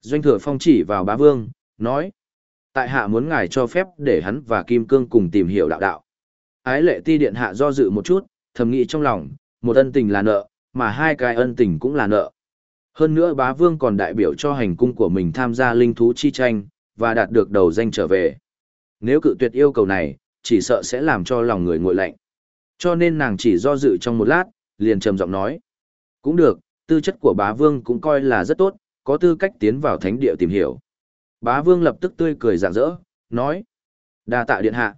Doanh thừa phong chỉ vào bá vương, nói. Tại hạ muốn ngài cho phép để hắn và Kim Cương cùng tìm hiểu đạo đạo. Ái lệ ti điện hạ do dự một chút, thầm nghĩ trong lòng, một ân tình là nợ, mà hai cái ân tình cũng là nợ. Hơn nữa bá vương còn đại biểu cho hành cung của mình tham gia linh thú chi tranh, và đạt được đầu danh trở về. Nếu cự tuyệt yêu cầu này, chỉ sợ sẽ làm cho lòng người nguội lạnh. Cho nên nàng chỉ do dự trong một lát, liền trầm giọng nói. Cũng được, tư chất của bá vương cũng coi là rất tốt, có tư cách tiến vào thánh địa tìm hiểu. Bá vương lập tức tươi cười rạng rỡ, nói. đa tạ điện hạ.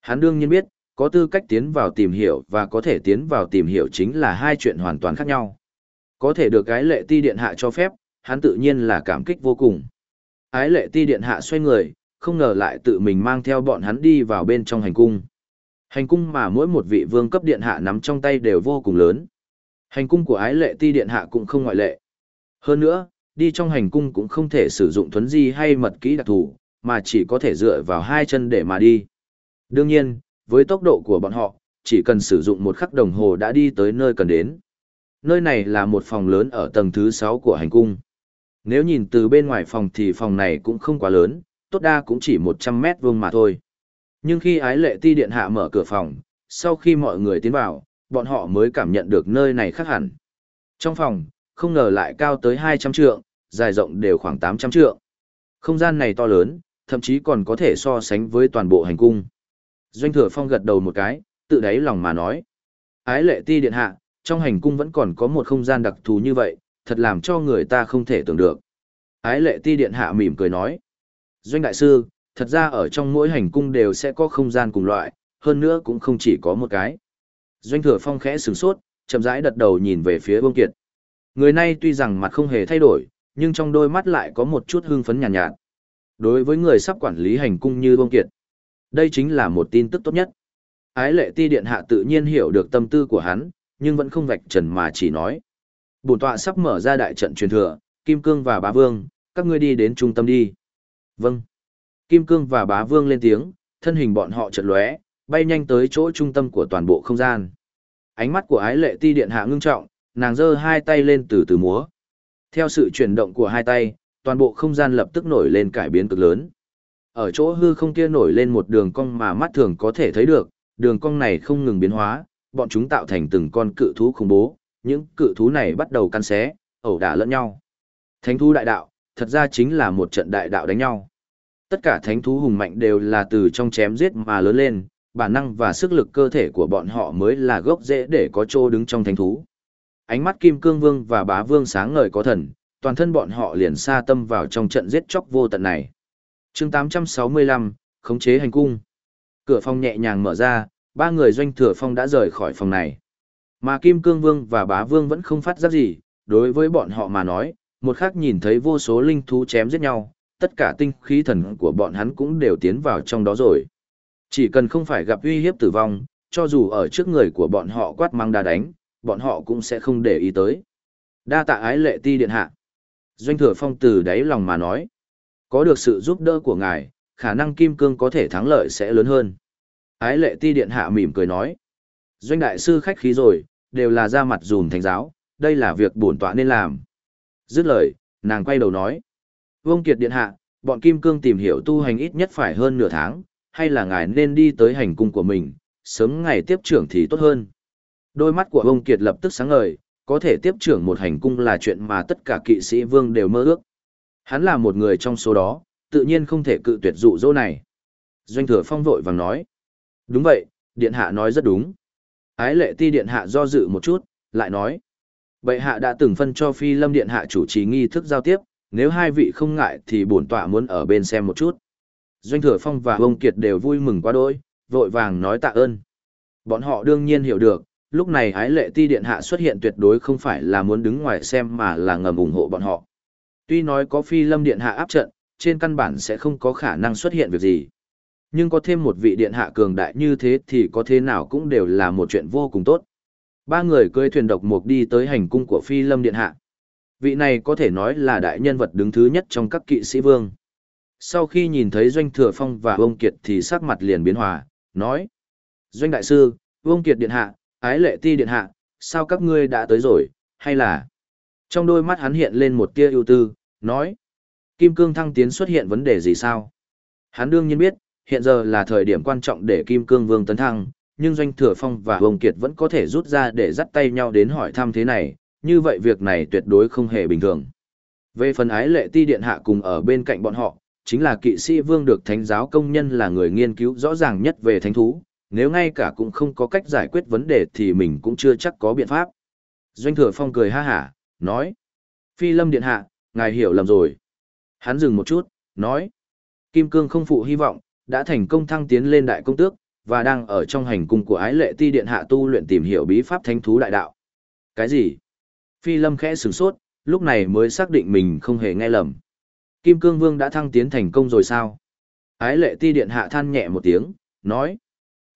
Hắn đương nhiên biết, có tư cách tiến vào tìm hiểu và có thể tiến vào tìm hiểu chính là hai chuyện hoàn toàn khác nhau. Có thể được cái lệ ti điện hạ cho phép, hắn tự nhiên là cảm kích vô cùng. Ái lệ ti điện hạ xoay người, không ngờ lại tự mình mang theo bọn hắn đi vào bên trong hành cung. Hành cung mà mỗi một vị vương cấp điện hạ nắm trong tay đều vô cùng lớn. Hành cung của ái lệ ti điện hạ cũng không ngoại lệ. Hơn nữa, đi trong hành cung cũng không thể sử dụng thuấn di hay mật kỹ đặc thù, mà chỉ có thể dựa vào hai chân để mà đi. Đương nhiên, với tốc độ của bọn họ, chỉ cần sử dụng một khắc đồng hồ đã đi tới nơi cần đến. Nơi này là một phòng lớn ở tầng thứ 6 của hành cung. Nếu nhìn từ bên ngoài phòng thì phòng này cũng không quá lớn, tốt đa cũng chỉ 100 mét vuông mà thôi. Nhưng khi ái lệ ti điện hạ mở cửa phòng, sau khi mọi người tiến vào, bọn họ mới cảm nhận được nơi này khác hẳn. Trong phòng, không ngờ lại cao tới 200 trượng, dài rộng đều khoảng 800 trượng. Không gian này to lớn, thậm chí còn có thể so sánh với toàn bộ hành cung. Doanh thừa phong gật đầu một cái, tự đáy lòng mà nói. Ái lệ ti điện hạ, trong hành cung vẫn còn có một không gian đặc thù như vậy, thật làm cho người ta không thể tưởng được. Ái lệ ti điện hạ mỉm cười nói. Doanh đại sư, thật ra ở trong mỗi hành cung đều sẽ có không gian cùng loại, hơn nữa cũng không chỉ có một cái. Doanh thừa phong khẽ sửng sốt, chậm rãi đặt đầu nhìn về phía bông kiệt. Người này tuy rằng mặt không hề thay đổi, nhưng trong đôi mắt lại có một chút hưng phấn nhàn nhạt, nhạt. Đối với người sắp quản lý hành cung như Vương kiệt, đây chính là một tin tức tốt nhất. Ái lệ ti điện hạ tự nhiên hiểu được tâm tư của hắn, nhưng vẫn không vạch trần mà chỉ nói. Bổn tọa sắp mở ra đại trận truyền thừa, Kim Cương và Bá Vương, các ngươi đi đến trung tâm đi. Vâng. Kim Cương và Bá Vương lên tiếng, thân hình bọn họ chợt lóe, bay nhanh tới chỗ trung tâm của toàn bộ không gian. Ánh mắt của ái lệ ti điện hạ ngưng trọng, nàng giơ hai tay lên từ từ múa. Theo sự chuyển động của hai tay, toàn bộ không gian lập tức nổi lên cải biến cực lớn. Ở chỗ hư không kia nổi lên một đường cong mà mắt thường có thể thấy được, đường cong này không ngừng biến hóa, bọn chúng tạo thành từng con cự thú khủng bố, những cự thú này bắt đầu căn xé, ẩu đả lẫn nhau. Thánh thú đại đạo, thật ra chính là một trận đại đạo đánh nhau. Tất cả thánh thú hùng mạnh đều là từ trong chém giết mà lớn lên, bản năng và sức lực cơ thể của bọn họ mới là gốc rễ để có chỗ đứng trong thánh thú. Ánh mắt Kim Cương Vương và Bá Vương sáng ngời có thần, toàn thân bọn họ liền xa tâm vào trong trận giết chóc vô tận này. chương 865, khống chế hành cung. Cửa phòng nhẹ nhàng mở ra, ba người doanh thừa phong đã rời khỏi phòng này. Mà Kim Cương Vương và Bá Vương vẫn không phát giác gì, đối với bọn họ mà nói, một khắc nhìn thấy vô số linh thú chém giết nhau, tất cả tinh khí thần của bọn hắn cũng đều tiến vào trong đó rồi. Chỉ cần không phải gặp uy hiếp tử vong, cho dù ở trước người của bọn họ quát mang đa đánh, bọn họ cũng sẽ không để ý tới. Đa tạ ái lệ ti điện hạ. Doanh thừa phong từ đáy lòng mà nói. Có được sự giúp đỡ của ngài, khả năng kim cương có thể thắng lợi sẽ lớn hơn. Ái lệ ti điện hạ mỉm cười nói. Doanh đại sư khách khí rồi, đều là ra mặt dùm thành giáo, đây là việc bổn tọa nên làm. Dứt lời, nàng quay đầu nói. Vương Kiệt Điện Hạ, bọn Kim Cương tìm hiểu tu hành ít nhất phải hơn nửa tháng, hay là ngài nên đi tới hành cung của mình, sớm ngày tiếp trưởng thì tốt hơn. Đôi mắt của Vương Kiệt lập tức sáng ngời, có thể tiếp trưởng một hành cung là chuyện mà tất cả kỵ sĩ vương đều mơ ước. Hắn là một người trong số đó, tự nhiên không thể cự tuyệt dụ dỗ này. Doanh thừa phong vội vàng nói. Đúng vậy, Điện Hạ nói rất đúng. Ái lệ ti Điện Hạ do dự một chút, lại nói. Bệ hạ đã từng phân cho Phi Lâm Điện Hạ chủ trì nghi thức giao tiếp, nếu hai vị không ngại thì bổn tọa muốn ở bên xem một chút. Doanh Thừa Phong và Ông Kiệt đều vui mừng quá đôi, vội vàng nói tạ ơn. Bọn họ đương nhiên hiểu được, lúc này ái lệ ti điện hạ xuất hiện tuyệt đối không phải là muốn đứng ngoài xem mà là ngầm ủng hộ bọn họ. Tuy nói có phi lâm điện hạ áp trận, trên căn bản sẽ không có khả năng xuất hiện việc gì. Nhưng có thêm một vị điện hạ cường đại như thế thì có thế nào cũng đều là một chuyện vô cùng tốt. Ba người cưỡi thuyền độc mục đi tới hành cung của Phi Lâm Điện Hạ. Vị này có thể nói là đại nhân vật đứng thứ nhất trong các kỵ sĩ vương. Sau khi nhìn thấy Doanh Thừa Phong và vương Kiệt thì sắc mặt liền biến hòa, nói. Doanh Đại Sư, vương Kiệt Điện Hạ, Ái Lệ Ti Điện Hạ, sao các ngươi đã tới rồi, hay là... Trong đôi mắt hắn hiện lên một tia ưu tư, nói. Kim Cương thăng tiến xuất hiện vấn đề gì sao? Hắn đương nhiên biết, hiện giờ là thời điểm quan trọng để Kim Cương Vương tấn thăng, nhưng Doanh Thừa Phong và Vương Kiệt vẫn có thể rút ra để dắt tay nhau đến hỏi thăm thế này, như vậy việc này tuyệt đối không hề bình thường. Về phần ái lệ ti điện hạ cùng ở bên cạnh bọn họ, chính là kỵ sĩ vương được thánh giáo công nhân là người nghiên cứu rõ ràng nhất về thánh thú, nếu ngay cả cũng không có cách giải quyết vấn đề thì mình cũng chưa chắc có biện pháp. Doanh thừa phong cười ha hả, nói. Phi lâm điện hạ, ngài hiểu lầm rồi. Hắn dừng một chút, nói. Kim cương không phụ hy vọng, đã thành công thăng tiến lên đại công tước, và đang ở trong hành cung của ái lệ ti điện hạ tu luyện tìm hiểu bí pháp thánh thú đại đạo. Cái gì? Phi lâm khẽ sửng sốt, lúc này mới xác định mình không hề nghe lầm. Kim Cương Vương đã thăng tiến thành công rồi sao? Ái lệ ti điện hạ than nhẹ một tiếng, nói.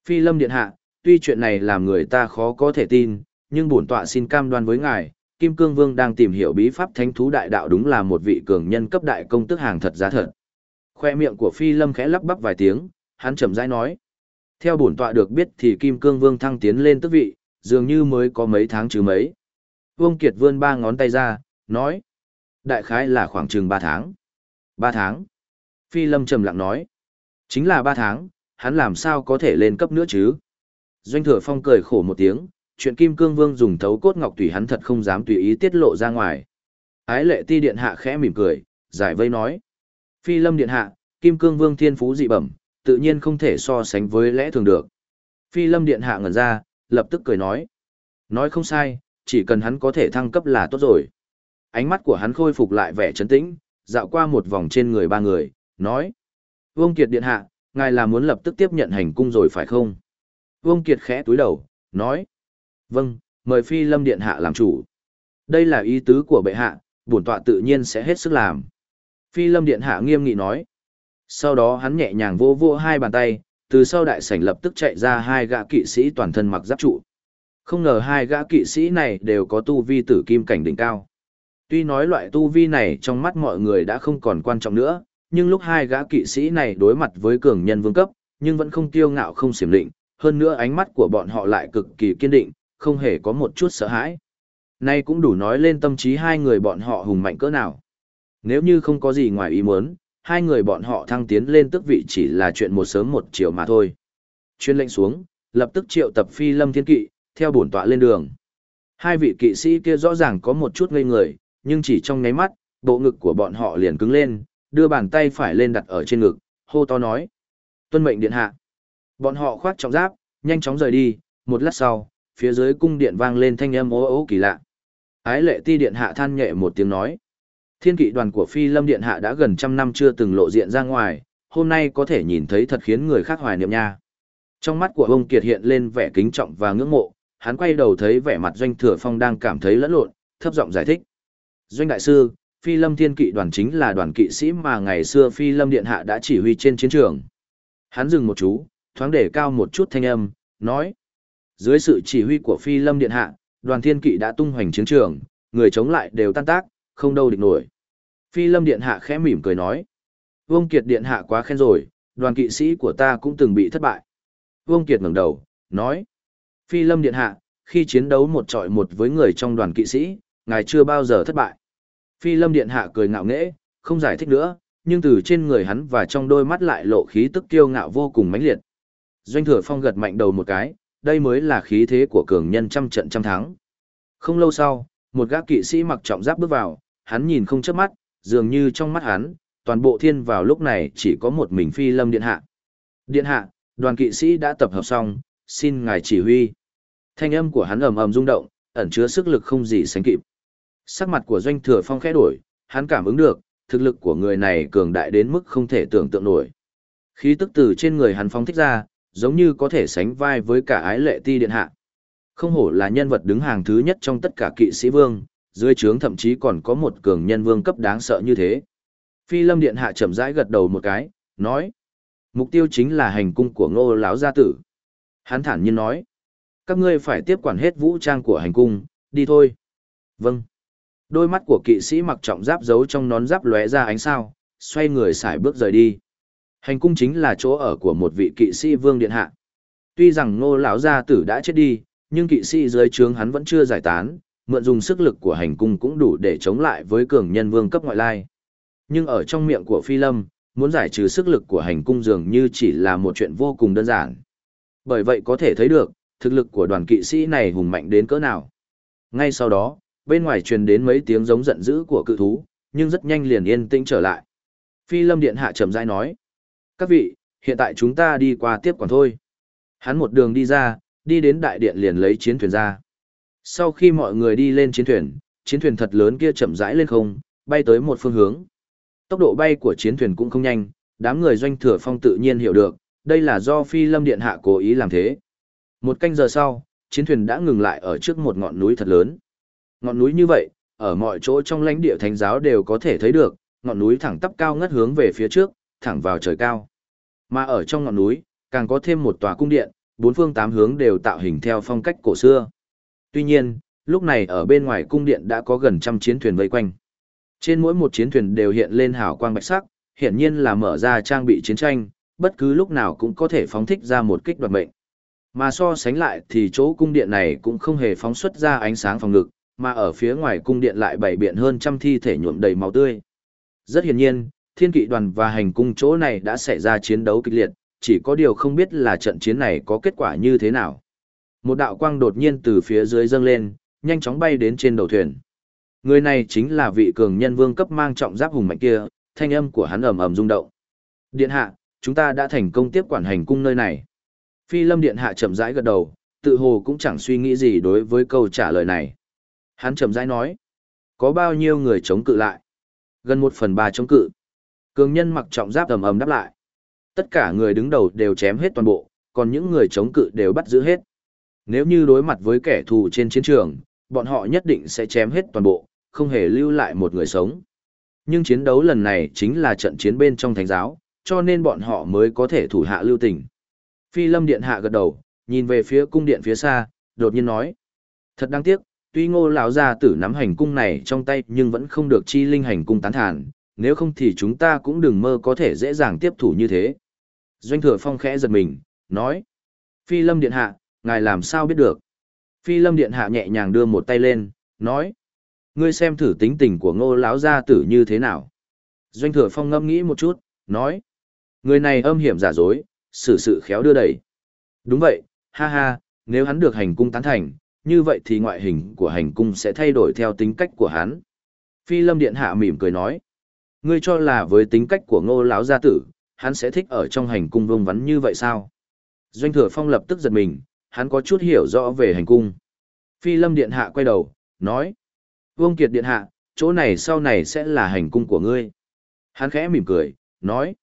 Phi lâm điện hạ, tuy chuyện này làm người ta khó có thể tin, nhưng bổn tọa xin cam đoan với ngài, Kim Cương Vương đang tìm hiểu bí pháp thánh thú đại đạo đúng là một vị cường nhân cấp đại công tức hàng thật giá thật. Khoe miệng của Phi Lâm khẽ lắp bắp vài tiếng, hắn chậm rãi nói. Theo bổn tọa được biết thì Kim Cương Vương thăng tiến lên tước vị, dường như mới có mấy tháng chứ mấy. Vương Kiệt vươn ba ngón tay ra, nói. Đại khái là khoảng chừng ba tháng. Ba tháng. Phi Lâm trầm lặng nói. Chính là ba tháng, hắn làm sao có thể lên cấp nữa chứ? Doanh thừa phong cười khổ một tiếng, chuyện Kim Cương Vương dùng thấu cốt ngọc tùy hắn thật không dám tùy ý tiết lộ ra ngoài. Ái lệ ti điện hạ khẽ mỉm cười, giải vây nói. Phi lâm điện hạ, Kim Cương Vương thiên phú dị bẩm, tự nhiên không thể so sánh với lẽ thường được. Phi lâm điện hạ ngẩn ra, lập tức cười nói. Nói không sai, chỉ cần hắn có thể thăng cấp là tốt rồi. Ánh mắt của hắn khôi phục lại vẻ trấn tĩnh, dạo qua một vòng trên người ba người, nói. Vương Kiệt điện hạ, ngài là muốn lập tức tiếp nhận hành cung rồi phải không? Vương Kiệt khẽ túi đầu, nói. Vâng, mời Phi Lâm Điện Hạ làm chủ. Đây là ý tứ của bệ hạ, bổn tọa tự nhiên sẽ hết sức làm. Phi Lâm Điện Hạ nghiêm nghị nói. Sau đó hắn nhẹ nhàng vô vô hai bàn tay, từ sau đại sảnh lập tức chạy ra hai gã kỵ sĩ toàn thân mặc giáp trụ. Không ngờ hai gã kỵ sĩ này đều có tu vi tử kim cảnh đỉnh cao. Tuy nói loại tu vi này trong mắt mọi người đã không còn quan trọng nữa, nhưng lúc hai gã kỵ sĩ này đối mặt với cường nhân vương cấp, nhưng vẫn không tiêu ngạo không xiểm định, hơn nữa ánh mắt của bọn họ lại cực kỳ kiên định, không hề có một chút sợ hãi. Nay cũng đủ nói lên tâm trí hai người bọn họ hùng mạnh cỡ nào. Nếu như không có gì ngoài ý muốn, hai người bọn họ thăng tiến lên tức vị chỉ là chuyện một sớm một chiều mà thôi. Chuyên lệnh xuống, lập tức triệu tập phi lâm thiên kỵ, theo bổn tọa lên đường. Hai vị kỵ sĩ kia rõ ràng có một chút ngây người, nhưng chỉ trong nháy mắt, bộ ngực của bọn họ liền cứng lên, đưa bàn tay phải lên đặt ở trên ngực, hô to nói. Tuân mệnh điện hạ. Bọn họ khoát trọng giáp, nhanh chóng rời đi, một lát sau, phía dưới cung điện vang lên thanh âm ố ố kỳ lạ. Ái lệ ti điện hạ than nhẹ một tiếng nói. Thiên kỵ đoàn của phi lâm điện hạ đã gần trăm năm chưa từng lộ diện ra ngoài, hôm nay có thể nhìn thấy thật khiến người khác hoài niệm nha. Trong mắt của ông Kiệt hiện lên vẻ kính trọng và ngưỡng mộ, hắn quay đầu thấy vẻ mặt doanh thừa phong đang cảm thấy lẫn lộn, thấp giọng giải thích. Doanh đại sư, phi lâm thiên kỵ đoàn chính là đoàn kỵ sĩ mà ngày xưa phi lâm điện hạ đã chỉ huy trên chiến trường. Hắn dừng một chú, thoáng để cao một chút thanh âm, nói. Dưới sự chỉ huy của Phi Lâm Điện Hạ, đoàn thiên kỵ đã tung hoành chiến trường, người chống lại đều tan tác, không đâu địch nổi. Phi Lâm Điện Hạ khẽ mỉm cười nói. Vương Kiệt Điện Hạ quá khen rồi, đoàn kỵ sĩ của ta cũng từng bị thất bại. Vương Kiệt ngẩng đầu, nói. Phi Lâm Điện Hạ, khi chiến đấu một trọi một với người trong đoàn kỵ sĩ, ngài chưa bao giờ thất bại. Phi Lâm Điện Hạ cười ngạo nghễ, không giải thích nữa, nhưng từ trên người hắn và trong đôi mắt lại lộ khí tức kiêu ngạo vô cùng mãnh liệt. Doanh Thừa Phong gật mạnh đầu một cái, đây mới là khí thế của cường nhân trăm trận trăm thắng. Không lâu sau, một gã kỵ sĩ mặc trọng giáp bước vào, hắn nhìn không chớp mắt, dường như trong mắt hắn, toàn bộ thiên vào lúc này chỉ có một mình phi lâm điện hạ. Điện hạ, đoàn kỵ sĩ đã tập hợp xong, xin ngài chỉ huy. Thanh âm của hắn ầm ầm rung động, ẩn chứa sức lực không gì sánh kịp. Sắc mặt của doanh thừa phong khẽ đổi, hắn cảm ứng được, thực lực của người này cường đại đến mức không thể tưởng tượng nổi. Khí tức từ trên người hắn phóng thích ra, giống như có thể sánh vai với cả ái lệ ti điện hạ. Không hổ là nhân vật đứng hàng thứ nhất trong tất cả kỵ sĩ vương, dưới trướng thậm chí còn có một cường nhân vương cấp đáng sợ như thế. Phi lâm điện hạ chậm rãi gật đầu một cái, nói. Mục tiêu chính là hành cung của ngô lão gia tử. Hắn thản nhiên nói. Các ngươi phải tiếp quản hết vũ trang của hành cung, đi thôi. Vâng. Đôi mắt của kỵ sĩ mặc trọng giáp giấu trong nón giáp lóe ra ánh sao, xoay người xài bước rời đi. Hành cung chính là chỗ ở của một vị kỵ sĩ vương điện hạ. Tuy rằng ngô lão gia tử đã chết đi, nhưng kỵ sĩ dưới trướng hắn vẫn chưa giải tán, mượn dùng sức lực của hành cung cũng đủ để chống lại với cường nhân vương cấp ngoại lai. Nhưng ở trong miệng của Phi Lâm, muốn giải trừ sức lực của hành cung dường như chỉ là một chuyện vô cùng đơn giản. Bởi vậy có thể thấy được, thực lực của đoàn kỵ sĩ này hùng mạnh đến cỡ nào. Ngay sau đó, bên ngoài truyền đến mấy tiếng giống giận dữ của cự thú, nhưng rất nhanh liền yên tĩnh trở lại. Phi Lâm Điện hạ trầm rãi nói: "Các vị, hiện tại chúng ta đi qua tiếp quản thôi." Hắn một đường đi ra, đi đến đại điện liền lấy chiến thuyền ra. Sau khi mọi người đi lên chiến thuyền, chiến thuyền thật lớn kia chậm rãi lên không, bay tới một phương hướng. Tốc độ bay của chiến thuyền cũng không nhanh, đám người doanh thừa phong tự nhiên hiểu được, đây là do Phi Lâm Điện hạ cố ý làm thế. Một canh giờ sau, chiến thuyền đã ngừng lại ở trước một ngọn núi thật lớn. Ngọn núi như vậy, ở mọi chỗ trong lãnh địa thánh giáo đều có thể thấy được, ngọn núi thẳng tắp cao ngất hướng về phía trước, thẳng vào trời cao. Mà ở trong ngọn núi, càng có thêm một tòa cung điện, bốn phương tám hướng đều tạo hình theo phong cách cổ xưa. Tuy nhiên, lúc này ở bên ngoài cung điện đã có gần trăm chiến thuyền vây quanh. Trên mỗi một chiến thuyền đều hiện lên hào quang bạch sắc, hiển nhiên là mở ra trang bị chiến tranh, bất cứ lúc nào cũng có thể phóng thích ra một kích đoạt mệnh. Mà so sánh lại thì chỗ cung điện này cũng không hề phóng xuất ra ánh sáng phòng ngực, mà ở phía ngoài cung điện lại bày biện hơn trăm thi thể nhuộm đầy máu tươi. Rất hiển nhiên, thiên kỵ đoàn và hành cung chỗ này đã xảy ra chiến đấu kịch liệt, chỉ có điều không biết là trận chiến này có kết quả như thế nào. Một đạo quang đột nhiên từ phía dưới dâng lên, nhanh chóng bay đến trên đầu thuyền. Người này chính là vị cường nhân vương cấp mang trọng giáp hùng mạnh kia, thanh âm của hắn ầm ầm rung động. Điện hạ, chúng ta đã thành công tiếp quản hành cung nơi này. Phi lâm điện hạ chậm rãi gật đầu, tự hồ cũng chẳng suy nghĩ gì đối với câu trả lời này. Hắn chậm rãi nói, có bao nhiêu người chống cự lại? Gần một phần ba chống cự. Cường nhân mặc trọng giáp ầm ầm đáp lại. Tất cả người đứng đầu đều chém hết toàn bộ, còn những người chống cự đều bắt giữ hết. Nếu như đối mặt với kẻ thù trên chiến trường, bọn họ nhất định sẽ chém hết toàn bộ, không hề lưu lại một người sống. Nhưng chiến đấu lần này chính là trận chiến bên trong thánh giáo, cho nên bọn họ mới có thể thủ hạ lưu tình. Phi lâm điện hạ gật đầu, nhìn về phía cung điện phía xa, đột nhiên nói. Thật đáng tiếc, tuy ngô lão gia tử nắm hành cung này trong tay nhưng vẫn không được chi linh hành cung tán thản, nếu không thì chúng ta cũng đừng mơ có thể dễ dàng tiếp thủ như thế. Doanh thừa phong khẽ giật mình, nói. Phi lâm điện hạ, ngài làm sao biết được? Phi lâm điện hạ nhẹ nhàng đưa một tay lên, nói. Ngươi xem thử tính tình của ngô lão gia tử như thế nào. Doanh thừa phong ngâm nghĩ một chút, nói. Người này âm hiểm giả dối, xử sự khéo đưa đẩy. Đúng vậy, ha ha, nếu hắn được hành cung tán thành, như vậy thì ngoại hình của hành cung sẽ thay đổi theo tính cách của hắn. Phi lâm điện hạ mỉm cười nói. Ngươi cho là với tính cách của ngô lão gia tử, hắn sẽ thích ở trong hành cung vông vắn như vậy sao? Doanh thừa phong lập tức giật mình, hắn có chút hiểu rõ về hành cung. Phi lâm điện hạ quay đầu, nói. Vương Kiệt điện hạ, chỗ này sau này sẽ là hành cung của ngươi. Hắn khẽ mỉm cười, nói.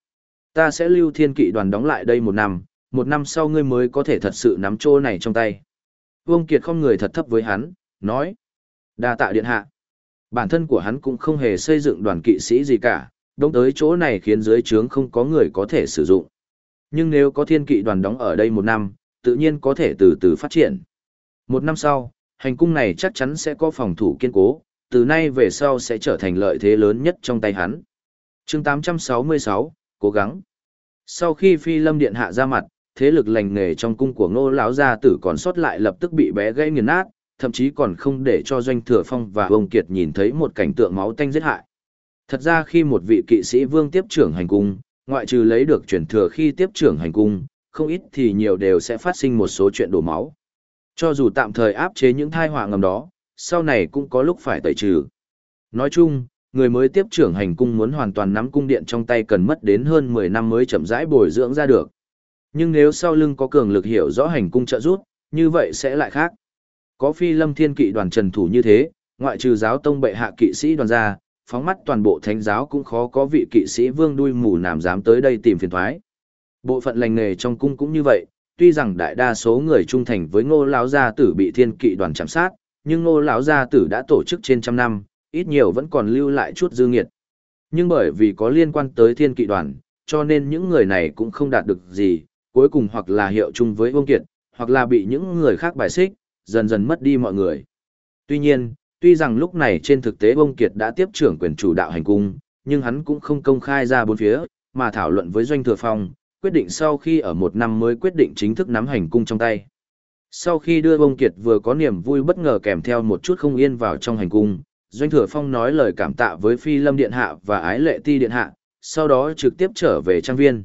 Ta sẽ lưu thiên kỵ đoàn đóng lại đây một năm, một năm sau ngươi mới có thể thật sự nắm chỗ này trong tay. Vương Kiệt không người thật thấp với hắn, nói. đa tạ điện hạ. Bản thân của hắn cũng không hề xây dựng đoàn kỵ sĩ gì cả, đông tới chỗ này khiến dưới trướng không có người có thể sử dụng. Nhưng nếu có thiên kỵ đoàn đóng ở đây một năm, tự nhiên có thể từ từ phát triển. Một năm sau, hành cung này chắc chắn sẽ có phòng thủ kiên cố, từ nay về sau sẽ trở thành lợi thế lớn nhất trong tay hắn. chương 866, cố gắng. Sau khi phi lâm điện hạ ra mặt, thế lực lành nghề trong cung của ngô lão gia tử còn sót lại lập tức bị bé gãy nghiền nát, thậm chí còn không để cho doanh thừa phong và ông kiệt nhìn thấy một cảnh tượng máu tanh giết hại. Thật ra khi một vị kỵ sĩ vương tiếp trưởng hành cung, ngoại trừ lấy được truyền thừa khi tiếp trưởng hành cung, không ít thì nhiều đều sẽ phát sinh một số chuyện đổ máu. Cho dù tạm thời áp chế những thai họa ngầm đó, sau này cũng có lúc phải tẩy trừ. Nói chung, người mới tiếp trưởng hành cung muốn hoàn toàn nắm cung điện trong tay cần mất đến hơn 10 năm mới chậm rãi bồi dưỡng ra được. Nhưng nếu sau lưng có cường lực hiểu rõ hành cung trợ giúp, như vậy sẽ lại khác. Có phi lâm thiên kỵ đoàn trần thủ như thế, ngoại trừ giáo tông bệ hạ kỵ sĩ đoàn ra, phóng mắt toàn bộ thánh giáo cũng khó có vị kỵ sĩ vương đuôi mù nào dám tới đây tìm phiền thoái. Bộ phận lành nghề trong cung cũng như vậy, tuy rằng đại đa số người trung thành với ngô lão gia tử bị thiên kỵ đoàn chạm sát, nhưng ngô lão gia tử đã tổ chức trên trăm năm, ít nhiều vẫn còn lưu lại chút dư nghiệt. Nhưng bởi vì có liên quan tới thiên kỵ đoàn, cho nên những người này cũng không đạt được gì, cuối cùng hoặc là hiệu chung với vương kiệt, hoặc là bị những người khác bài xích, dần dần mất đi mọi người. Tuy nhiên, tuy rằng lúc này trên thực tế vương kiệt đã tiếp trưởng quyền chủ đạo hành cung, nhưng hắn cũng không công khai ra bốn phía, mà thảo luận với doanh thừa phong, quyết định sau khi ở một năm mới quyết định chính thức nắm hành cung trong tay. Sau khi đưa Vương kiệt vừa có niềm vui bất ngờ kèm theo một chút không yên vào trong hành cung, Doanh Thừa Phong nói lời cảm tạ với Phi Lâm Điện Hạ và Ái Lệ Ti Điện Hạ, sau đó trực tiếp trở về trang viên.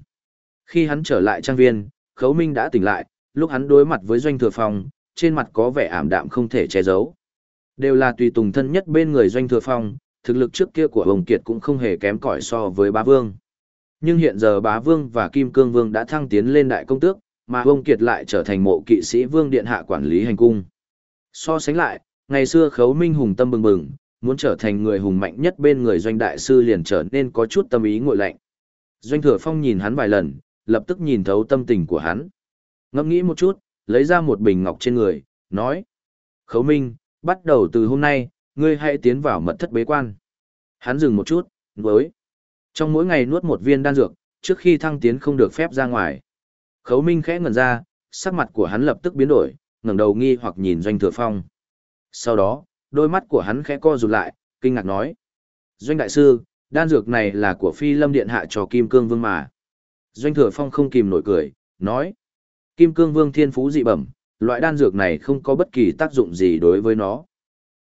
Khi hắn trở lại trang viên, Khấu Minh đã tỉnh lại, lúc hắn đối mặt với Doanh Thừa Phong, trên mặt có vẻ ảm đạm không thể che giấu. Đều là tùy tùng thân nhất bên người Doanh Thừa Phong, thực lực trước kia của Hồng Kiệt cũng không hề kém cỏi so với bá vương. Nhưng hiện giờ bá vương và Kim Cương Vương đã thăng tiến lên đại công tước, mà Hồng Kiệt lại trở thành mộ kỵ sĩ vương điện hạ quản lý hành cung. So sánh lại, ngày xưa khấu minh hùng tâm bừng bừng, muốn trở thành người hùng mạnh nhất bên người doanh đại sư liền trở nên có chút tâm ý ngội lạnh. Doanh thừa phong nhìn hắn vài lần, lập tức nhìn thấu tâm tình của hắn. Ngẫm nghĩ một chút, lấy ra một bình ngọc trên người, nói. Khấu minh, bắt đầu từ hôm nay, ngươi hãy tiến vào mật thất bế quan. Hắn dừng một chút, với. Trong mỗi ngày nuốt một viên đan dược, trước khi thăng tiến không được phép ra ngoài. Khấu minh khẽ ngẩn ra, sắc mặt của hắn lập tức biến đổi, ngẩng đầu nghi hoặc nhìn doanh thừa phong. Sau đó, đôi mắt của hắn khẽ co rụt lại, kinh ngạc nói. Doanh đại sư, đan dược này là của phi lâm điện hạ cho Kim Cương Vương mà. Doanh thừa phong không kìm nổi cười, nói. Kim Cương Vương thiên phú dị bẩm, loại đan dược này không có bất kỳ tác dụng gì đối với nó.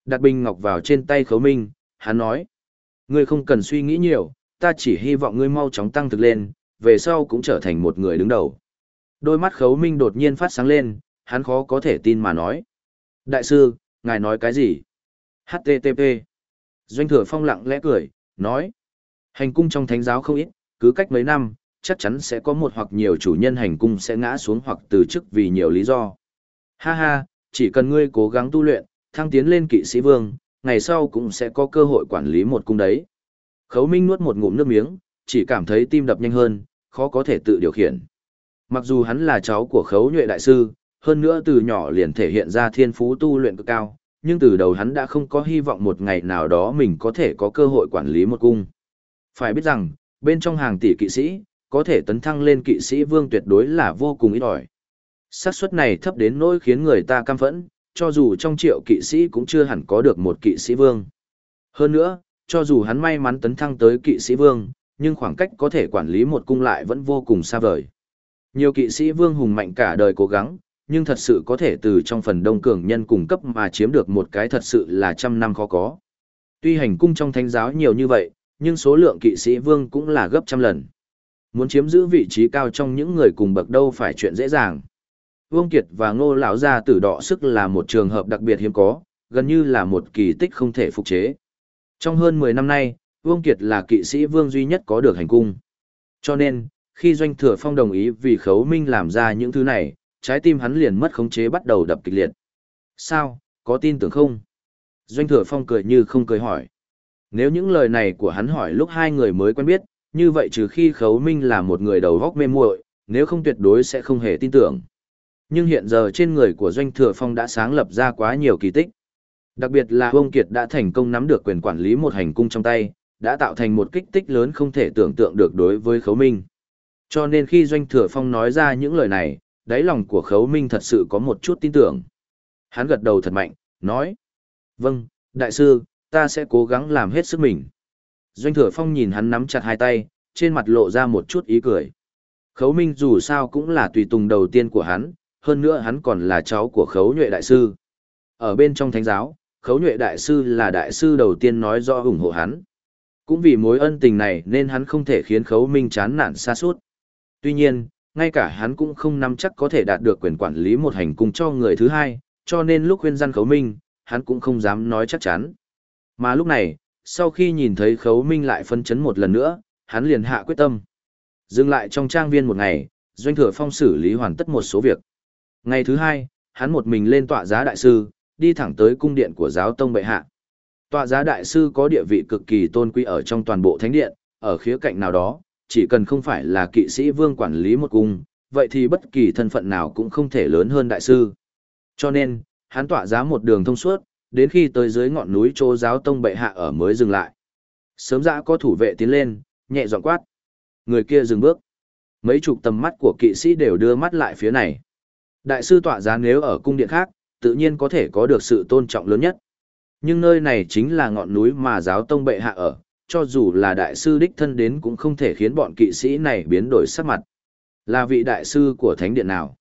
Đặt bình ngọc vào trên tay khấu minh, hắn nói. Ngươi không cần suy nghĩ nhiều, ta chỉ hy vọng ngươi mau chóng tăng thực lên, về sau cũng trở thành một người đứng đầu. Đôi mắt khấu minh đột nhiên phát sáng lên, hắn khó có thể tin mà nói. Đại sư, ngài nói cái gì? HTTP. Doanh thừa phong lặng lẽ cười, nói. Hành cung trong thánh giáo không ít, cứ cách mấy năm, chắc chắn sẽ có một hoặc nhiều chủ nhân hành cung sẽ ngã xuống hoặc từ chức vì nhiều lý do. Ha ha, chỉ cần ngươi cố gắng tu luyện, thăng tiến lên kỵ sĩ vương, ngày sau cũng sẽ có cơ hội quản lý một cung đấy. Khấu Minh nuốt một ngụm nước miếng, chỉ cảm thấy tim đập nhanh hơn, khó có thể tự điều khiển. Mặc dù hắn là cháu của khấu nhuệ đại sư, hơn nữa từ nhỏ liền thể hiện ra thiên phú tu luyện cực cao, nhưng từ đầu hắn đã không có hy vọng một ngày nào đó mình có thể có cơ hội quản lý một cung. Phải biết rằng, bên trong hàng tỷ kỵ sĩ, có thể tấn thăng lên kỵ sĩ vương tuyệt đối là vô cùng ít ỏi. xác suất này thấp đến nỗi khiến người ta căm phẫn, cho dù trong triệu kỵ sĩ cũng chưa hẳn có được một kỵ sĩ vương. Hơn nữa, cho dù hắn may mắn tấn thăng tới kỵ sĩ vương, nhưng khoảng cách có thể quản lý một cung lại vẫn vô cùng xa vời. Nhiều kỵ sĩ vương hùng mạnh cả đời cố gắng, nhưng thật sự có thể từ trong phần đông cường nhân cung cấp mà chiếm được một cái thật sự là trăm năm khó có. Tuy hành cung trong thánh giáo nhiều như vậy, nhưng số lượng kỵ sĩ vương cũng là gấp trăm lần. Muốn chiếm giữ vị trí cao trong những người cùng bậc đâu phải chuyện dễ dàng. Vương Kiệt và Ngô lão gia tử đọ sức là một trường hợp đặc biệt hiếm có, gần như là một kỳ tích không thể phục chế. Trong hơn 10 năm nay, Vương Kiệt là kỵ sĩ vương duy nhất có được hành cung. Cho nên, khi Doanh Thừa Phong đồng ý vì Khấu Minh làm ra những thứ này, trái tim hắn liền mất khống chế bắt đầu đập kịch liệt. Sao, có tin tưởng không? Doanh Thừa Phong cười như không cười hỏi. Nếu những lời này của hắn hỏi lúc hai người mới quen biết, như vậy trừ khi Khấu Minh là một người đầu góc mê muội, nếu không tuyệt đối sẽ không hề tin tưởng. Nhưng hiện giờ trên người của Doanh Thừa Phong đã sáng lập ra quá nhiều kỳ tích. Đặc biệt là Vương Kiệt đã thành công nắm được quyền quản lý một hành cung trong tay, đã tạo thành một kích tích lớn không thể tưởng tượng được đối với Khấu Minh. Cho nên khi Doanh Thừa Phong nói ra những lời này, đáy lòng của Khấu Minh thật sự có một chút tin tưởng. Hắn gật đầu thật mạnh, nói. Vâng, đại sư, ta sẽ cố gắng làm hết sức mình. Doanh Thừa Phong nhìn hắn nắm chặt hai tay, trên mặt lộ ra một chút ý cười. Khấu Minh dù sao cũng là tùy tùng đầu tiên của hắn, hơn nữa hắn còn là cháu của Khấu Nhuệ Đại Sư. Ở bên trong thánh giáo, Khấu Nhuệ Đại Sư là đại sư đầu tiên nói rõ ủng hộ hắn. Cũng vì mối ân tình này nên hắn không thể khiến Khấu Minh chán nản xa suốt. Tuy nhiên, ngay cả hắn cũng không nắm chắc có thể đạt được quyền quản lý một hành cung cho người thứ hai, cho nên lúc khuyên gian Khấu Minh, hắn cũng không dám nói chắc chắn. Mà lúc này, sau khi nhìn thấy Khấu Minh lại phân chấn một lần nữa, hắn liền hạ quyết tâm. Dừng lại trong trang viên một ngày, Doanh Thừa Phong xử lý hoàn tất một số việc. Ngày thứ hai, hắn một mình lên tọa giá đại sư, đi thẳng tới cung điện của giáo tông bệ hạ. Tọa giá đại sư có địa vị cực kỳ tôn quý ở trong toàn bộ thánh điện, ở khía cạnh nào đó, chỉ cần không phải là kỵ sĩ vương quản lý một cung, vậy thì bất kỳ thân phận nào cũng không thể lớn hơn đại sư. Cho nên, hắn tọa giá một đường thông suốt, đến khi tới dưới ngọn núi chỗ giáo tông bệ hạ ở mới dừng lại. Sớm dã có thủ vệ tiến lên, nhẹ giọng quát. Người kia dừng bước. Mấy chục tầm mắt của kỵ sĩ đều đưa mắt lại phía này. Đại sư tọa giá nếu ở cung điện khác, tự nhiên có thể có được sự tôn trọng lớn nhất. Nhưng nơi này chính là ngọn núi mà giáo tông bệ hạ ở, cho dù là đại sư đích thân đến cũng không thể khiến bọn kỵ sĩ này biến đổi sắc mặt. Là vị đại sư của thánh điện nào?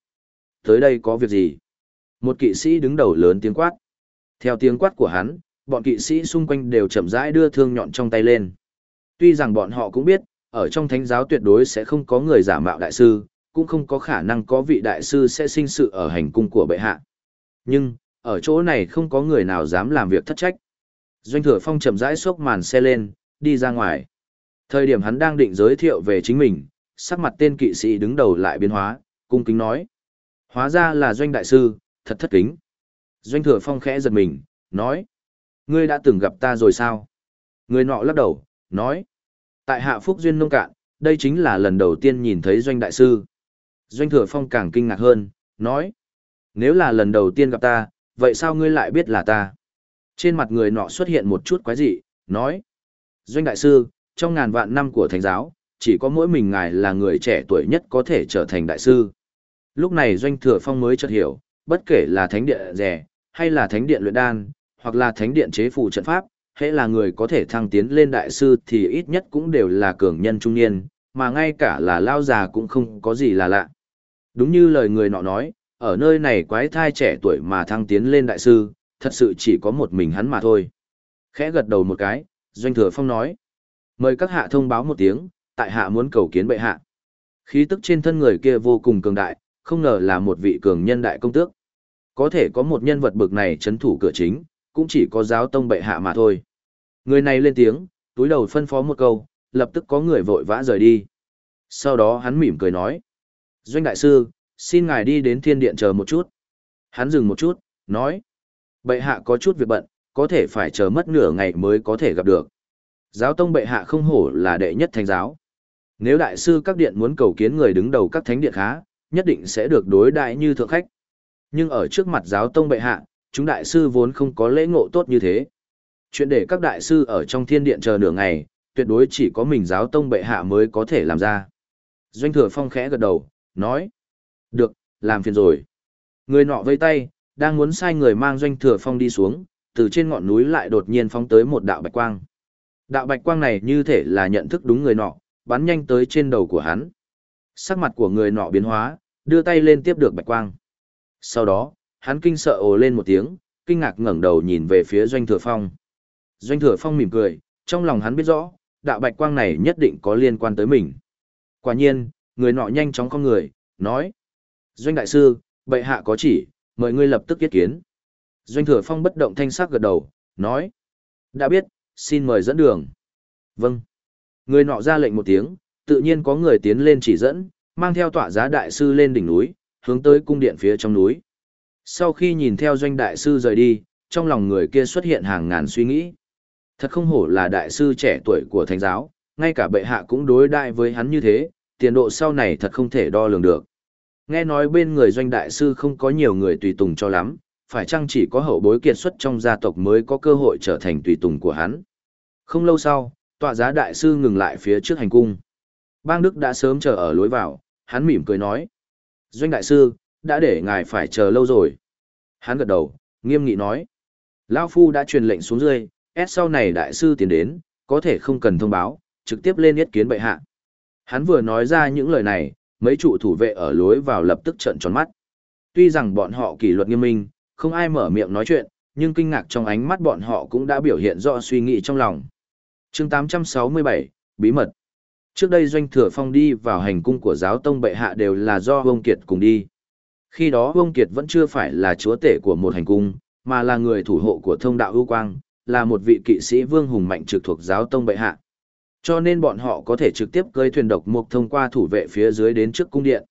Tới đây có việc gì? Một kỵ sĩ đứng đầu lớn tiếng quát. Theo tiếng quát của hắn, bọn kỵ sĩ xung quanh đều chậm rãi đưa thương nhọn trong tay lên. Tuy rằng bọn họ cũng biết, ở trong thánh giáo tuyệt đối sẽ không có người giả mạo đại sư, cũng không có khả năng có vị đại sư sẽ sinh sự ở hành cung của bệ hạ. Nhưng, ở chỗ này không có người nào dám làm việc thất trách. Doanh thừa phong chậm rãi xốc màn xe lên, đi ra ngoài. Thời điểm hắn đang định giới thiệu về chính mình, sắc mặt tên kỵ sĩ đứng đầu lại biến hóa, cung kính nói. Hóa ra là doanh đại sư, thật thất kính. Doanh thừa phong khẽ giật mình, nói. Ngươi đã từng gặp ta rồi sao? Người nọ lắc đầu, nói. Tại hạ phúc duyên nông cạn, đây chính là lần đầu tiên nhìn thấy doanh đại sư. Doanh thừa phong càng kinh ngạc hơn, nói. Nếu là lần đầu tiên gặp ta, vậy sao ngươi lại biết là ta? Trên mặt người nọ xuất hiện một chút quái dị, nói. Doanh đại sư, trong ngàn vạn năm của thánh giáo, chỉ có mỗi mình ngài là người trẻ tuổi nhất có thể trở thành đại sư. Lúc này Doanh Thừa Phong mới chợt hiểu, bất kể là thánh Địa rẻ, hay là thánh điện luyện đan, hoặc là thánh điện chế phù trận pháp, hễ là người có thể thăng tiến lên đại sư thì ít nhất cũng đều là cường nhân trung niên, mà ngay cả là lao già cũng không có gì là lạ. Đúng như lời người nọ nói, ở nơi này quái thai trẻ tuổi mà thăng tiến lên đại sư, thật sự chỉ có một mình hắn mà thôi. Khẽ gật đầu một cái, Doanh Thừa Phong nói. Mời các hạ thông báo một tiếng, tại hạ muốn cầu kiến bệ hạ. Khí tức trên thân người kia vô cùng cường đại, không ngờ là một vị cường nhân đại công tước. Có thể có một nhân vật bực này chấn thủ cửa chính, cũng chỉ có giáo tông bệ hạ mà thôi. Người này lên tiếng, túi đầu phân phó một câu, lập tức có người vội vã rời đi. Sau đó hắn mỉm cười nói. Doanh đại sư, xin ngài đi đến thiên điện chờ một chút. Hắn dừng một chút, nói. Bệ hạ có chút việc bận, có thể phải chờ mất nửa ngày mới có thể gặp được. Giáo tông bệ hạ không hổ là đệ nhất thánh giáo. Nếu đại sư các điện muốn cầu kiến người đứng đầu các thánh điện khá, nhất định sẽ được đối đại như thượng khách. Nhưng ở trước mặt giáo tông bệ hạ, chúng đại sư vốn không có lễ ngộ tốt như thế. Chuyện để các đại sư ở trong thiên điện chờ nửa ngày, tuyệt đối chỉ có mình giáo tông bệ hạ mới có thể làm ra. Doanh thừa phong khẽ gật đầu, nói. Được, làm phiền rồi. Người nọ vây tay, đang muốn sai người mang doanh thừa phong đi xuống, từ trên ngọn núi lại đột nhiên phóng tới một đạo bạch quang. Đạo bạch quang này như thể là nhận thức đúng người nọ, bắn nhanh tới trên đầu của hắn. Sắc mặt của người nọ biến hóa, đưa tay lên tiếp được bạch quang. Sau đó, hắn kinh sợ ồ lên một tiếng, kinh ngạc ngẩng đầu nhìn về phía Doanh Thừa Phong. Doanh Thừa Phong mỉm cười, trong lòng hắn biết rõ, đạo bạch quang này nhất định có liên quan tới mình. Quả nhiên, người nọ nhanh chóng con người, nói. Doanh Đại Sư, bệ hạ có chỉ, mời ngươi lập tức yết kiến. Doanh Thừa Phong bất động thanh sắc gật đầu, nói. Đã biết, xin mời dẫn đường. Vâng. Người nọ ra lệnh một tiếng, tự nhiên có người tiến lên chỉ dẫn, mang theo tọa giá đại sư lên đỉnh núi, hướng tới cung điện phía trong núi. Sau khi nhìn theo doanh đại sư rời đi, trong lòng người kia xuất hiện hàng ngàn suy nghĩ. Thật không hổ là đại sư trẻ tuổi của thánh giáo, ngay cả bệ hạ cũng đối đại với hắn như thế, tiền độ sau này thật không thể đo lường được. Nghe nói bên người doanh đại sư không có nhiều người tùy tùng cho lắm, phải chăng chỉ có hậu bối kiệt xuất trong gia tộc mới có cơ hội trở thành tùy tùng của hắn. Không lâu sau, tọa giá đại sư ngừng lại phía trước hành cung. Bang Đức đã sớm chờ ở lối vào, hắn mỉm cười nói. Doanh đại sư, đã để ngài phải chờ lâu rồi. Hắn gật đầu, nghiêm nghị nói. Lao Phu đã truyền lệnh xuống dưới, S sau này đại sư tiến đến, có thể không cần thông báo, trực tiếp lên yết kiến bệ hạ. Hắn vừa nói ra những lời này, mấy trụ thủ vệ ở lối vào lập tức trợn tròn mắt. Tuy rằng bọn họ kỷ luật nghiêm minh, không ai mở miệng nói chuyện, nhưng kinh ngạc trong ánh mắt bọn họ cũng đã biểu hiện rõ suy nghĩ trong lòng. chương 867, Bí mật. Trước đây Doanh Thừa Phong đi vào hành cung của giáo tông bệ hạ đều là do Vương Kiệt cùng đi. Khi đó Vương Kiệt vẫn chưa phải là chúa tể của một hành cung, mà là người thủ hộ của thông đạo ưu quang, là một vị kỵ sĩ vương hùng mạnh trực thuộc giáo tông bệ hạ. Cho nên bọn họ có thể trực tiếp cơi thuyền độc mục thông qua thủ vệ phía dưới đến trước cung điện.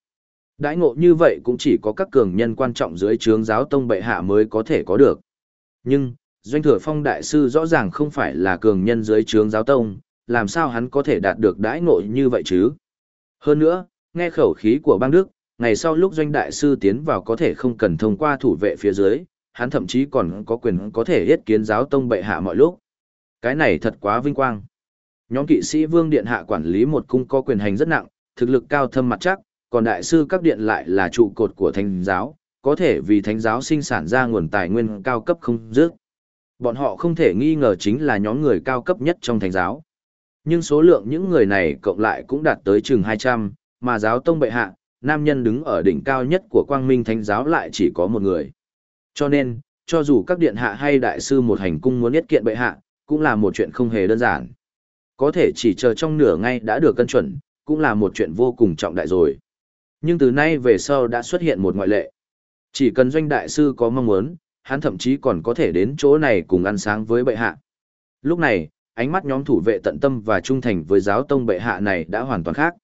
Đãi ngộ như vậy cũng chỉ có các cường nhân quan trọng dưới trướng giáo tông bệ hạ mới có thể có được. Nhưng, Doanh Thừa Phong Đại Sư rõ ràng không phải là cường nhân dưới trướng giáo tông, làm sao hắn có thể đạt được đãi ngộ như vậy chứ? Hơn nữa, nghe khẩu khí của bang Đức, ngày sau lúc Doanh Đại Sư tiến vào có thể không cần thông qua thủ vệ phía dưới, hắn thậm chí còn có quyền có thể yết kiến giáo tông bệ hạ mọi lúc. Cái này thật quá vinh quang. Nhóm kỵ sĩ vương điện hạ quản lý một cung có quyền hành rất nặng, thực lực cao thâm mặt chắc, còn đại sư các điện lại là trụ cột của thánh giáo, có thể vì thánh giáo sinh sản ra nguồn tài nguyên cao cấp không dứt. Bọn họ không thể nghi ngờ chính là nhóm người cao cấp nhất trong thánh giáo. Nhưng số lượng những người này cộng lại cũng đạt tới chừng 200, mà giáo tông bệ hạ, nam nhân đứng ở đỉnh cao nhất của quang minh thánh giáo lại chỉ có một người. Cho nên, cho dù các điện hạ hay đại sư một hành cung muốn nhất kiện bệ hạ, cũng là một chuyện không hề đơn giản. Có thể chỉ chờ trong nửa ngày đã được cân chuẩn, cũng là một chuyện vô cùng trọng đại rồi. Nhưng từ nay về sau đã xuất hiện một ngoại lệ. Chỉ cần doanh đại sư có mong muốn, hắn thậm chí còn có thể đến chỗ này cùng ăn sáng với bệ hạ. Lúc này, ánh mắt nhóm thủ vệ tận tâm và trung thành với giáo tông bệ hạ này đã hoàn toàn khác.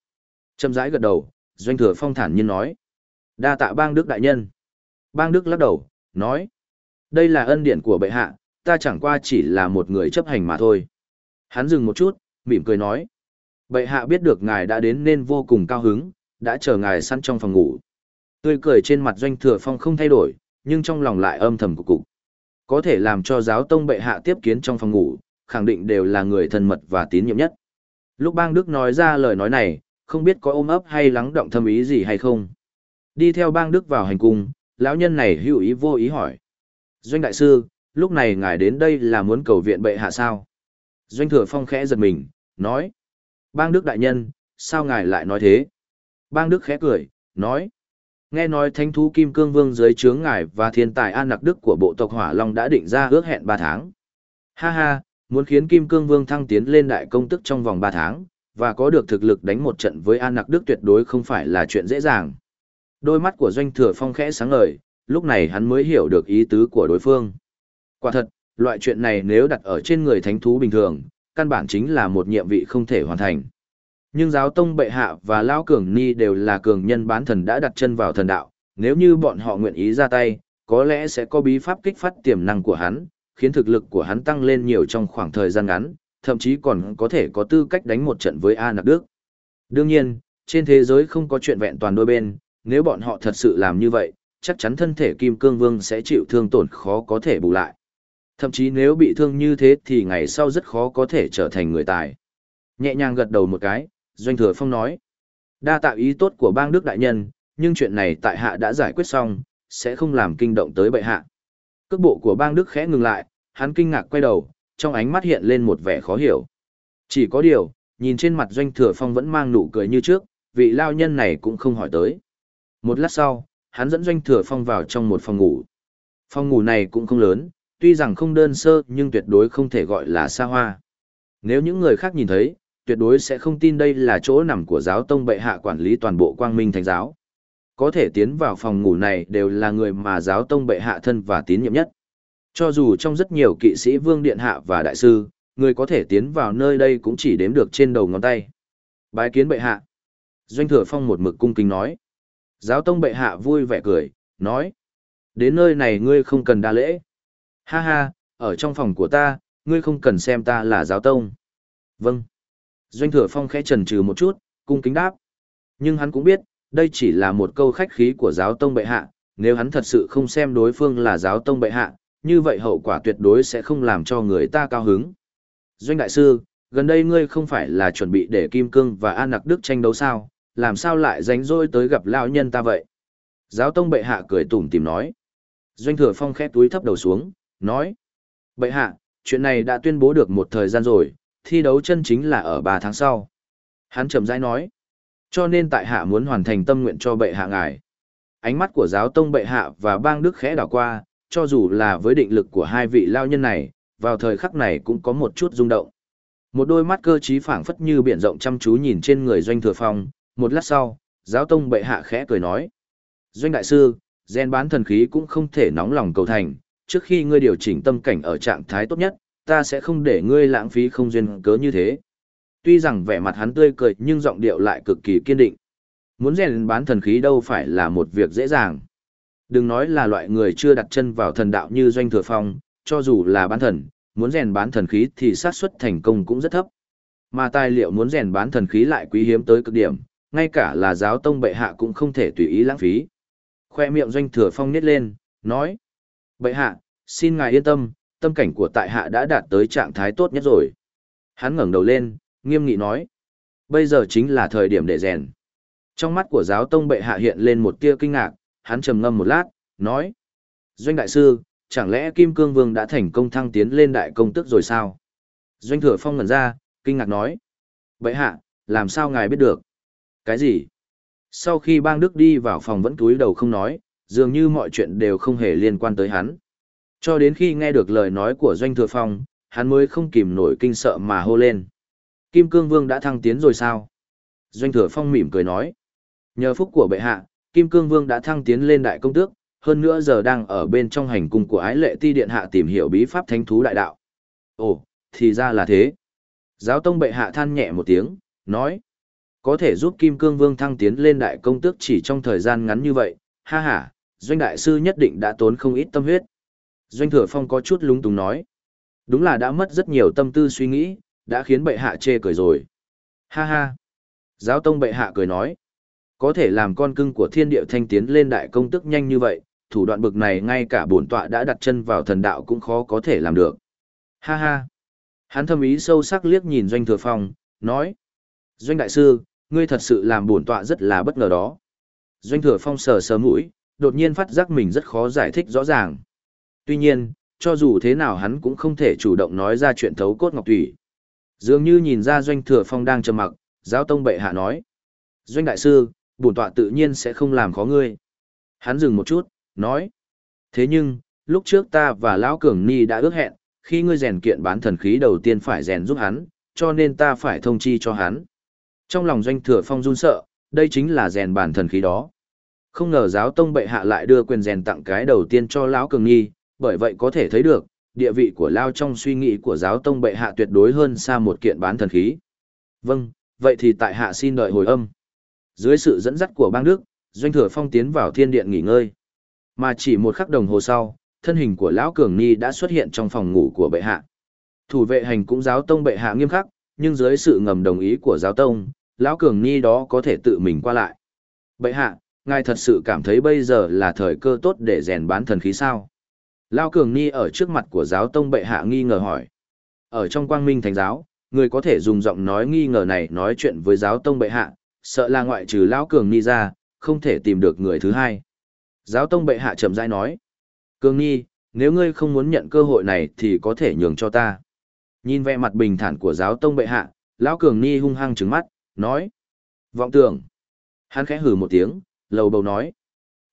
Châm rãi gật đầu, doanh thừa phong thản nhiên nói. Đa tạ bang đức đại nhân. Bang đức lắc đầu, nói. Đây là ân điển của bệ hạ, ta chẳng qua chỉ là một người chấp hành mà thôi. Hắn dừng một chút, mỉm cười nói. Bệ hạ biết được ngài đã đến nên vô cùng cao hứng, đã chờ ngài săn trong phòng ngủ. Tươi cười trên mặt doanh thừa phong không thay đổi, nhưng trong lòng lại âm thầm cục cục. Có thể làm cho giáo tông bệ hạ tiếp kiến trong phòng ngủ, khẳng định đều là người thân mật và tín nhiệm nhất. Lúc bang Đức nói ra lời nói này, không biết có ôm ấp hay lắng động thâm ý gì hay không. Đi theo bang Đức vào hành cung, lão nhân này hữu ý vô ý hỏi. Doanh đại sư, lúc này ngài đến đây là muốn cầu viện bệ hạ sao? Doanh thừa phong khẽ giật mình, nói. Bang Đức đại nhân, sao ngài lại nói thế? Bang Đức khẽ cười, nói. Nghe nói thánh thú Kim Cương Vương dưới trướng ngài và thiên tài An Nặc Đức của bộ tộc Hỏa Long đã định ra ước hẹn 3 tháng. Ha ha, muốn khiến Kim Cương Vương thăng tiến lên đại công tức trong vòng 3 tháng, và có được thực lực đánh một trận với An Nặc Đức tuyệt đối không phải là chuyện dễ dàng. Đôi mắt của Doanh Thừa Phong khẽ sáng ngời, lúc này hắn mới hiểu được ý tứ của đối phương. Quả thật, loại chuyện này nếu đặt ở trên người thánh thú bình thường, căn bản chính là một nhiệm vị không thể hoàn thành. Nhưng giáo tông bệ hạ và Lao Cường Ni đều là cường nhân bán thần đã đặt chân vào thần đạo, nếu như bọn họ nguyện ý ra tay, có lẽ sẽ có bí pháp kích phát tiềm năng của hắn, khiến thực lực của hắn tăng lên nhiều trong khoảng thời gian ngắn, thậm chí còn có thể có tư cách đánh một trận với A Nặc Đức. Đương nhiên, trên thế giới không có chuyện vẹn toàn đôi bên, nếu bọn họ thật sự làm như vậy, chắc chắn thân thể Kim Cương Vương sẽ chịu thương tổn khó có thể bù lại. Thậm chí nếu bị thương như thế thì ngày sau rất khó có thể trở thành người tài. Nhẹ nhàng gật đầu một cái, Doanh Thừa Phong nói. Đa tạo ý tốt của bang Đức Đại Nhân, nhưng chuyện này tại hạ đã giải quyết xong, sẽ không làm kinh động tới bệ hạ. Cước bộ của bang Đức khẽ ngừng lại, hắn kinh ngạc quay đầu, trong ánh mắt hiện lên một vẻ khó hiểu. Chỉ có điều, nhìn trên mặt Doanh Thừa Phong vẫn mang nụ cười như trước, vị lao nhân này cũng không hỏi tới. Một lát sau, hắn dẫn Doanh Thừa Phong vào trong một phòng ngủ. Phòng ngủ này cũng không lớn, tuy rằng không đơn sơ nhưng tuyệt đối không thể gọi là xa hoa. Nếu những người khác nhìn thấy, tuyệt đối sẽ không tin đây là chỗ nằm của giáo tông bệ hạ quản lý toàn bộ quang minh thánh giáo. Có thể tiến vào phòng ngủ này đều là người mà giáo tông bệ hạ thân và tín nhiệm nhất. Cho dù trong rất nhiều kỵ sĩ vương điện hạ và đại sư, người có thể tiến vào nơi đây cũng chỉ đếm được trên đầu ngón tay. Bái kiến bệ hạ. Doanh thừa phong một mực cung kính nói. Giáo tông bệ hạ vui vẻ cười, nói. Đến nơi này ngươi không cần đa lễ. Ha ha, ở trong phòng của ta, ngươi không cần xem ta là giáo tông. Vâng. Doanh thừa phong khẽ trần trừ một chút, cung kính đáp. Nhưng hắn cũng biết, đây chỉ là một câu khách khí của giáo tông bệ hạ, nếu hắn thật sự không xem đối phương là giáo tông bệ hạ, như vậy hậu quả tuyệt đối sẽ không làm cho người ta cao hứng. Doanh đại sư, gần đây ngươi không phải là chuẩn bị để Kim Cương và An Nặc Đức tranh đấu sao, làm sao lại rảnh rỗi tới gặp lão nhân ta vậy? Giáo tông bệ hạ cười tủm tìm nói. Doanh thừa phong khẽ túi thấp đầu xuống, nói. Bệ hạ, chuyện này đã tuyên bố được một thời gian rồi, thi đấu chân chính là ở 3 tháng sau. Hắn chậm rãi nói. Cho nên tại hạ muốn hoàn thành tâm nguyện cho bệ hạ ngài. Ánh mắt của giáo tông bệ hạ và bang đức khẽ đảo qua, cho dù là với định lực của hai vị lao nhân này, vào thời khắc này cũng có một chút rung động. Một đôi mắt cơ trí phảng phất như biển rộng chăm chú nhìn trên người doanh thừa phong, một lát sau, giáo tông bệ hạ khẽ cười nói. Doanh đại sư, gen bán thần khí cũng không thể nóng lòng cầu thành, trước khi ngươi điều chỉnh tâm cảnh ở trạng thái tốt nhất, ta sẽ không để ngươi lãng phí không duyên cớ như thế. Tuy rằng vẻ mặt hắn tươi cười nhưng giọng điệu lại cực kỳ kiên định. Muốn rèn bán thần khí đâu phải là một việc dễ dàng. Đừng nói là loại người chưa đặt chân vào thần đạo như doanh thừa phong, cho dù là bán thần, muốn rèn bán thần khí thì xác suất thành công cũng rất thấp. Mà tài liệu muốn rèn bán thần khí lại quý hiếm tới cực điểm, ngay cả là giáo tông bệ hạ cũng không thể tùy ý lãng phí. Khoe miệng doanh thừa phong nít lên, nói. Bệ hạ, xin ngài yên tâm, tâm cảnh của tại hạ đã đạt tới trạng thái tốt nhất rồi. Hắn ngẩng đầu lên, nghiêm nghị nói. Bây giờ chính là thời điểm để rèn. Trong mắt của giáo tông bệ hạ hiện lên một tia kinh ngạc, hắn trầm ngâm một lát, nói. Doanh đại sư, chẳng lẽ Kim Cương Vương đã thành công thăng tiến lên đại công tức rồi sao? Doanh thừa phong ngẩn ra, kinh ngạc nói. Bệ hạ, làm sao ngài biết được? Cái gì? Sau khi bang Đức đi vào phòng vẫn túi đầu không nói, dường như mọi chuyện đều không hề liên quan tới hắn. Cho đến khi nghe được lời nói của Doanh Thừa Phong, hắn mới không kìm nổi kinh sợ mà hô lên. Kim Cương Vương đã thăng tiến rồi sao? Doanh Thừa Phong mỉm cười nói. Nhờ phúc của bệ hạ, Kim Cương Vương đã thăng tiến lên đại công tước, hơn nữa giờ đang ở bên trong hành cung của ái lệ ti điện hạ tìm hiểu bí pháp thánh thú đại đạo. Ồ, thì ra là thế. Giáo tông bệ hạ than nhẹ một tiếng, nói. Có thể giúp Kim Cương Vương thăng tiến lên đại công tước chỉ trong thời gian ngắn như vậy, ha ha, doanh đại sư nhất định đã tốn không ít tâm huyết. Doanh thừa phong có chút lúng túng nói. Đúng là đã mất rất nhiều tâm tư suy nghĩ, đã khiến bệ hạ chê cười rồi. Ha ha. Giáo tông bệ hạ cười nói. Có thể làm con cưng của thiên địa thanh tiến lên đại công tức nhanh như vậy, thủ đoạn bực này ngay cả bổn tọa đã đặt chân vào thần đạo cũng khó có thể làm được. Ha ha. Hắn thâm ý sâu sắc liếc nhìn Doanh Thừa Phong, nói. Doanh Đại Sư, ngươi thật sự làm bổn tọa rất là bất ngờ đó. Doanh Thừa Phong sờ sờ mũi, đột nhiên phát giác mình rất khó giải thích rõ ràng. Tuy nhiên, cho dù thế nào hắn cũng không thể chủ động nói ra chuyện thấu cốt ngọc thủy. Dường như nhìn ra Doanh Thừa Phong đang trầm mặc, giáo tông bệ hạ nói. Doanh Đại Sư, bổn tọa tự nhiên sẽ không làm khó ngươi. Hắn dừng một chút, nói. Thế nhưng, lúc trước ta và Lão Cường Ni đã ước hẹn, khi ngươi rèn kiện bán thần khí đầu tiên phải rèn giúp hắn, cho nên ta phải thông chi cho hắn. Trong lòng doanh thừa phong run sợ, đây chính là rèn bản thần khí đó. Không ngờ giáo tông bệ hạ lại đưa quyền rèn tặng cái đầu tiên cho lão cường nghi, bởi vậy có thể thấy được, địa vị của lao trong suy nghĩ của giáo tông bệ hạ tuyệt đối hơn xa một kiện bán thần khí. Vâng, vậy thì tại hạ xin đợi hồi âm. Dưới sự dẫn dắt của bang đức, doanh thừa phong tiến vào thiên điện nghỉ ngơi. Mà chỉ một khắc đồng hồ sau, thân hình của lão cường ni đã xuất hiện trong phòng ngủ của bệ hạ. Thủ vệ hành cũng giáo tông bệ hạ nghiêm khắc, nhưng dưới sự ngầm đồng ý của giáo tông, lão cường ni đó có thể tự mình qua lại. Bệ hạ, ngài thật sự cảm thấy bây giờ là thời cơ tốt để rèn bán thần khí sao? Lão cường ni ở trước mặt của giáo tông bệ hạ nghi ngờ hỏi. Ở trong quang minh thánh giáo, người có thể dùng giọng nói nghi ngờ này nói chuyện với giáo tông bệ hạ, sợ là ngoại trừ lão cường ni ra, không thể tìm được người thứ hai. Giáo tông bệ hạ chậm rãi nói. Cường ni, nếu ngươi không muốn nhận cơ hội này thì có thể nhường cho ta. Nhìn vẻ mặt bình thản của giáo tông bệ hạ, lão cường ni hung hăng trừng mắt, nói. Vọng tưởng. Hắn khẽ hừ một tiếng, lầu bầu nói.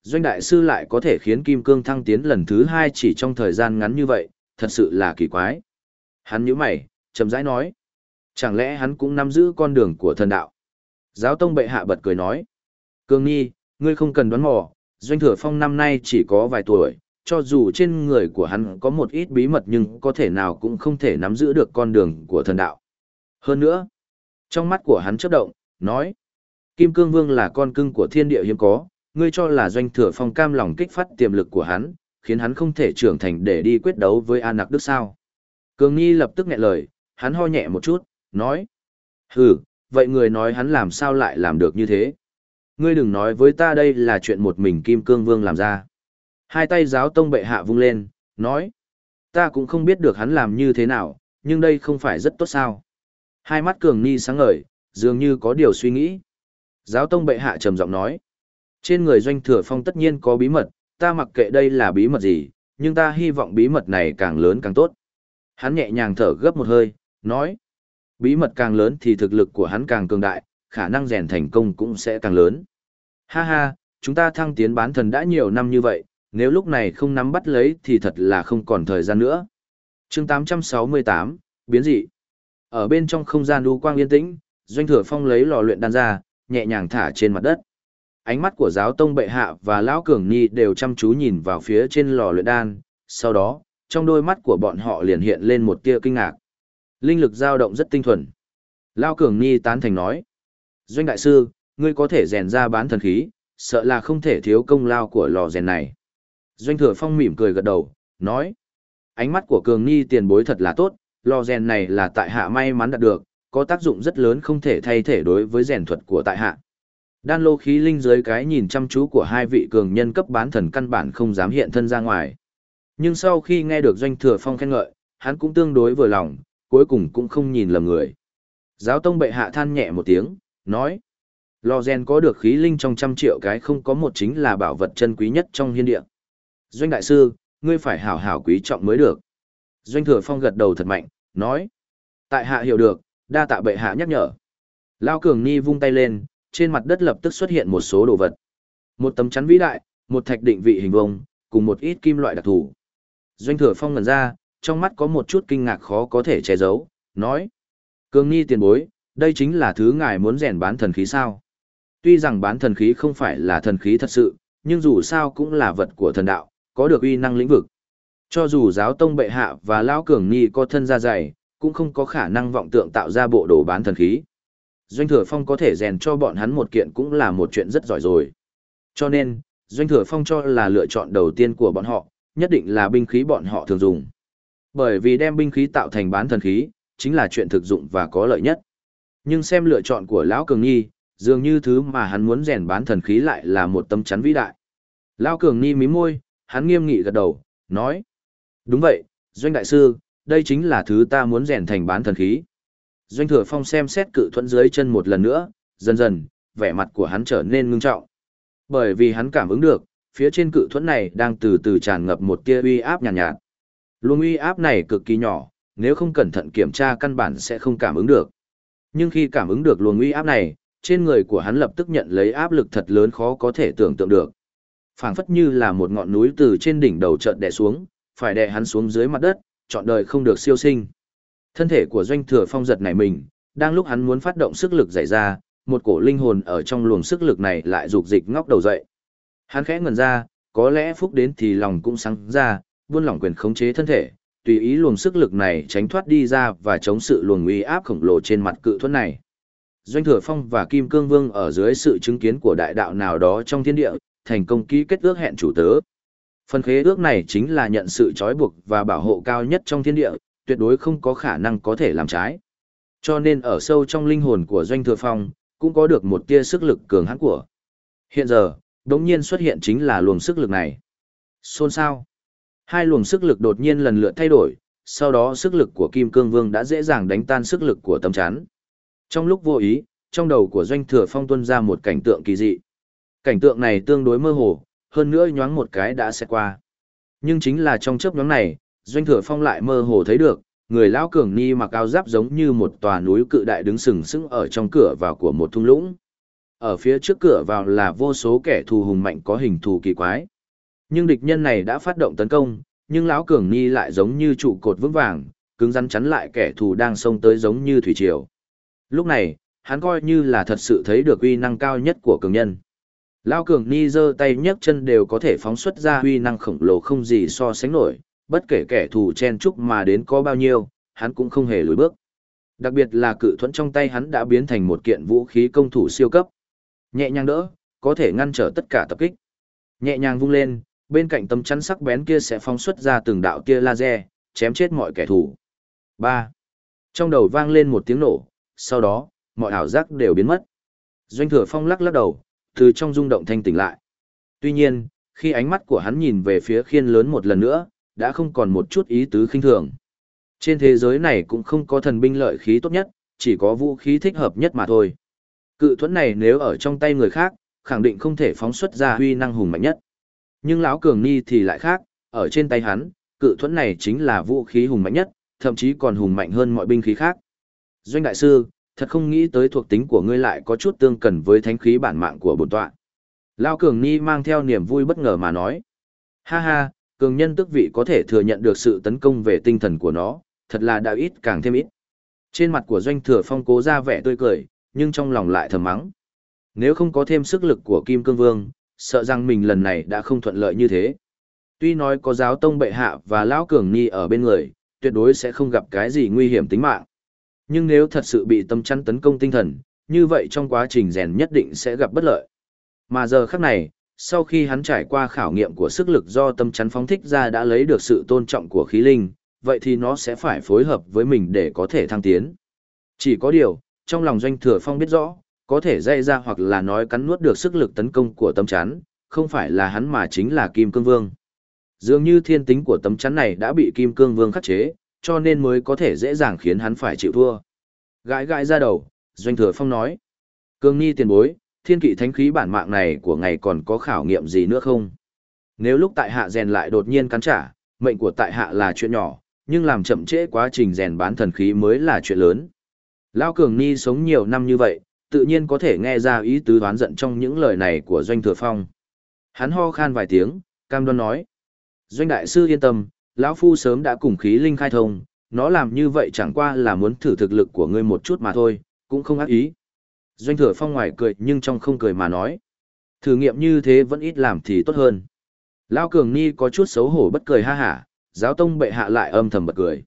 Doanh đại sư lại có thể khiến kim cương thăng tiến lần thứ hai chỉ trong thời gian ngắn như vậy, thật sự là kỳ quái. Hắn nhíu mày, chậm rãi nói. Chẳng lẽ hắn cũng nắm giữ con đường của thần đạo? Giáo tông bệ hạ bật cười nói. Cường Nhi, ngươi không cần đoán mò, Doanh Thừa Phong năm nay chỉ có vài tuổi, cho dù trên người của hắn có một ít bí mật nhưng có thể nào cũng không thể nắm giữ được con đường của thần đạo. Hơn nữa, trong mắt của hắn chớp động, nói, Kim Cương Vương là con cưng của thiên địa hiếm có, ngươi cho là doanh thừa phong cam lòng kích phát tiềm lực của hắn, khiến hắn không thể trưởng thành để đi quyết đấu với An Nặc Đức sao. Cường Nhi lập tức nghẹn lời, hắn ho nhẹ một chút, nói, hừ, vậy người nói hắn làm sao lại làm được như thế? Ngươi đừng nói với ta đây là chuyện một mình Kim Cương Vương làm ra. Hai tay giáo tông bệ hạ vung lên, nói. Ta cũng không biết được hắn làm như thế nào, nhưng đây không phải rất tốt sao. Hai mắt cường Nghi sáng ngời, dường như có điều suy nghĩ. Giáo tông bệ hạ trầm giọng nói. Trên người doanh thừa phong tất nhiên có bí mật, ta mặc kệ đây là bí mật gì, nhưng ta hy vọng bí mật này càng lớn càng tốt. Hắn nhẹ nhàng thở gấp một hơi, nói. Bí mật càng lớn thì thực lực của hắn càng cường đại, khả năng rèn thành công cũng sẽ càng lớn. Ha ha, chúng ta thăng tiến bán thần đã nhiều năm như vậy, nếu lúc này không nắm bắt lấy thì thật là không còn thời gian nữa. chương 868, biến dị. Ở bên trong không gian đu quang yên tĩnh, Doanh Thừa Phong lấy lò luyện đan ra, nhẹ nhàng thả trên mặt đất. Ánh mắt của giáo tông bệ hạ và lão cường ni đều chăm chú nhìn vào phía trên lò luyện đan, sau đó, trong đôi mắt của bọn họ liền hiện lên một tia kinh ngạc. Linh lực dao động rất tinh thuần. Lão cường ni tán thành nói: "Doanh đại sư, ngươi có thể rèn ra bán thần khí, sợ là không thể thiếu công lao của lò rèn này." Doanh thừa phong mỉm cười gật đầu, nói. Ánh mắt của cường ni tiền bối thật là tốt, lò rèn này là tại hạ may mắn đạt được, có tác dụng rất lớn không thể thay thể đối với rèn thuật của tại hạ. Đan lô khí linh dưới cái nhìn chăm chú của hai vị cường nhân cấp bán thần căn bản không dám hiện thân ra ngoài. Nhưng sau khi nghe được doanh thừa phong khen ngợi, hắn cũng tương đối vừa lòng, cuối cùng cũng không nhìn lầm người. Giáo tông bệ hạ than nhẹ một tiếng, nói. Lò rèn có được khí linh trong trăm triệu cái không có một chính là bảo vật chân quý nhất trong hiên địa. Doanh đại sư, ngươi phải hảo hảo quý trọng mới được. Doanh thừa phong gật đầu thật mạnh, nói. Tại hạ hiểu được, đa tạ bệ hạ nhắc nhở. Lao cường ni vung tay lên, trên mặt đất lập tức xuất hiện một số đồ vật. Một tấm chắn vĩ đại, một thạch định vị hình vông, cùng một ít kim loại đặc thù. Doanh thừa phong ngần ra, trong mắt có một chút kinh ngạc khó có thể che giấu, nói. Cường Nhi tiền bối, đây chính là thứ ngài muốn rèn bán thần khí sao. Tuy rằng bán thần khí không phải là thần khí thật sự, nhưng dù sao cũng là vật của thần đạo, có được uy năng lĩnh vực. Cho dù giáo tông bệ hạ và lão cường Nhi có thân gia dày, cũng không có khả năng vọng tượng tạo ra bộ đồ bán thần khí. Doanh thừa phong có thể rèn cho bọn hắn một kiện cũng là một chuyện rất giỏi rồi. Cho nên, Doanh thừa phong cho là lựa chọn đầu tiên của bọn họ, nhất định là binh khí bọn họ thường dùng. Bởi vì đem binh khí tạo thành bán thần khí, chính là chuyện thực dụng và có lợi nhất. Nhưng xem lựa chọn của Lão Cường Nhi, dường như thứ mà hắn muốn rèn bán thần khí lại là một tâm chắn vĩ đại. Lão Cường Nhi mím môi, hắn nghiêm nghị gật đầu, nói. Đúng vậy, Doanh Đại Sư, đây chính là thứ ta muốn rèn thành bán thần khí. Doanh Thừa Phong xem xét cự thuẫn dưới chân một lần nữa, dần dần, vẻ mặt của hắn trở nên ngưng trọng. Bởi vì hắn cảm ứng được, phía trên cự thuẫn này đang từ từ tràn ngập một tia uy áp nhàn nhạt, nhạt. Luồng uy áp này cực kỳ nhỏ, nếu không cẩn thận kiểm tra căn bản sẽ không cảm ứng được. Nhưng khi cảm ứng được luồng uy áp này, trên người của hắn lập tức nhận lấy áp lực thật lớn khó có thể tưởng tượng được. phảng phất như là một ngọn núi từ trên đỉnh đầu chợt đè xuống, phải đè hắn xuống dưới mặt đất, chọn đời không được siêu sinh. Thân thể của doanh thừa phong giật này mình, đang lúc hắn muốn phát động sức lực giải ra, một cổ linh hồn ở trong luồng sức lực này lại rục dịch ngóc đầu dậy. Hắn khẽ ngẩn ra, có lẽ phúc đến thì lòng cũng sáng ra, buôn lỏng quyền khống chế thân thể, tùy ý luồng sức lực này tránh thoát đi ra và chống sự luồng uy áp khổng lồ trên mặt cự thuẫn này. Doanh Thừa Phong và Kim Cương Vương ở dưới sự chứng kiến của đại đạo nào đó trong thiên địa, thành công ký kết ước hẹn chủ tớ. Phần khế ước này chính là nhận sự trói buộc và bảo hộ cao nhất trong thiên địa, tuyệt đối không có khả năng có thể làm trái. Cho nên ở sâu trong linh hồn của Doanh Thừa Phong, cũng có được một tia sức lực cường hãn của. Hiện giờ, đống nhiên xuất hiện chính là luồng sức lực này. Xôn sao? Hai luồng sức lực đột nhiên lần lượt thay đổi, sau đó sức lực của Kim Cương Vương đã dễ dàng đánh tan sức lực của tâm chán. Trong lúc vô ý, trong đầu của Doanh Thừa Phong tuân ra một cảnh tượng kỳ dị. Cảnh tượng này tương đối mơ hồ, hơn nữa nhoáng một cái đã sẽ qua. Nhưng chính là trong chớp nhoáng này, Doanh Thừa Phong lại mơ hồ thấy được, người lão cường ni mặc áo giáp giống như một tòa núi cự đại đứng sừng sững ở trong cửa vào của một thung lũng. Ở phía trước cửa vào là vô số kẻ thù hùng mạnh có hình thù kỳ quái. Nhưng địch nhân này đã phát động tấn công, nhưng lão cường ni lại giống như trụ cột vững vàng, cứng rắn chắn lại kẻ thù đang xông tới giống như thủy triều. Lúc này, hắn coi như là thật sự thấy được uy năng cao nhất của cường nhân. Lão cường ni giơ tay nhấc chân đều có thể phóng xuất ra uy năng khổng lồ không gì so sánh nổi, bất kể kẻ thù chen chúc mà đến có bao nhiêu, hắn cũng không hề lùi bước. Đặc biệt là cự thuẫn trong tay hắn đã biến thành một kiện vũ khí công thủ siêu cấp. Nhẹ nhàng đỡ, có thể ngăn trở tất cả tập kích. Nhẹ nhàng vung lên, bên cạnh tấm chắn sắc bén kia sẽ phóng xuất ra từng đạo tia laser, chém chết mọi kẻ thù. 3. Trong đầu vang lên một tiếng nổ, sau đó, mọi ảo giác đều biến mất. Doanh thừa phong lắc lắc đầu, từ trong rung động thanh tỉnh lại. Tuy nhiên, khi ánh mắt của hắn nhìn về phía khiên lớn một lần nữa, đã không còn một chút ý tứ khinh thường. Trên thế giới này cũng không có thần binh lợi khí tốt nhất, chỉ có vũ khí thích hợp nhất mà thôi. Cự thuẫn này nếu ở trong tay người khác, khẳng định không thể phóng xuất ra huy năng hùng mạnh nhất. Nhưng lão cường ni thì lại khác, ở trên tay hắn, cự thuẫn này chính là vũ khí hùng mạnh nhất, thậm chí còn hùng mạnh hơn mọi binh khí khác. Doanh đại sư, thật không nghĩ tới thuộc tính của ngươi lại có chút tương cần với thánh khí bản mạng của bổn tọa. Lão cường ni mang theo niềm vui bất ngờ mà nói. Ha ha, cường nhân tức vị có thể thừa nhận được sự tấn công về tinh thần của nó, thật là đã ít càng thêm ít. Trên mặt của doanh thừa phong cố ra vẻ tươi cười, nhưng trong lòng lại thầm mắng. Nếu không có thêm sức lực của Kim Cương Vương, sợ rằng mình lần này đã không thuận lợi như thế. Tuy nói có giáo tông bệ hạ và lão cường Nhi ở bên người, tuyệt đối sẽ không gặp cái gì nguy hiểm tính mạng. Nhưng nếu thật sự bị tâm chăn tấn công tinh thần, như vậy trong quá trình rèn nhất định sẽ gặp bất lợi. Mà giờ khắc này, sau khi hắn trải qua khảo nghiệm của sức lực do tâm chắn phóng thích ra đã lấy được sự tôn trọng của khí linh, vậy thì nó sẽ phải phối hợp với mình để có thể thăng tiến. Chỉ có điều, trong lòng doanh thừa phong biết rõ, có thể dây ra hoặc là nói cắn nuốt được sức lực tấn công của tâm chắn, không phải là hắn mà chính là Kim Cương Vương. Dường như thiên tính của tấm chắn này đã bị Kim Cương Vương khắc chế, cho nên mới có thể dễ dàng khiến hắn phải chịu thua. Gãi gãi ra đầu, Doanh Thừa Phong nói. Cương Nhi tiền bối, thiên kỵ thánh khí bản mạng này của ngài còn có khảo nghiệm gì nữa không? Nếu lúc tại hạ rèn lại đột nhiên cắn trả, mệnh của tại hạ là chuyện nhỏ, nhưng làm chậm trễ quá trình rèn bán thần khí mới là chuyện lớn. Lao Cường Ni sống nhiều năm như vậy, tự nhiên có thể nghe ra ý tứ đoán giận trong những lời này của Doanh Thừa Phong. Hắn ho khan vài tiếng, cam đoan nói. Doanh Đại Sư yên tâm, lão phu sớm đã cùng khí linh khai thông, nó làm như vậy chẳng qua là muốn thử thực lực của ngươi một chút mà thôi, cũng không ác ý. Doanh thừa phong ngoài cười nhưng trong không cười mà nói. Thử nghiệm như thế vẫn ít làm thì tốt hơn. Lão cường ni có chút xấu hổ bất cười ha hả, giáo tông bệ hạ lại âm thầm bật cười.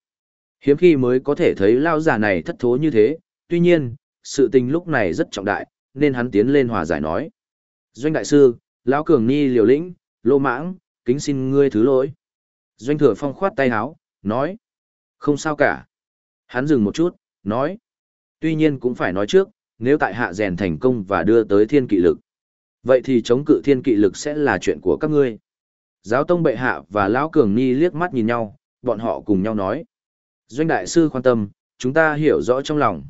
Hiếm khi mới có thể thấy lao già này thất thố như thế, tuy nhiên, sự tình lúc này rất trọng đại, nên hắn tiến lên hòa giải nói. Doanh đại sư, lão cường ni liều lĩnh, lô mãng, kính xin ngươi thứ lỗi. Doanh thừa phong khoát tay háo, nói. Không sao cả. Hắn dừng một chút, nói. Tuy nhiên cũng phải nói trước, nếu tại hạ rèn thành công và đưa tới thiên kỵ lực. Vậy thì chống cự thiên kỵ lực sẽ là chuyện của các ngươi. Giáo tông bệ hạ và lão cường ni liếc mắt nhìn nhau, bọn họ cùng nhau nói. Doanh đại sư quan tâm, chúng ta hiểu rõ trong lòng.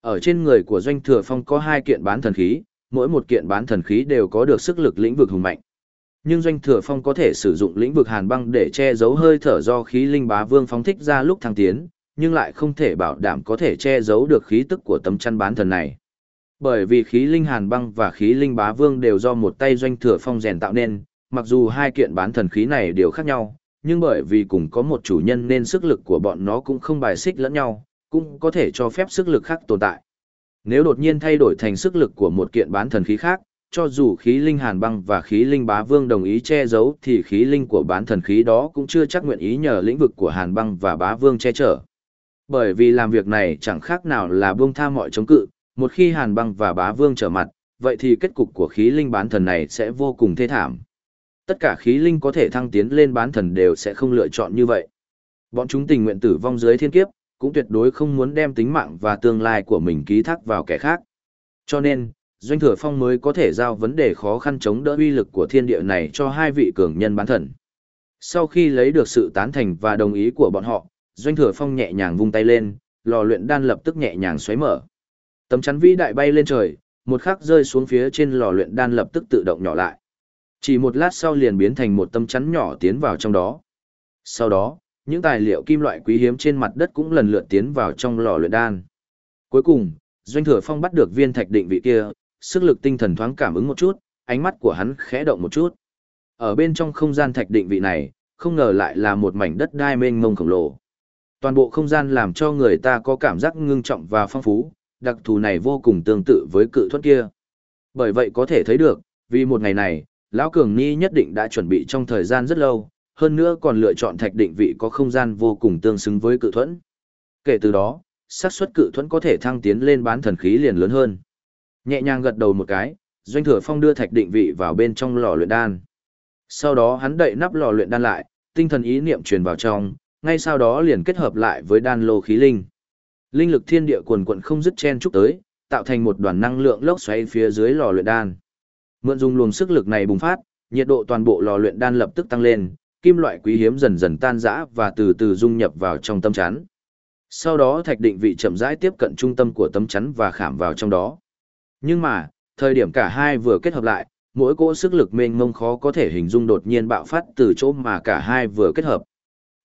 Ở trên người của doanh thừa phong có hai kiện bán thần khí, mỗi một kiện bán thần khí đều có được sức lực lĩnh vực hùng mạnh. Nhưng doanh thừa phong có thể sử dụng lĩnh vực hàn băng để che giấu hơi thở do khí linh bá vương phóng thích ra lúc thăng tiến, nhưng lại không thể bảo đảm có thể che giấu được khí tức của tấm chăn bán thần này. Bởi vì khí linh hàn băng và khí linh bá vương đều do một tay doanh thừa phong rèn tạo nên, mặc dù hai kiện bán thần khí này đều khác nhau, nhưng bởi vì cùng có một chủ nhân nên sức lực của bọn nó cũng không bài xích lẫn nhau, cũng có thể cho phép sức lực khác tồn tại. Nếu đột nhiên thay đổi thành sức lực của một kiện bán thần khí khác, cho dù khí linh hàn băng và khí linh bá vương đồng ý che giấu thì khí linh của bán thần khí đó cũng chưa chắc nguyện ý nhờ lĩnh vực của hàn băng và bá vương che chở. Bởi vì làm việc này chẳng khác nào là buông tha mọi chống cự, một khi hàn băng và bá vương trở mặt, vậy thì kết cục của khí linh bán thần này sẽ vô cùng thê thảm. Tất cả khí linh có thể thăng tiến lên bán thần đều sẽ không lựa chọn như vậy. Bọn chúng tình nguyện tử vong dưới thiên kiếp, cũng tuyệt đối không muốn đem tính mạng và tương lai của mình ký thác vào kẻ khác. Cho nên, Doanh Thừa Phong mới có thể giao vấn đề khó khăn chống đỡ uy lực của thiên địa này cho hai vị cường nhân bán thần. Sau khi lấy được sự tán thành và đồng ý của bọn họ, Doanh Thừa Phong nhẹ nhàng vung tay lên, lò luyện đan lập tức nhẹ nhàng xoáy mở. Tấm chắn vĩ đại bay lên trời, một khắc rơi xuống phía trên lò luyện đan lập tức tự động nhỏ lại. Chỉ một lát sau liền biến thành một tấm chắn nhỏ tiến vào trong đó. Sau đó, những tài liệu kim loại quý hiếm trên mặt đất cũng lần lượt tiến vào trong lò luyện đan. Cuối cùng, Doanh Thừa Phong bắt được viên thạch định vị kia, sức lực tinh thần thoáng cảm ứng một chút, ánh mắt của hắn khẽ động một chút. Ở bên trong không gian thạch định vị này, không ngờ lại là một mảnh đất đai mênh mông khổng lồ. Toàn bộ không gian làm cho người ta có cảm giác ngưng trọng và phong phú, đặc thù này vô cùng tương tự với cự thuẫn kia. Bởi vậy có thể thấy được, vì một ngày này, Lão Cường Ni nhất định đã chuẩn bị trong thời gian rất lâu, hơn nữa còn lựa chọn thạch định vị có không gian vô cùng tương xứng với cự thuẫn. Kể từ đó, xác suất cự thuẫn có thể thăng tiến lên bán thần khí liền lớn hơn. Nhẹ nhàng gật đầu một cái, Doanh Thừa Phong đưa thạch định vị vào bên trong lò luyện đan. Sau đó hắn đậy nắp lò luyện đan lại, tinh thần ý niệm truyền vào trong, ngay sau đó liền kết hợp lại với đan lô khí linh. Linh lực thiên địa quần quận không dứt chen chúc tới, tạo thành một đoàn năng lượng lốc xoáy phía dưới lò luyện đan. Mượn dùng luồng sức lực này bùng phát, nhiệt độ toàn bộ lò luyện đan lập tức tăng lên, kim loại quý hiếm dần dần tan rã và từ từ dung nhập vào trong tâm chắn. Sau đó thạch định vị chậm rãi tiếp cận trung tâm của tấm chắn và khảm vào trong đó. Nhưng mà, thời điểm cả hai vừa kết hợp lại, mỗi cỗ sức lực mênh mông khó có thể hình dung đột nhiên bạo phát từ chỗ mà cả hai vừa kết hợp.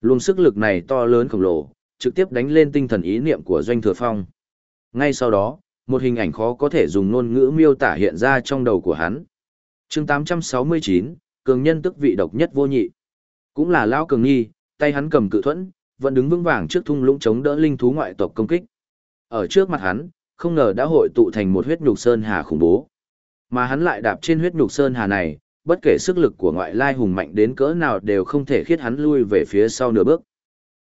Luồng sức lực này to lớn khổng lồ, trực tiếp đánh lên tinh thần ý niệm của Doanh Thừa Phong. Ngay sau đó, một hình ảnh khó có thể dùng ngôn ngữ miêu tả hiện ra trong đầu của hắn. chương 869, cường nhân tức vị độc nhất vô nhị. Cũng là Lão Cường Nghi, tay hắn cầm cự thuẫn, vẫn đứng vững vàng trước thung lũng chống đỡ linh thú ngoại tộc công kích. Ở trước mặt hắn, không ngờ đã hội tụ thành một huyết nhục sơn hà khủng bố. Mà hắn lại đạp trên huyết nhục sơn hà này, bất kể sức lực của ngoại lai hùng mạnh đến cỡ nào đều không thể khiết hắn lui về phía sau nửa bước.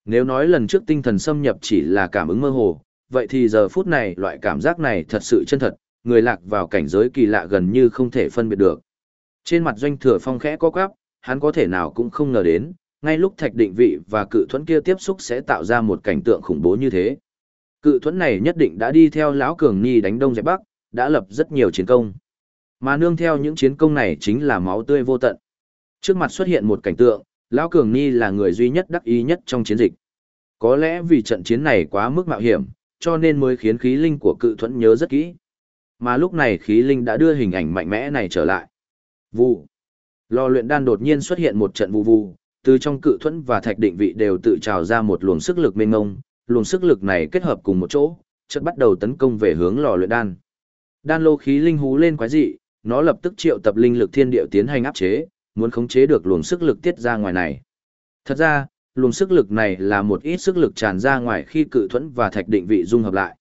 Nếu nói lần trước tinh thần xâm nhập chỉ là cảm ứng mơ hồ, vậy thì giờ phút này loại cảm giác này thật sự chân thật, người lạc vào cảnh giới kỳ lạ gần như không thể phân biệt được. Trên mặt doanh thừa phong khẽ có quắp, hắn có thể nào cũng không ngờ đến, ngay lúc thạch định vị và cự thuẫn kia tiếp xúc sẽ tạo ra một cảnh tượng khủng bố như thế. Cự thuẫn này nhất định đã đi theo lão cường ni đánh đông dẹp bắc, đã lập rất nhiều chiến công. Mà nương theo những chiến công này chính là máu tươi vô tận. Trước mặt xuất hiện một cảnh tượng, lão cường ni là người duy nhất đắc ý nhất trong chiến dịch. Có lẽ vì trận chiến này quá mức mạo hiểm, cho nên mới khiến khí linh của cự thuẫn nhớ rất kỹ. Mà lúc này khí linh đã đưa hình ảnh mạnh mẽ này trở lại. Vụ. Lò luyện đan đột nhiên xuất hiện một trận vụ vụ, từ trong cự thuẫn và thạch định vị đều tự trào ra một luồng sức lực mênh mông luồng sức lực này kết hợp cùng một chỗ, chợt bắt đầu tấn công về hướng lò luyện đan. Đan lô khí linh hú lên quái dị, nó lập tức triệu tập linh lực thiên địa tiến hành áp chế, muốn khống chế được luồng sức lực tiết ra ngoài này. Thật ra, luồng sức lực này là một ít sức lực tràn ra ngoài khi cự thuẫn và thạch định vị dung hợp lại.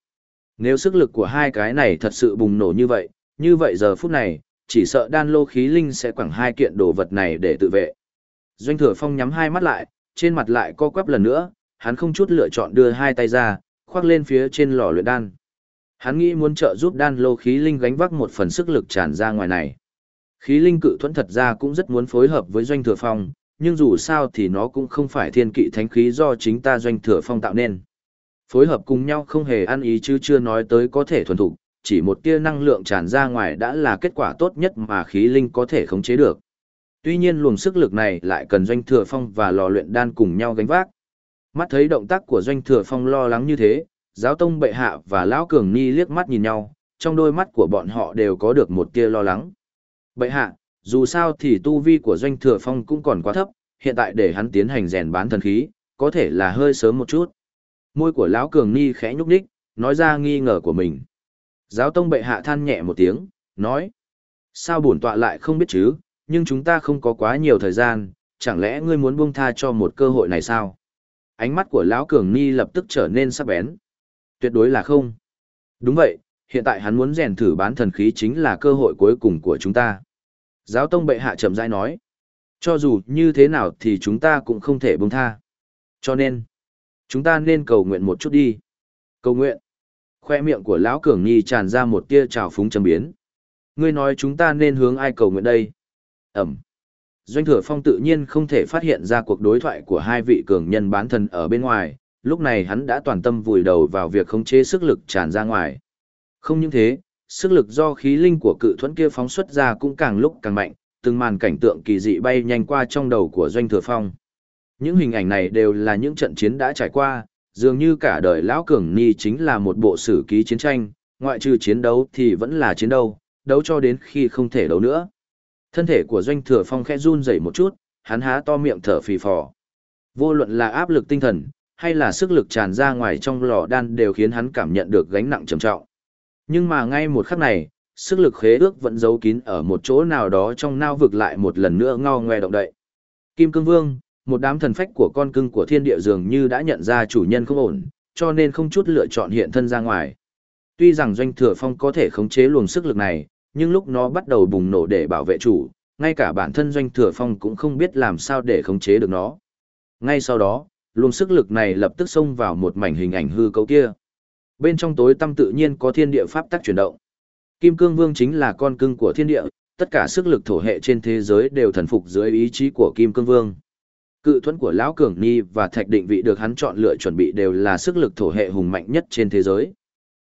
Nếu sức lực của hai cái này thật sự bùng nổ như vậy, như vậy giờ phút này, chỉ sợ đan lô khí linh sẽ quẳng hai kiện đồ vật này để tự vệ. Doanh thừa phong nhắm hai mắt lại, trên mặt lại co quắp lần nữa, hắn không chút lựa chọn đưa hai tay ra, khoác lên phía trên lò luyện đan. Hắn nghĩ muốn trợ giúp đan lô khí linh gánh vác một phần sức lực tràn ra ngoài này. Khí linh cự thuẫn thật ra cũng rất muốn phối hợp với doanh thừa phong, nhưng dù sao thì nó cũng không phải thiên kỵ thánh khí do chính ta doanh thừa phong tạo nên. Phối hợp cùng nhau không hề ăn ý chứ chưa nói tới có thể thuần thục, chỉ một tia năng lượng tràn ra ngoài đã là kết quả tốt nhất mà khí linh có thể khống chế được. Tuy nhiên luồng sức lực này lại cần doanh thừa phong và lò luyện đan cùng nhau gánh vác. Mắt thấy động tác của doanh thừa phong lo lắng như thế, giáo tông bệ hạ và lão cường ni liếc mắt nhìn nhau, trong đôi mắt của bọn họ đều có được một tia lo lắng. Bệ hạ, dù sao thì tu vi của doanh thừa phong cũng còn quá thấp, hiện tại để hắn tiến hành rèn bán thần khí, có thể là hơi sớm một chút. Môi của lão cường ni khẽ nhúc nhích, nói ra nghi ngờ của mình. Giáo tông bệ hạ than nhẹ một tiếng, nói. Sao bổn tọa lại không biết chứ, nhưng chúng ta không có quá nhiều thời gian, chẳng lẽ ngươi muốn buông tha cho một cơ hội này sao? Ánh mắt của lão cường ni lập tức trở nên sắc bén. Tuyệt đối là không. Đúng vậy, hiện tại hắn muốn rèn thử bán thần khí chính là cơ hội cuối cùng của chúng ta. Giáo tông bệ hạ chậm rãi nói. Cho dù như thế nào thì chúng ta cũng không thể buông tha. Cho nên, chúng ta nên cầu nguyện một chút đi. Cầu nguyện. Khoe miệng của lão cường nhi tràn ra một tia trào phúng châm biến. Ngươi nói chúng ta nên hướng ai cầu nguyện đây? Ẩm. Doanh thừa phong tự nhiên không thể phát hiện ra cuộc đối thoại của hai vị cường nhân bán thần ở bên ngoài, lúc này hắn đã toàn tâm vùi đầu vào việc khống chế sức lực tràn ra ngoài. Không những thế, sức lực do khí linh của cự thuẫn kia phóng xuất ra cũng càng lúc càng mạnh, từng màn cảnh tượng kỳ dị bay nhanh qua trong đầu của Doanh Thừa Phong. Những hình ảnh này đều là những trận chiến đã trải qua, dường như cả đời Lão Cường Ni chính là một bộ sử ký chiến tranh, ngoại trừ chiến đấu thì vẫn là chiến đấu, đấu cho đến khi không thể đấu nữa. Thân thể của Doanh Thừa Phong khẽ run rẩy một chút, hắn há to miệng thở phì phò. Vô luận là áp lực tinh thần, hay là sức lực tràn ra ngoài trong lò đan đều khiến hắn cảm nhận được gánh nặng trầm trọng. Nhưng mà ngay một khắc này, sức lực khế ước vẫn giấu kín ở một chỗ nào đó trong nao vực lại một lần nữa ngao ngoe động đậy. Kim Cương Vương, một đám thần phách của con cưng của thiên địa dường như đã nhận ra chủ nhân không ổn, cho nên không chút lựa chọn hiện thân ra ngoài. Tuy rằng doanh thừa phong có thể khống chế luồng sức lực này, nhưng lúc nó bắt đầu bùng nổ để bảo vệ chủ, ngay cả bản thân doanh thừa phong cũng không biết làm sao để khống chế được nó. Ngay sau đó, luồng sức lực này lập tức xông vào một mảnh hình ảnh hư cấu kia. Bên trong tối tâm tự nhiên có thiên địa pháp tắc chuyển động. Kim Cương Vương chính là con cưng của thiên địa, tất cả sức lực thổ hệ trên thế giới đều thần phục dưới ý chí của Kim Cương Vương. Cự thuẫn của Lão Cường Ni và Thạch Định Vị được hắn chọn lựa chuẩn bị đều là sức lực thổ hệ hùng mạnh nhất trên thế giới.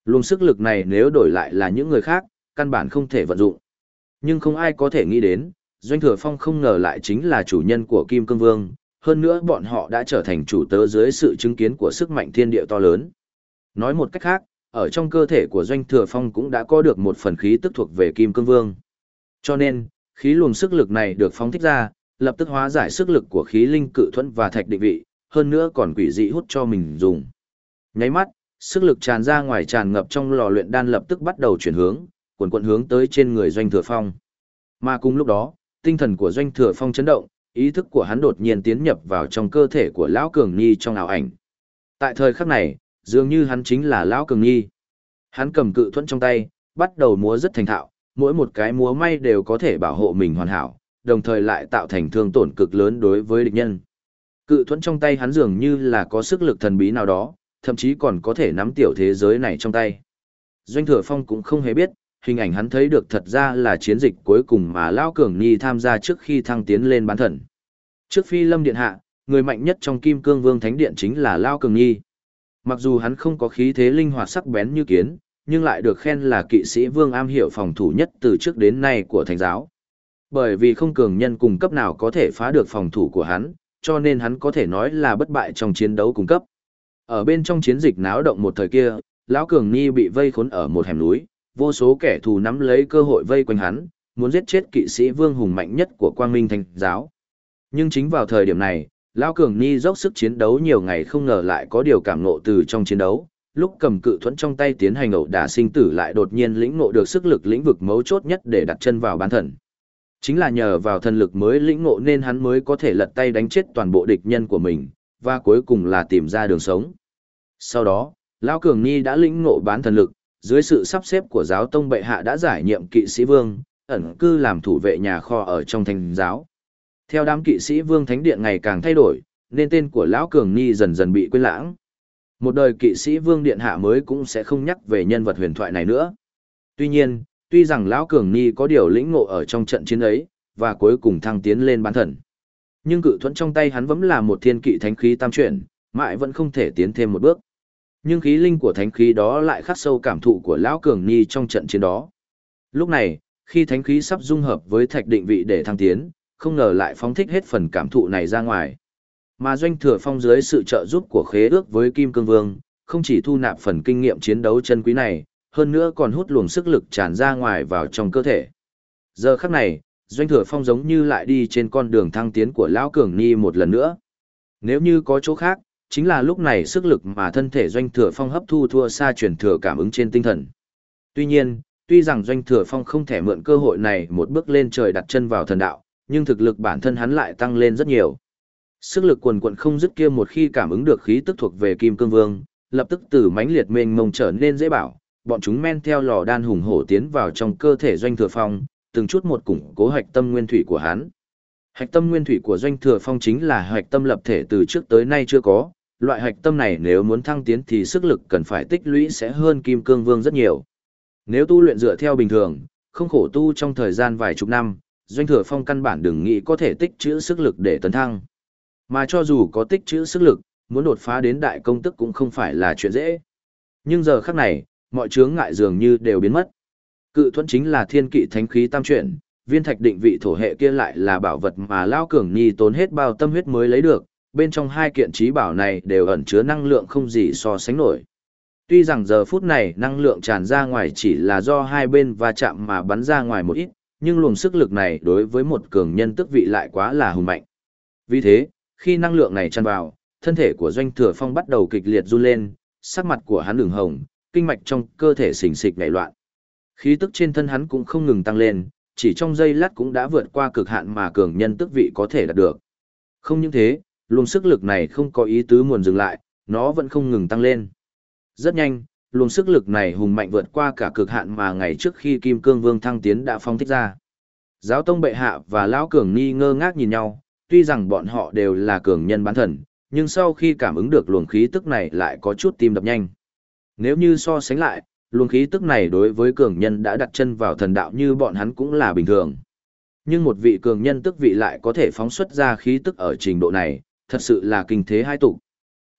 Luồng sức lực này nếu đổi lại là những người khác, căn bản không thể vận dụng. Nhưng không ai có thể nghĩ đến, Doanh Thừa Phong không ngờ lại chính là chủ nhân của Kim Cương Vương, hơn nữa bọn họ đã trở thành chủ tớ dưới sự chứng kiến của sức mạnh thiên địa to lớn. Nói một cách khác, ở trong cơ thể của Doanh Thừa Phong cũng đã có được một phần khí tức thuộc về Kim Cương Vương. Cho nên, khí luồng sức lực này được phóng thích ra, lập tức hóa giải sức lực của khí linh cự thuẫn và thạch định vị, hơn nữa còn quỷ dị hút cho mình dùng. Nháy mắt, sức lực tràn ra ngoài tràn ngập trong lò luyện đan lập tức bắt đầu chuyển hướng, cuộn cuộn hướng tới trên người Doanh Thừa Phong. Mà cùng lúc đó, tinh thần của Doanh Thừa Phong chấn động, ý thức của hắn đột nhiên tiến nhập vào trong cơ thể của lão cường nhi trong ảo ảnh. Tại thời khắc này, dường như hắn chính là lão cường nhi. Hắn cầm cự thuẫn trong tay, bắt đầu múa rất thành thạo, mỗi một cái múa may đều có thể bảo hộ mình hoàn hảo, đồng thời lại tạo thành thương tổn cực lớn đối với địch nhân. Cự thuẫn trong tay hắn dường như là có sức lực thần bí nào đó, thậm chí còn có thể nắm tiểu thế giới này trong tay. Doanh Thừa Phong cũng không hề biết, hình ảnh hắn thấy được thật ra là chiến dịch cuối cùng mà Lão Cường Nhi tham gia trước khi thăng tiến lên bán thần. Trước phi lâm điện hạ, người mạnh nhất trong kim cương vương thánh điện chính là Lão Cường Nhi. Mặc dù hắn không có khí thế linh hoạt sắc bén như kiến, nhưng lại được khen là kỵ sĩ vương am hiểu phòng thủ nhất từ trước đến nay của thánh giáo. Bởi vì không cường nhân cùng cấp nào có thể phá được phòng thủ của hắn, cho nên hắn có thể nói là bất bại trong chiến đấu cung cấp. Ở bên trong chiến dịch náo động một thời kia, lão cường ni bị vây khốn ở một hẻm núi, vô số kẻ thù nắm lấy cơ hội vây quanh hắn, muốn giết chết kỵ sĩ vương hùng mạnh nhất của quang minh thành giáo. Nhưng chính vào thời điểm này, Lão Cường Ni dốc sức chiến đấu nhiều ngày không ngờ lại có điều cảm ngộ từ trong chiến đấu, lúc cầm cự thuẫn trong tay tiến hành ẩu đả sinh tử lại đột nhiên lĩnh ngộ được sức lực lĩnh vực mấu chốt nhất để đặt chân vào bán thần. Chính là nhờ vào thần lực mới lĩnh ngộ nên hắn mới có thể lật tay đánh chết toàn bộ địch nhân của mình, và cuối cùng là tìm ra đường sống. Sau đó, Lão Cường Ni đã lĩnh ngộ bán thần lực, dưới sự sắp xếp của giáo tông bệ hạ đã giải nhiệm kỵ sĩ vương, ẩn cư làm thủ vệ nhà kho ở trong thành giáo. Theo đám kỵ sĩ vương thánh điện ngày càng thay đổi, nên tên của Lão Cường Ni dần dần bị quên lãng. Một đời kỵ sĩ vương điện hạ mới cũng sẽ không nhắc về nhân vật huyền thoại này nữa. Tuy nhiên, tuy rằng Lão Cường Ni có điều lĩnh ngộ ở trong trận chiến ấy, và cuối cùng thăng tiến lên bán thần. Nhưng cự thuẫn trong tay hắn vẫn là một thiên kỵ thánh khí tam chuyển, mãi vẫn không thể tiến thêm một bước. Nhưng khí linh của thánh khí đó lại khắc sâu cảm thụ của lão cường ni trong trận chiến đó. Lúc này, khi thánh khí sắp dung hợp với thạch định vị để thăng tiến, không ngờ lại phóng thích hết phần cảm thụ này ra ngoài. Mà doanh thừa phong dưới sự trợ giúp của khế ước với Kim Cương Vương, không chỉ thu nạp phần kinh nghiệm chiến đấu chân quý này, hơn nữa còn hút luồng sức lực tràn ra ngoài vào trong cơ thể. Giờ khắc này, doanh thừa phong giống như lại đi trên con đường thăng tiến của lão cường ni một lần nữa. Nếu như có chỗ khác, chính là lúc này sức lực mà thân thể doanh thừa phong hấp thu thua xa truyền thừa cảm ứng trên tinh thần. Tuy nhiên, tuy rằng doanh thừa phong không thể mượn cơ hội này một bước lên trời đặt chân vào thần đạo, nhưng thực lực bản thân hắn lại tăng lên rất nhiều. Sức lực quần quận không dứt kia một khi cảm ứng được khí tức thuộc về Kim Cương Vương, lập tức từ mãnh liệt mênh mông trở nên dễ bảo, bọn chúng men theo lò đan hùng hổ tiến vào trong cơ thể doanh thừa phong, từng chút một củng cố hạch tâm nguyên thủy của hắn. Hạch tâm nguyên thủy của doanh thừa phong chính là hạch tâm lập thể từ trước tới nay chưa có, loại hạch tâm này nếu muốn thăng tiến thì sức lực cần phải tích lũy sẽ hơn kim cương vương rất nhiều. Nếu tu luyện dựa theo bình thường, không khổ tu trong thời gian vài chục năm, doanh thừa phong căn bản đừng nghĩ có thể tích trữ sức lực để tấn thăng. Mà cho dù có tích trữ sức lực, muốn đột phá đến đại công tức cũng không phải là chuyện dễ. Nhưng giờ khắc này, mọi chướng ngại dường như đều biến mất. Cự thuẫn chính là thiên kỵ thánh khí tam chuyển, viên thạch định vị thổ hệ kia lại là bảo vật mà Lao Cường Nhi tốn hết bao tâm huyết mới lấy được, bên trong hai kiện trí bảo này đều ẩn chứa năng lượng không gì so sánh nổi. Tuy rằng giờ phút này năng lượng tràn ra ngoài chỉ là do hai bên va chạm mà bắn ra ngoài một ít, nhưng luồng sức lực này đối với một cường nhân tức vị lại quá là hùng mạnh. Vì thế, khi năng lượng này tràn vào, thân thể của doanh thừa phong bắt đầu kịch liệt run lên, sắc mặt của hắn đường hồng, kinh mạch trong cơ thể xình xịch nảy loạn. Khí tức trên thân hắn cũng không ngừng tăng lên, chỉ trong giây lát cũng đã vượt qua cực hạn mà cường nhân tức vị có thể đạt được. Không những thế, luồng sức lực này không có ý tứ muốn dừng lại, nó vẫn không ngừng tăng lên. Rất nhanh, luồng sức lực này hùng mạnh vượt qua cả cực hạn mà ngày trước khi Kim Cương Vương thăng tiến đã phong thích ra. Giáo tông bệ hạ và lão cường ni ngơ ngác nhìn nhau, tuy rằng bọn họ đều là cường nhân bán thần, nhưng sau khi cảm ứng được luồng khí tức này lại có chút tim đập nhanh. Nếu như so sánh lại, luồng khí tức này đối với cường nhân đã đặt chân vào thần đạo như bọn hắn cũng là bình thường. Nhưng một vị cường nhân tức vị lại có thể phóng xuất ra khí tức ở trình độ này, thật sự là kinh thế hai tục.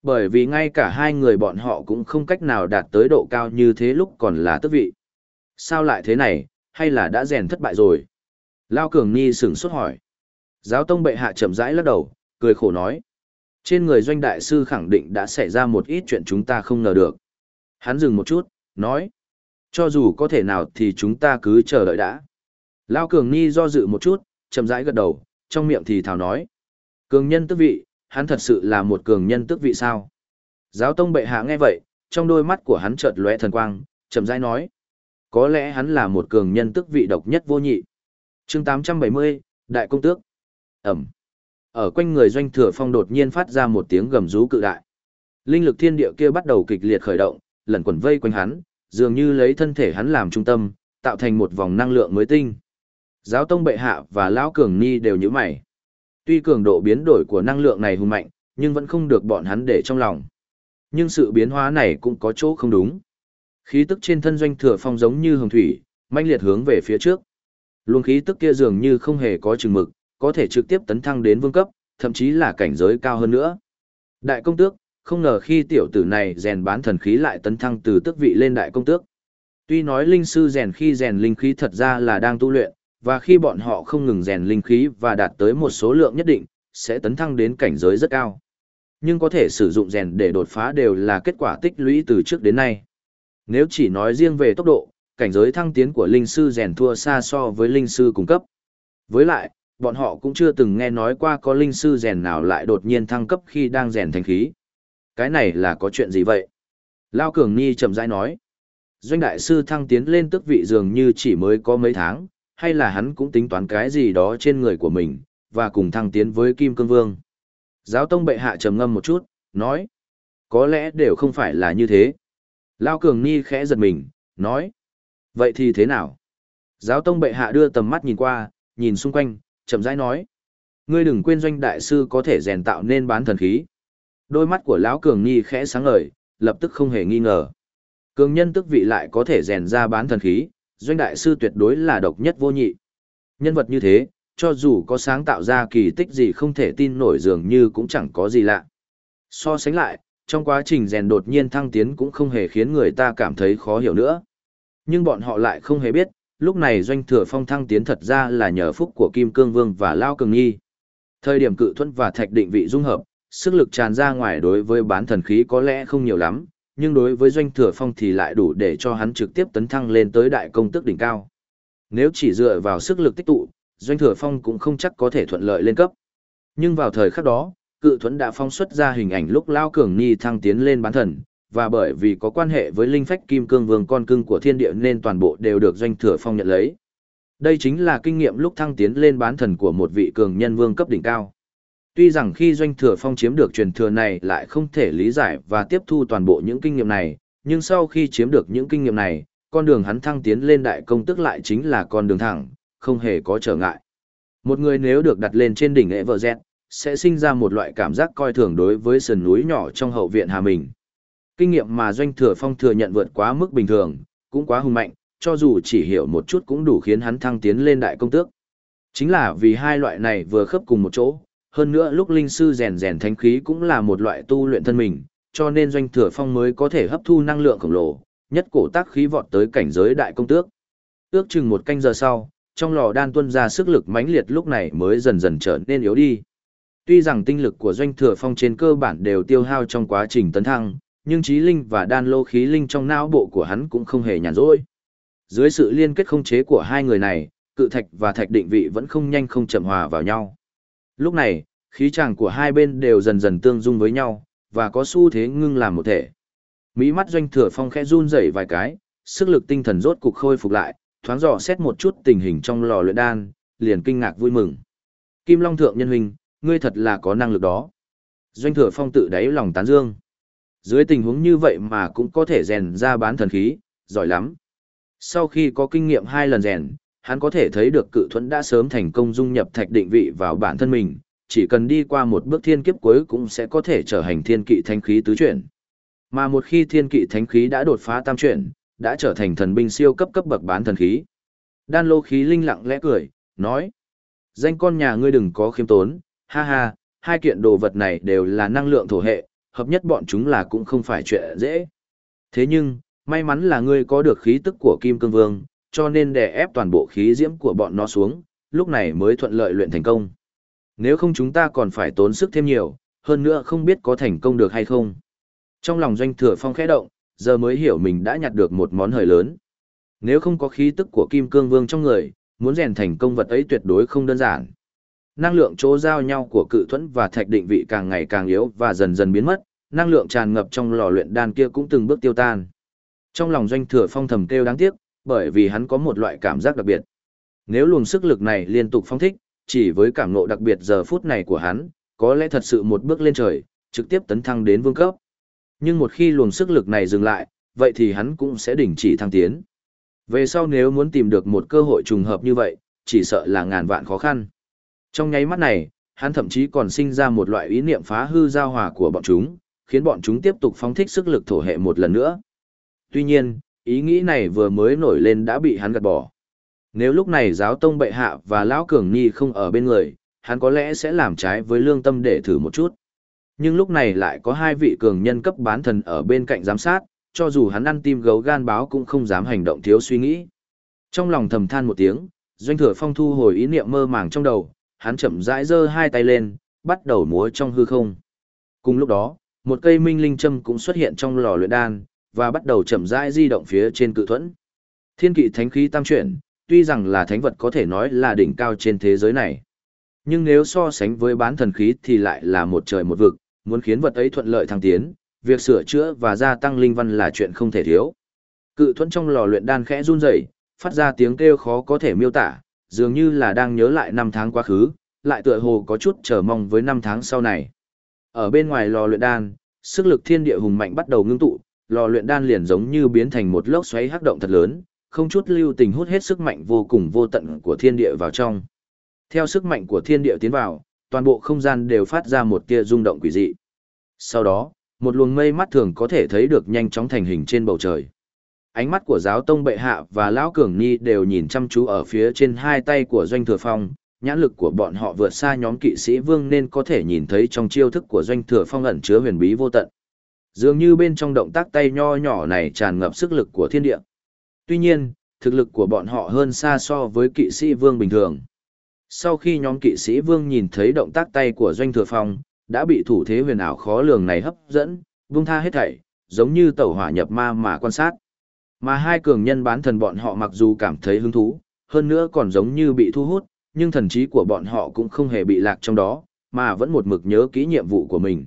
Bởi vì ngay cả hai người bọn họ cũng không cách nào đạt tới độ cao như thế lúc còn là tức vị. Sao lại thế này, hay là đã rèn thất bại rồi? Lao Cường Ni sửng sốt hỏi. Giáo tông bệ hạ chậm rãi lắc đầu, cười khổ nói. Trên người doanh đại sư khẳng định đã xảy ra một ít chuyện chúng ta không ngờ được. Hắn dừng một chút, nói. Cho dù có thể nào thì chúng ta cứ chờ đợi đã. Lao Cường Ni do dự một chút, chậm rãi gật đầu, trong miệng thì thào nói. Cường nhân tức vị, hắn thật sự là một cường nhân tức vị sao? Giáo tông bệ hạ nghe vậy, trong đôi mắt của hắn chợt lóe thần quang, chậm rãi nói. Có lẽ hắn là một cường nhân tức vị độc nhất vô nhị. chương 870, Đại Công Tước. Ẩm. Ở quanh người doanh thừa phong đột nhiên phát ra một tiếng gầm rú cự đại. Linh lực thiên địa kia bắt đầu kịch liệt khởi động, lẩn quẩn vây quanh hắn, dường như lấy thân thể hắn làm trung tâm, tạo thành một vòng năng lượng mới tinh. Giáo tông bệ hạ và lão cường ni đều như mày. Tuy cường độ biến đổi của năng lượng này hùng mạnh, nhưng vẫn không được bọn hắn để trong lòng. Nhưng sự biến hóa này cũng có chỗ không đúng. Khí tức trên thân doanh thừa phong giống như hồng thủy, manh liệt hướng về phía trước. Luồng khí tức kia dường như không hề có chừng mực, có thể trực tiếp tấn thăng đến vương cấp, thậm chí là cảnh giới cao hơn nữa. Đại công tước, không ngờ khi tiểu tử này rèn bán thần khí lại tấn thăng từ tước vị lên đại công tước. Tuy nói linh sư rèn khi rèn linh khí thật ra là đang tu luyện, và khi bọn họ không ngừng rèn linh khí và đạt tới một số lượng nhất định, sẽ tấn thăng đến cảnh giới rất cao. Nhưng có thể sử dụng rèn để đột phá đều là kết quả tích lũy từ trước đến nay. Nếu chỉ nói riêng về tốc độ, cảnh giới thăng tiến của linh sư rèn thua xa so với linh sư cung cấp. Với lại, bọn họ cũng chưa từng nghe nói qua có linh sư rèn nào lại đột nhiên thăng cấp khi đang rèn thành khí. Cái này là có chuyện gì vậy? Lao Cường Ni chậm rãi nói. Doanh đại sư thăng tiến lên tức vị dường như chỉ mới có mấy tháng, hay là hắn cũng tính toán cái gì đó trên người của mình, và cùng thăng tiến với Kim Cương Vương. Giáo tông bệ hạ trầm ngâm một chút, nói. Có lẽ đều không phải là như thế. Lao cường ni khẽ giật mình, nói. Vậy thì thế nào? Giáo tông bệ hạ đưa tầm mắt nhìn qua, nhìn xung quanh, chậm rãi nói. Ngươi đừng quên doanh đại sư có thể rèn tạo nên bán thần khí. Đôi mắt của lão cường ni khẽ sáng ngời, lập tức không hề nghi ngờ. Cường nhân tức vị lại có thể rèn ra bán thần khí, doanh đại sư tuyệt đối là độc nhất vô nhị. Nhân vật như thế, cho dù có sáng tạo ra kỳ tích gì không thể tin nổi dường như cũng chẳng có gì lạ. So sánh lại, trong quá trình rèn đột nhiên thăng tiến cũng không hề khiến người ta cảm thấy khó hiểu nữa. Nhưng bọn họ lại không hề biết, lúc này doanh thừa phong thăng tiến thật ra là nhờ phúc của Kim Cương Vương và Lao Cường Nhi. Thời điểm cự thuẫn và thạch định vị dung hợp, sức lực tràn ra ngoài đối với bán thần khí có lẽ không nhiều lắm, nhưng đối với doanh thừa phong thì lại đủ để cho hắn trực tiếp tấn thăng lên tới đại công tước đỉnh cao. Nếu chỉ dựa vào sức lực tích tụ, doanh thừa phong cũng không chắc có thể thuận lợi lên cấp. Nhưng vào thời khắc đó, cự thuẫn đã phong xuất ra hình ảnh lúc Lao Cường Ni thăng tiến lên bán thần, và bởi vì có quan hệ với linh phách kim cương vương con cưng của thiên địa nên toàn bộ đều được doanh thừa phong nhận lấy. Đây chính là kinh nghiệm lúc thăng tiến lên bán thần của một vị cường nhân vương cấp đỉnh cao. Tuy rằng khi doanh thừa phong chiếm được truyền thừa này lại không thể lý giải và tiếp thu toàn bộ những kinh nghiệm này, nhưng sau khi chiếm được những kinh nghiệm này, con đường hắn thăng tiến lên đại công tức lại chính là con đường thẳng, không hề có trở ngại. Một người nếu được đặt lên trên đỉnh Everest, sẽ sinh ra một loại cảm giác coi thường đối với sườn núi nhỏ trong hậu viện Hà Mình. Kinh nghiệm mà Doanh Thừa Phong thừa nhận vượt quá mức bình thường, cũng quá hùng mạnh, cho dù chỉ hiểu một chút cũng đủ khiến hắn thăng tiến lên đại công tước. Chính là vì hai loại này vừa khớp cùng một chỗ, hơn nữa lúc linh sư rèn rèn thánh khí cũng là một loại tu luyện thân mình, cho nên Doanh Thừa Phong mới có thể hấp thu năng lượng khổng lồ, nhất cổ tác khí vọt tới cảnh giới đại công tước. Ước chừng một canh giờ sau, trong lò đan tuân ra sức lực mãnh liệt lúc này mới dần dần trở nên yếu đi. Tuy rằng tinh lực của doanh thừa phong trên cơ bản đều tiêu hao trong quá trình tấn thăng, nhưng trí linh và đan lô khí linh trong não bộ của hắn cũng không hề nhàn rỗi. Dưới sự liên kết không chế của hai người này, cự thạch và thạch định vị vẫn không nhanh không chậm hòa vào nhau. Lúc này, khí chàng của hai bên đều dần dần tương dung với nhau, và có xu thế ngưng làm một thể. Mỹ mắt doanh thừa phong khẽ run rẩy vài cái, sức lực tinh thần rốt cục khôi phục lại, thoáng dò xét một chút tình hình trong lò luyện đan, liền kinh ngạc vui mừng. Kim Long Thượng Nhân Huynh, ngươi thật là có năng lực đó. Doanh thừa phong tự đáy lòng tán dương. Dưới tình huống như vậy mà cũng có thể rèn ra bán thần khí, giỏi lắm. Sau khi có kinh nghiệm hai lần rèn, hắn có thể thấy được cự thuẫn đã sớm thành công dung nhập thạch định vị vào bản thân mình, chỉ cần đi qua một bước thiên kiếp cuối cũng sẽ có thể trở thành thiên kỵ thánh khí tứ chuyển. Mà một khi thiên kỵ thánh khí đã đột phá tam chuyển, đã trở thành thần binh siêu cấp cấp bậc bán thần khí. Đan lô khí linh lặng lẽ cười, nói. Danh con nhà ngươi đừng có khiêm tốn, ha ha, hai kiện đồ vật này đều là năng lượng thổ hệ, hợp nhất bọn chúng là cũng không phải chuyện dễ. Thế nhưng, may mắn là ngươi có được khí tức của Kim Cương Vương, cho nên đè ép toàn bộ khí diễm của bọn nó xuống, lúc này mới thuận lợi luyện thành công. Nếu không chúng ta còn phải tốn sức thêm nhiều, hơn nữa không biết có thành công được hay không. Trong lòng doanh thừa phong khẽ động, giờ mới hiểu mình đã nhặt được một món hời lớn. Nếu không có khí tức của Kim Cương Vương trong người, muốn rèn thành công vật ấy tuyệt đối không đơn giản. Năng lượng chỗ giao nhau của cự thuẫn và thạch định vị càng ngày càng yếu và dần dần biến mất, năng lượng tràn ngập trong lò luyện đan kia cũng từng bước tiêu tan. Trong lòng doanh thừa phong thầm kêu đáng tiếc, bởi vì hắn có một loại cảm giác đặc biệt. Nếu luồng sức lực này liên tục phong thích, chỉ với cảm ngộ đặc biệt giờ phút này của hắn, có lẽ thật sự một bước lên trời, trực tiếp tấn thăng đến vương cấp. Nhưng một khi luồng sức lực này dừng lại, vậy thì hắn cũng sẽ đình chỉ thăng tiến. Về sau nếu muốn tìm được một cơ hội trùng hợp như vậy, chỉ sợ là ngàn vạn khó khăn. Trong nháy mắt này, hắn thậm chí còn sinh ra một loại ý niệm phá hư giao hòa của bọn chúng, khiến bọn chúng tiếp tục phóng thích sức lực thổ hệ một lần nữa. Tuy nhiên, ý nghĩ này vừa mới nổi lên đã bị hắn gạt bỏ. Nếu lúc này giáo tông bệ hạ và lão cường nhi không ở bên người, hắn có lẽ sẽ làm trái với lương tâm để thử một chút. Nhưng lúc này lại có hai vị cường nhân cấp bán thần ở bên cạnh giám sát, cho dù hắn ăn tim gấu gan báo cũng không dám hành động thiếu suy nghĩ. Trong lòng thầm than một tiếng, doanh thừa phong thu hồi ý niệm mơ màng trong đầu, hắn chậm rãi giơ hai tay lên, bắt đầu múa trong hư không. Cùng lúc đó, một cây minh linh châm cũng xuất hiện trong lò luyện đan, và bắt đầu chậm rãi di động phía trên cự thuẫn. Thiên kỵ thánh khí tam chuyển, tuy rằng là thánh vật có thể nói là đỉnh cao trên thế giới này. Nhưng nếu so sánh với bán thần khí thì lại là một trời một vực, muốn khiến vật ấy thuận lợi thăng tiến, việc sửa chữa và gia tăng linh văn là chuyện không thể thiếu. Cự thuẫn trong lò luyện đan khẽ run rẩy, phát ra tiếng kêu khó có thể miêu tả, dường như là đang nhớ lại năm tháng quá khứ, lại tựa hồ có chút chờ mong với năm tháng sau này. Ở bên ngoài lò luyện đan, sức lực thiên địa hùng mạnh bắt đầu ngưng tụ, lò luyện đan liền giống như biến thành một lốc xoáy hắc động thật lớn, không chút lưu tình hút hết sức mạnh vô cùng vô tận của thiên địa vào trong. Theo sức mạnh của thiên địa tiến vào, toàn bộ không gian đều phát ra một tia rung động quỷ dị. Sau đó, một luồng mây mắt thường có thể thấy được nhanh chóng thành hình trên bầu trời. Ánh mắt của giáo tông bệ hạ và lão cường ni đều nhìn chăm chú ở phía trên hai tay của doanh thừa phong, nhãn lực của bọn họ vượt xa nhóm kỵ sĩ vương nên có thể nhìn thấy trong chiêu thức của doanh thừa phong ẩn chứa huyền bí vô tận. Dường như bên trong động tác tay nho nhỏ này tràn ngập sức lực của thiên địa. Tuy nhiên, thực lực của bọn họ hơn xa so với kỵ sĩ vương bình thường. Sau khi nhóm kỵ sĩ vương nhìn thấy động tác tay của doanh thừa phong, đã bị thủ thế huyền ảo khó lường này hấp dẫn, vung tha hết thảy, giống như tẩu hỏa nhập ma mà quan sát. Mà hai cường nhân bán thần bọn họ mặc dù cảm thấy hứng thú, hơn nữa còn giống như bị thu hút, nhưng thần trí của bọn họ cũng không hề bị lạc trong đó, mà vẫn một mực nhớ kỹ nhiệm vụ của mình.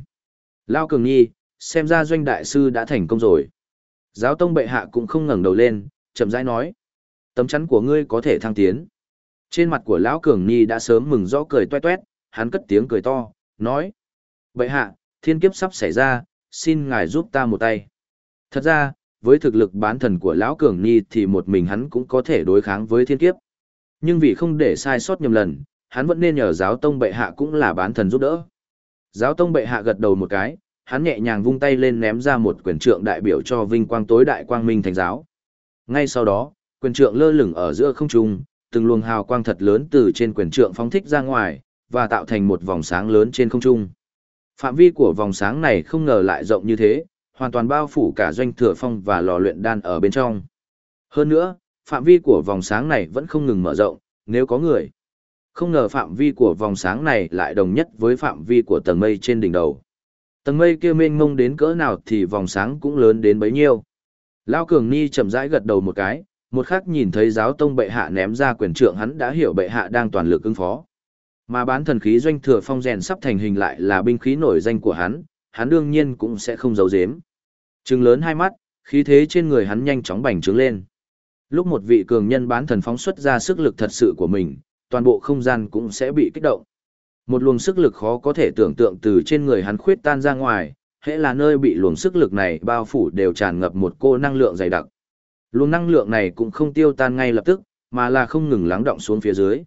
Lao Cường Nhi, xem ra doanh đại sư đã thành công rồi. Giáo tông bệ hạ cũng không ngẩng đầu lên, chậm rãi nói. Tấm chắn của ngươi có thể thăng tiến. Trên mặt của Lão Cường Nhi đã sớm mừng rõ cười toét toét, hắn cất tiếng cười to, nói. Bệ hạ, thiên kiếp sắp xảy ra, xin ngài giúp ta một tay. Thật ra, với thực lực bán thần của Lão Cường Nhi thì một mình hắn cũng có thể đối kháng với thiên kiếp. Nhưng vì không để sai sót nhầm lần, hắn vẫn nên nhờ giáo tông bệ hạ cũng là bán thần giúp đỡ. Giáo tông bệ hạ gật đầu một cái, hắn nhẹ nhàng vung tay lên ném ra một quyền trượng đại biểu cho vinh quang tối đại quang minh thành giáo. Ngay sau đó, quyền trượng lơ lửng ở giữa không trung, từng luồng hào quang thật lớn từ trên quyền trượng phóng thích ra ngoài, và tạo thành một vòng sáng lớn trên không trung. Phạm vi của vòng sáng này không ngờ lại rộng như thế, hoàn toàn bao phủ cả doanh thừa phong và lò luyện đan ở bên trong. Hơn nữa, phạm vi của vòng sáng này vẫn không ngừng mở rộng, nếu có người. Không ngờ phạm vi của vòng sáng này lại đồng nhất với phạm vi của tầng mây trên đỉnh đầu. Tầng mây kia mênh mông đến cỡ nào thì vòng sáng cũng lớn đến bấy nhiêu. Lao Cường Ni chậm rãi gật đầu một cái, một khắc nhìn thấy giáo tông bệ hạ ném ra quyền trượng hắn đã hiểu bệ hạ đang toàn lực ứng phó. Mà bán thần khí doanh thừa phong rèn sắp thành hình lại là binh khí nổi danh của hắn, hắn đương nhiên cũng sẽ không giấu giếm. Trừng lớn hai mắt, khí thế trên người hắn nhanh chóng bành trướng lên. Lúc một vị cường nhân bán thần phóng xuất ra sức lực thật sự của mình, toàn bộ không gian cũng sẽ bị kích động. Một luồng sức lực khó có thể tưởng tượng từ trên người hắn khuyết tan ra ngoài, hễ là nơi bị luồng sức lực này bao phủ đều tràn ngập một cô năng lượng dày đặc. Luồng năng lượng này cũng không tiêu tan ngay lập tức, mà là không ngừng lắng động xuống phía dưới.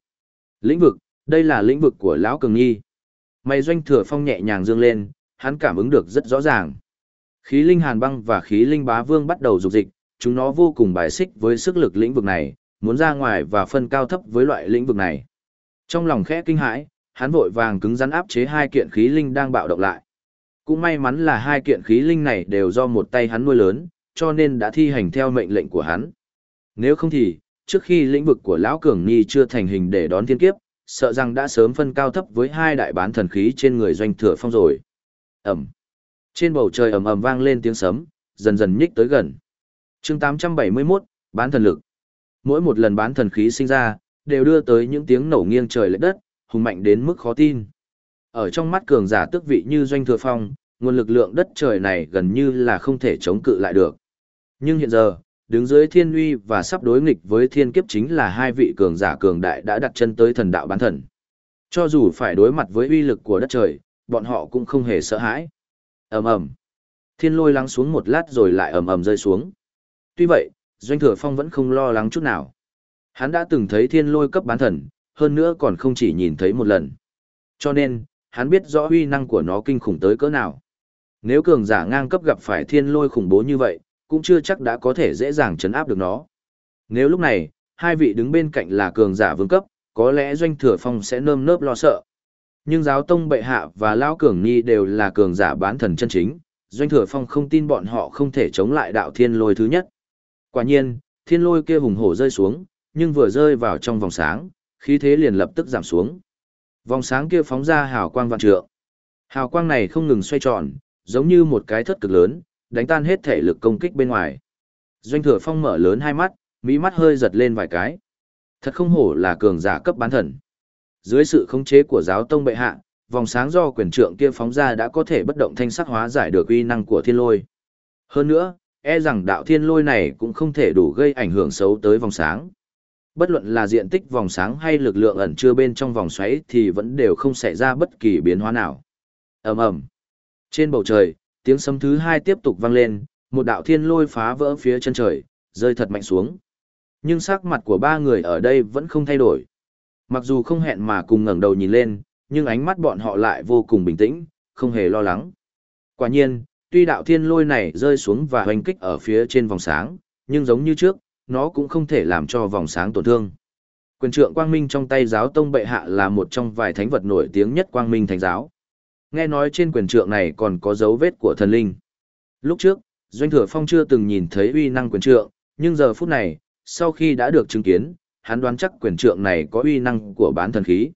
Lĩnh vực, đây là lĩnh vực của lão cường nhi. Mày doanh thừa phong nhẹ nhàng dương lên, hắn cảm ứng được rất rõ ràng. Khí linh hàn băng và khí linh bá vương bắt đầu dục dịch, chúng nó vô cùng bài xích với sức lực lĩnh vực này, muốn ra ngoài và phân cao thấp với loại lĩnh vực này. Trong lòng khẽ kinh hãi, hắn vội vàng cứng rắn áp chế hai kiện khí linh đang bạo động lại. Cũng may mắn là hai kiện khí linh này đều do một tay hắn nuôi lớn, cho nên đã thi hành theo mệnh lệnh của hắn. Nếu không thì, trước khi lĩnh vực của Lão Cường Ni chưa thành hình để đón thiên kiếp, sợ rằng đã sớm phân cao thấp với hai đại bán thần khí trên người doanh thừa phong rồi. Ẩm. Trên bầu trời ầm ầm vang lên tiếng sấm, dần dần nhích tới gần. chương 871, bán thần lực. Mỗi một lần bán thần khí sinh ra, đều đưa tới những tiếng nổ nghiêng trời lệch đất, hùng mạnh đến mức khó tin. Ở trong mắt cường giả tước vị như doanh thừa phong, nguồn lực lượng đất trời này gần như là không thể chống cự lại được. Nhưng hiện giờ, đứng dưới thiên uy và sắp đối nghịch với thiên kiếp chính là hai vị cường giả cường đại đã đặt chân tới thần đạo bán thần. Cho dù phải đối mặt với uy lực của đất trời, bọn họ cũng không hề sợ hãi. ầm ầm, Thiên lôi lắng xuống một lát rồi lại ầm ầm rơi xuống. Tuy vậy, Doanh Thừa Phong vẫn không lo lắng chút nào. Hắn đã từng thấy thiên lôi cấp bán thần, hơn nữa còn không chỉ nhìn thấy một lần. Cho nên, hắn biết rõ uy năng của nó kinh khủng tới cỡ nào. Nếu cường giả ngang cấp gặp phải thiên lôi khủng bố như vậy, cũng chưa chắc đã có thể dễ dàng chấn áp được nó. Nếu lúc này, hai vị đứng bên cạnh là cường giả vương cấp, có lẽ doanh thừa phong sẽ nơm nớp lo sợ. Nhưng giáo tông bệ hạ và lão cường nhi đều là cường giả bán thần chân chính, doanh thừa phong không tin bọn họ không thể chống lại đạo thiên lôi thứ nhất. Quả nhiên, thiên lôi kia hùng hổ rơi xuống, nhưng vừa rơi vào trong vòng sáng, khí thế liền lập tức giảm xuống. Vòng sáng kia phóng ra hào quang vạn trượng. Hào quang này không ngừng xoay tròn, giống như một cái thất cực lớn, đánh tan hết thể lực công kích bên ngoài. Doanh thừa phong mở lớn hai mắt, mỹ mắt hơi giật lên vài cái. Thật không hổ là cường giả cấp bán thần. Dưới sự khống chế của giáo tông bệ hạ, vòng sáng do quyền trượng kia phóng ra đã có thể bất động thanh sắc hóa giải được uy năng của thiên lôi. Hơn nữa, e rằng đạo thiên lôi này cũng không thể đủ gây ảnh hưởng xấu tới vòng sáng. Bất luận là diện tích vòng sáng hay lực lượng ẩn chứa bên trong vòng xoáy thì vẫn đều không xảy ra bất kỳ biến hóa nào. ầm ầm Trên bầu trời, tiếng sấm thứ hai tiếp tục vang lên, một đạo thiên lôi phá vỡ phía chân trời, rơi thật mạnh xuống. Nhưng sắc mặt của ba người ở đây vẫn không thay đổi. Mặc dù không hẹn mà cùng ngẩng đầu nhìn lên, nhưng ánh mắt bọn họ lại vô cùng bình tĩnh, không hề lo lắng. Quả nhiên, tuy đạo thiên lôi này rơi xuống và hoành kích ở phía trên vòng sáng, nhưng giống như trước, nó cũng không thể làm cho vòng sáng tổn thương. Quyền trượng quang minh trong tay giáo tông bệ hạ là một trong vài thánh vật nổi tiếng nhất quang minh thánh giáo. Nghe nói trên quyền trượng này còn có dấu vết của thần linh. Lúc trước, Doanh Thừa Phong chưa từng nhìn thấy uy năng quyền trượng, nhưng giờ phút này, sau khi đã được chứng kiến, hắn đoán chắc quyền trượng này có uy năng của bán thần khí.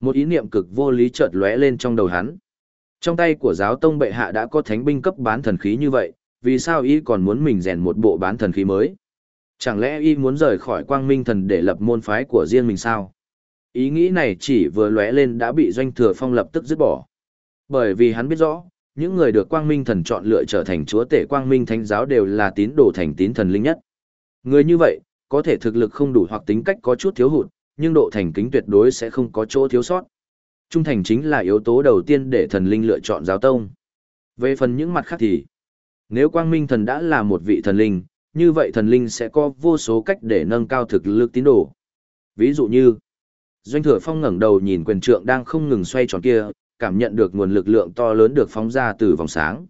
Một ý niệm cực vô lý chợt lóe lên trong đầu hắn. Trong tay của giáo tông bệ hạ đã có thánh binh cấp bán thần khí như vậy, vì sao y còn muốn mình rèn một bộ bán thần khí mới? Chẳng lẽ y muốn rời khỏi quang minh thần để lập môn phái của riêng mình sao? Ý nghĩ này chỉ vừa lóe lên đã bị doanh thừa phong lập tức dứt bỏ. Bởi vì hắn biết rõ, những người được quang minh thần chọn lựa trở thành chúa tể quang minh thánh giáo đều là tín đồ thành tín thần linh nhất. Người như vậy, có thể thực lực không đủ hoặc tính cách có chút thiếu hụt, nhưng độ thành kính tuyệt đối sẽ không có chỗ thiếu sót. Trung thành chính là yếu tố đầu tiên để thần linh lựa chọn giáo tông. Về phần những mặt khác thì, nếu quang minh thần đã là một vị thần linh, như vậy thần linh sẽ có vô số cách để nâng cao thực lực tín đồ. Ví dụ như, Doanh Thừa Phong ngẩng đầu nhìn quyền trượng đang không ngừng xoay tròn kia, cảm nhận được nguồn lực lượng to lớn được phóng ra từ vòng sáng.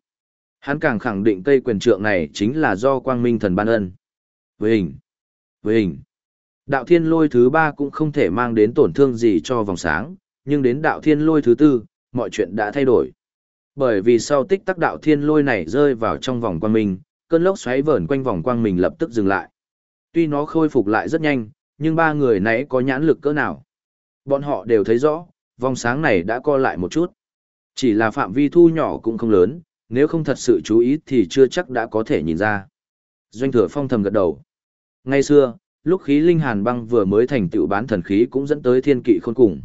Hắn càng khẳng định cây quyền trượng này chính là do quang minh thần ban ân. Với hình, với hình, đạo thiên lôi thứ ba cũng không thể mang đến tổn thương gì cho vòng sáng, nhưng đến đạo thiên lôi thứ tư, mọi chuyện đã thay đổi. Bởi vì sau tích tắc đạo thiên lôi này rơi vào trong vòng quang minh, cơn lốc xoáy vờn quanh vòng quang mình lập tức dừng lại. Tuy nó khôi phục lại rất nhanh, nhưng ba người nãy có nhãn lực cỡ nào. Bọn họ đều thấy rõ, vòng sáng này đã co lại một chút. Chỉ là phạm vi thu nhỏ cũng không lớn, nếu không thật sự chú ý thì chưa chắc đã có thể nhìn ra. Doanh thừa phong thầm gật đầu. Ngay xưa, lúc khí linh hàn băng vừa mới thành tựu bán thần khí cũng dẫn tới thiên kỵ khôn cùng.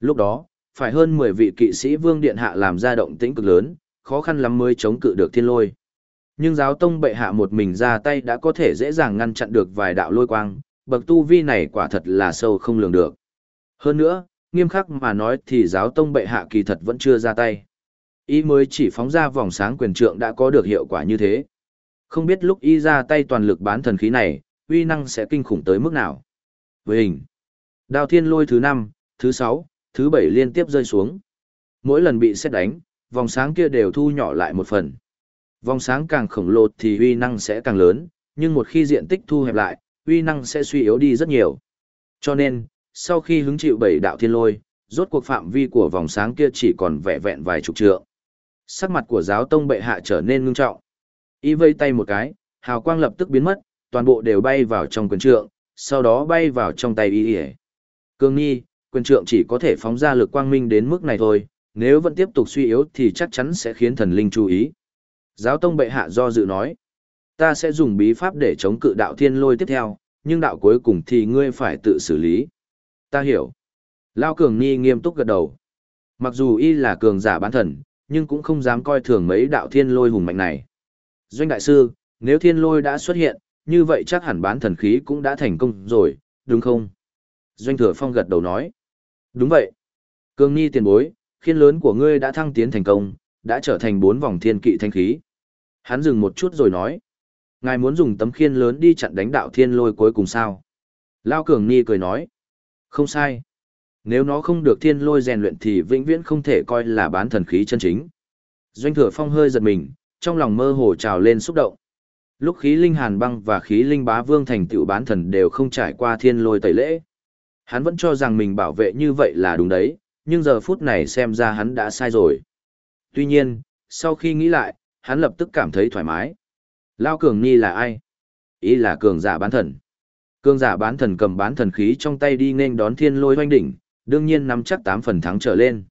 Lúc đó, phải hơn 10 vị kỵ sĩ vương điện hạ làm ra động tĩnh cực lớn, khó khăn lắm mới chống cự được thiên lôi. Nhưng giáo tông bệ hạ một mình ra tay đã có thể dễ dàng ngăn chặn được vài đạo lôi quang, bậc tu vi này quả thật là sâu không lường được. Hơn nữa, nghiêm khắc mà nói thì giáo tông bệ hạ kỳ thật vẫn chưa ra tay. Ý mới chỉ phóng ra vòng sáng quyền trượng đã có được hiệu quả như thế. Không biết lúc y ra tay toàn lực bán thần khí này, uy năng sẽ kinh khủng tới mức nào. Với hình, đao thiên lôi thứ 5, thứ 6, thứ 7 liên tiếp rơi xuống. Mỗi lần bị xét đánh, vòng sáng kia đều thu nhỏ lại một phần. Vòng sáng càng khổng lồ thì uy năng sẽ càng lớn, nhưng một khi diện tích thu hẹp lại, uy năng sẽ suy yếu đi rất nhiều. Cho nên, sau khi hứng chịu bảy đạo thiên lôi, rốt cuộc phạm vi của vòng sáng kia chỉ còn vẹn vẹn vài chục trượng. Sắc mặt của giáo tông bệ hạ trở nên ngưng trọng. Y vây tay một cái, hào quang lập tức biến mất, toàn bộ đều bay vào trong quyền trượng, sau đó bay vào trong tay y. Cương Nhi, quyền trượng chỉ có thể phóng ra lực quang minh đến mức này thôi, nếu vẫn tiếp tục suy yếu thì chắc chắn sẽ khiến thần linh chú ý. Giáo tông bệ hạ do dự nói, ta sẽ dùng bí pháp để chống cự đạo thiên lôi tiếp theo, nhưng đạo cuối cùng thì ngươi phải tự xử lý. Ta hiểu. Lao cường ni nghiêm túc gật đầu. Mặc dù y là cường giả bán thần, nhưng cũng không dám coi thường mấy đạo thiên lôi hùng mạnh này. Doanh đại sư, nếu thiên lôi đã xuất hiện, như vậy chắc hẳn bán thần khí cũng đã thành công rồi, đúng không? Doanh thừa phong gật đầu nói. Đúng vậy. Cường ni tiền bối, khiên lớn của ngươi đã thăng tiến thành công, đã trở thành bốn vòng thiên kỵ thanh khí. Hắn dừng một chút rồi nói. Ngài muốn dùng tấm khiên lớn đi chặn đánh đạo thiên lôi cuối cùng sao? Lao Cường Ni cười nói. Không sai. Nếu nó không được thiên lôi rèn luyện thì vĩnh viễn không thể coi là bán thần khí chân chính. Doanh thừa phong hơi giật mình, trong lòng mơ hồ trào lên xúc động. Lúc khí linh hàn băng và khí linh bá vương thành tựu bán thần đều không trải qua thiên lôi tẩy lễ. Hắn vẫn cho rằng mình bảo vệ như vậy là đúng đấy, nhưng giờ phút này xem ra hắn đã sai rồi. Tuy nhiên, sau khi nghĩ lại, hắn lập tức cảm thấy thoải mái. Lao Cường Ni là ai? Ý là cường giả bán thần. Cường giả bán thần cầm bán thần khí trong tay đi nên đón thiên lôi hoanh đỉnh, đương nhiên nắm chắc 8 phần thắng trở lên.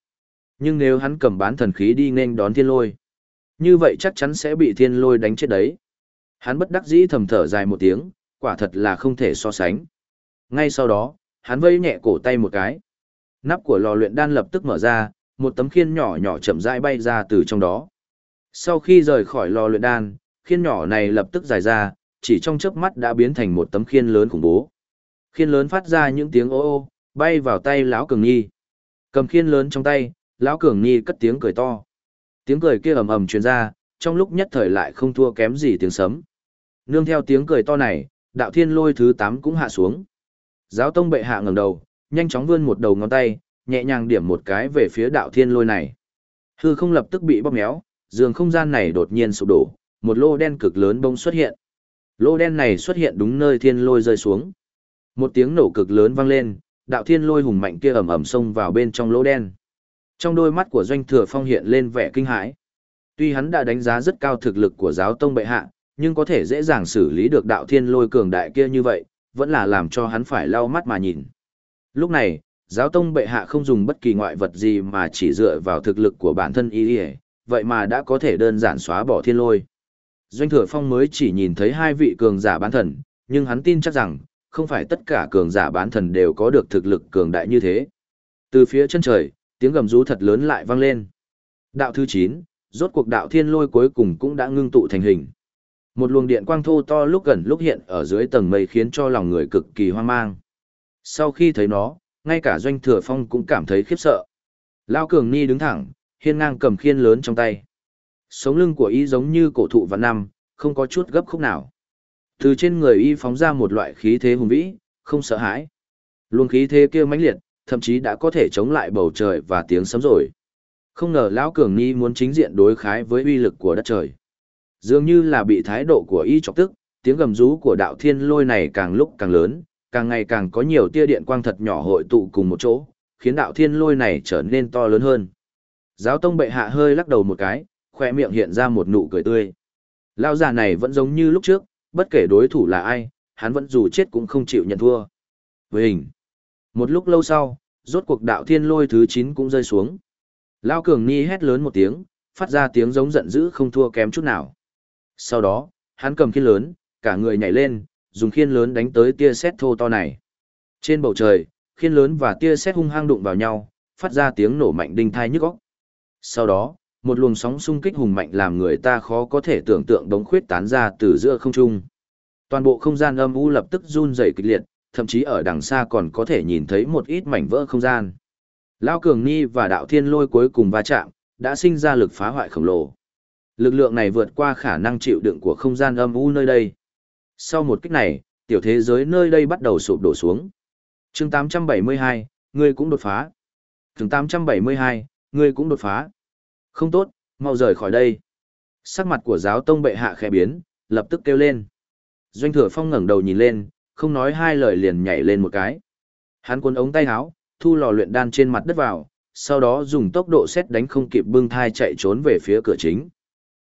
Nhưng nếu hắn cầm bán thần khí đi nên đón thiên lôi, như vậy chắc chắn sẽ bị thiên lôi đánh chết đấy. Hắn bất đắc dĩ thầm thở dài một tiếng, quả thật là không thể so sánh. Ngay sau đó, hắn vây nhẹ cổ tay một cái. Nắp của lò luyện đan lập tức mở ra, một tấm khiên nhỏ nhỏ chậm rãi bay ra từ trong đó. Sau khi rời khỏi lò luyện đan, khiên nhỏ này lập tức dài ra, chỉ trong chớp mắt đã biến thành một tấm khiên lớn khủng bố. Khiên lớn phát ra những tiếng ô ô, bay vào tay lão cường nhi. Cầm khiên lớn trong tay, lão cường nhi cất tiếng cười to. Tiếng cười kia ầm ầm truyền ra, trong lúc nhất thời lại không thua kém gì tiếng sấm. Nương theo tiếng cười to này, đạo thiên lôi thứ 8 cũng hạ xuống. Giáo tông bệ hạ ngẩng đầu, nhanh chóng vươn một đầu ngón tay, nhẹ nhàng điểm một cái về phía đạo thiên lôi này. Hư không lập tức bị bóp méo, giường không gian này đột nhiên sụp đổ, một lô đen cực lớn bông xuất hiện. Lô đen này xuất hiện đúng nơi thiên lôi rơi xuống. Một tiếng nổ cực lớn vang lên, đạo thiên lôi hùng mạnh kia ầm ầm xông vào bên trong lỗ đen. Trong đôi mắt của doanh thừa phong hiện lên vẻ kinh hãi. Tuy hắn đã đánh giá rất cao thực lực của giáo tông bệ hạ, nhưng có thể dễ dàng xử lý được đạo thiên lôi cường đại kia như vậy, vẫn là làm cho hắn phải lau mắt mà nhìn. Lúc này, giáo tông bệ hạ không dùng bất kỳ ngoại vật gì mà chỉ dựa vào thực lực của bản thân y vậy mà đã có thể đơn giản xóa bỏ thiên lôi. Doanh thừa phong mới chỉ nhìn thấy hai vị cường giả bán thần, nhưng hắn tin chắc rằng, không phải tất cả cường giả bán thần đều có được thực lực cường đại như thế. Từ phía chân trời, tiếng gầm rú thật lớn lại vang lên. Đạo thứ 9, rốt cuộc đạo thiên lôi cuối cùng cũng đã ngưng tụ thành hình. Một luồng điện quang thô to lúc gần lúc hiện ở dưới tầng mây khiến cho lòng người cực kỳ hoang mang. Sau khi thấy nó, ngay cả doanh thừa phong cũng cảm thấy khiếp sợ. Lao cường ni đứng thẳng, hiên ngang cầm khiên lớn trong tay. Sống lưng của y giống như cổ thụ vạn năm, không có chút gấp khúc nào. Từ trên người y phóng ra một loại khí thế hùng vĩ, không sợ hãi. Luồng khí thế kia mãnh liệt, thậm chí đã có thể chống lại bầu trời và tiếng sấm rồi. Không ngờ lão cường ni muốn chính diện đối khái với uy lực của đất trời. Dường như là bị thái độ của y chọc tức, tiếng gầm rú của đạo thiên lôi này càng lúc càng lớn, càng ngày càng có nhiều tia điện quang thật nhỏ hội tụ cùng một chỗ, khiến đạo thiên lôi này trở nên to lớn hơn. Giáo tông bệ hạ hơi lắc đầu một cái, khoe miệng hiện ra một nụ cười tươi. Lao già này vẫn giống như lúc trước, bất kể đối thủ là ai, hắn vẫn dù chết cũng không chịu nhận thua. Với hình, một lúc lâu sau, rốt cuộc đạo thiên lôi thứ 9 cũng rơi xuống. Lao cường ni hét lớn một tiếng, phát ra tiếng giống giận dữ không thua kém chút nào. Sau đó, hắn cầm khiên lớn, cả người nhảy lên, dùng khiên lớn đánh tới tia sét thô to này. Trên bầu trời, khiên lớn và tia sét hung hăng đụng vào nhau, phát ra tiếng nổ mạnh đinh thai nhức óc. Sau đó, một luồng sóng xung kích hùng mạnh làm người ta khó có thể tưởng tượng đống khuyết tán ra từ giữa không trung. Toàn bộ không gian âm u lập tức run rẩy kịch liệt, thậm chí ở đằng xa còn có thể nhìn thấy một ít mảnh vỡ không gian. Lao Cường Ni và Đạo Thiên Lôi cuối cùng va chạm, đã sinh ra lực phá hoại khổng lồ. Lực lượng này vượt qua khả năng chịu đựng của không gian âm u nơi đây. Sau một kích này, tiểu thế giới nơi đây bắt đầu sụp đổ xuống. chương 872, ngươi cũng đột phá. chương 872, ngươi cũng đột phá. Không tốt, mau rời khỏi đây. Sắc mặt của giáo tông bệ hạ khẽ biến, lập tức kêu lên. Doanh thừa phong ngẩng đầu nhìn lên, không nói hai lời liền nhảy lên một cái. Hắn cuốn ống tay áo, thu lò luyện đan trên mặt đất vào, sau đó dùng tốc độ xét đánh không kịp bưng thai chạy trốn về phía cửa chính.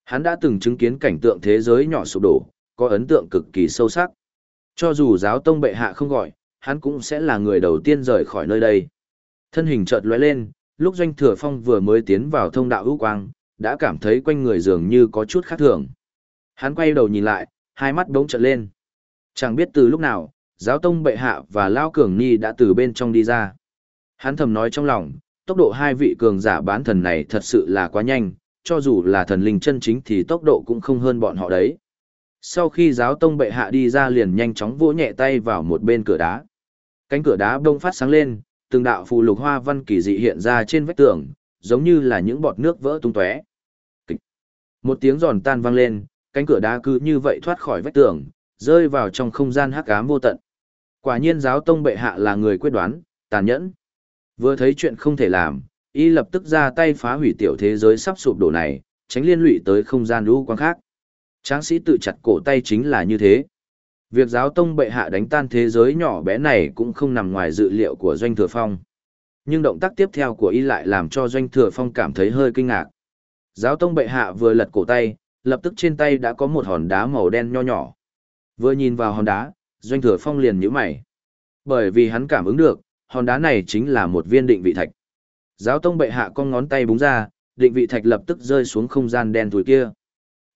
Hắn đã từng chứng kiến cảnh tượng thế giới nhỏ sụp đổ, có ấn tượng cực kỳ sâu sắc. Cho dù giáo tông bệ hạ không gọi, hắn cũng sẽ là người đầu tiên rời khỏi nơi đây. Thân hình chợt lóe lên, lúc doanh thừa phong vừa mới tiến vào thông đạo ưu quang, đã cảm thấy quanh người dường như có chút khác thường. Hắn quay đầu nhìn lại, hai mắt đống trợn lên. Chẳng biết từ lúc nào, giáo tông bệ hạ và Lao Cường Ni đã từ bên trong đi ra. Hắn thầm nói trong lòng, tốc độ hai vị cường giả bán thần này thật sự là quá nhanh, cho dù là thần linh chân chính thì tốc độ cũng không hơn bọn họ đấy. Sau khi giáo tông bệ hạ đi ra liền nhanh chóng vỗ nhẹ tay vào một bên cửa đá. Cánh cửa đá bông phát sáng lên, từng đạo phù lục hoa văn kỳ dị hiện ra trên vách tường, giống như là những bọt nước vỡ tung tóe. Một tiếng giòn tan vang lên, cánh cửa đá cứ như vậy thoát khỏi vách tường, rơi vào trong không gian hắc ám vô tận. Quả nhiên giáo tông bệ hạ là người quyết đoán, tàn nhẫn. Vừa thấy chuyện không thể làm, y lập tức ra tay phá hủy tiểu thế giới sắp sụp đổ này, tránh liên lụy tới không gian lũ quang khác. Tráng sĩ tự chặt cổ tay chính là như thế. Việc giáo tông bệ hạ đánh tan thế giới nhỏ bé này cũng không nằm ngoài dự liệu của Doanh Thừa Phong. Nhưng động tác tiếp theo của y lại làm cho Doanh Thừa Phong cảm thấy hơi kinh ngạc. Giáo tông bệ hạ vừa lật cổ tay, lập tức trên tay đã có một hòn đá màu đen nho nhỏ. Vừa nhìn vào hòn đá, Doanh Thừa Phong liền nhíu mày. Bởi vì hắn cảm ứng được, hòn đá này chính là một viên định vị thạch. Giáo tông bệ hạ con ngón tay búng ra, định vị thạch lập tức rơi xuống không gian đen thùi kia.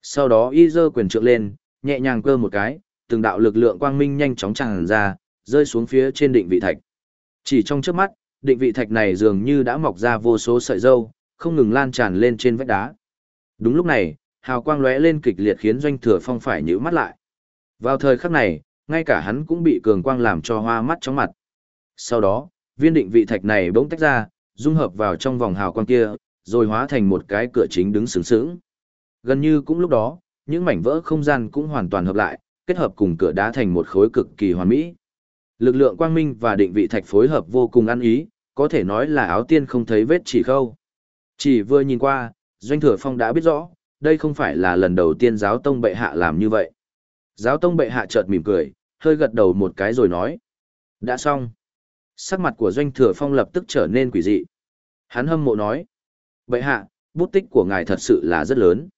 Sau đó y giơ quyền trượng lên, nhẹ nhàng cơ một cái, từng đạo lực lượng quang minh nhanh chóng tràn ra, rơi xuống phía trên định vị thạch. Chỉ trong trước mắt, định vị thạch này dường như đã mọc ra vô số sợi dâu, không ngừng lan tràn lên trên vách đá. Đúng lúc này, hào quang lóe lên kịch liệt khiến doanh thừa phong phải nhíu mắt lại. Vào thời khắc này, ngay cả hắn cũng bị cường quang làm cho hoa mắt chóng mặt. Sau đó, viên định vị thạch này bỗng tách ra, dung hợp vào trong vòng hào quang kia, rồi hóa thành một cái cửa chính đứng sướng sướng. Gần như cũng lúc đó, những mảnh vỡ không gian cũng hoàn toàn hợp lại, kết hợp cùng cửa đá thành một khối cực kỳ hoàn mỹ. Lực lượng quang minh và định vị thạch phối hợp vô cùng ăn ý, có thể nói là áo tiên không thấy vết chỉ khâu. Chỉ vừa nhìn qua, Doanh Thừa Phong đã biết rõ, đây không phải là lần đầu tiên giáo tông bệ hạ làm như vậy. Giáo tông bệ hạ chợt mỉm cười, hơi gật đầu một cái rồi nói. Đã xong. Sắc mặt của Doanh Thừa Phong lập tức trở nên quỷ dị. Hắn hâm mộ nói. Bệ hạ, bút tích của ngài thật sự là rất lớn.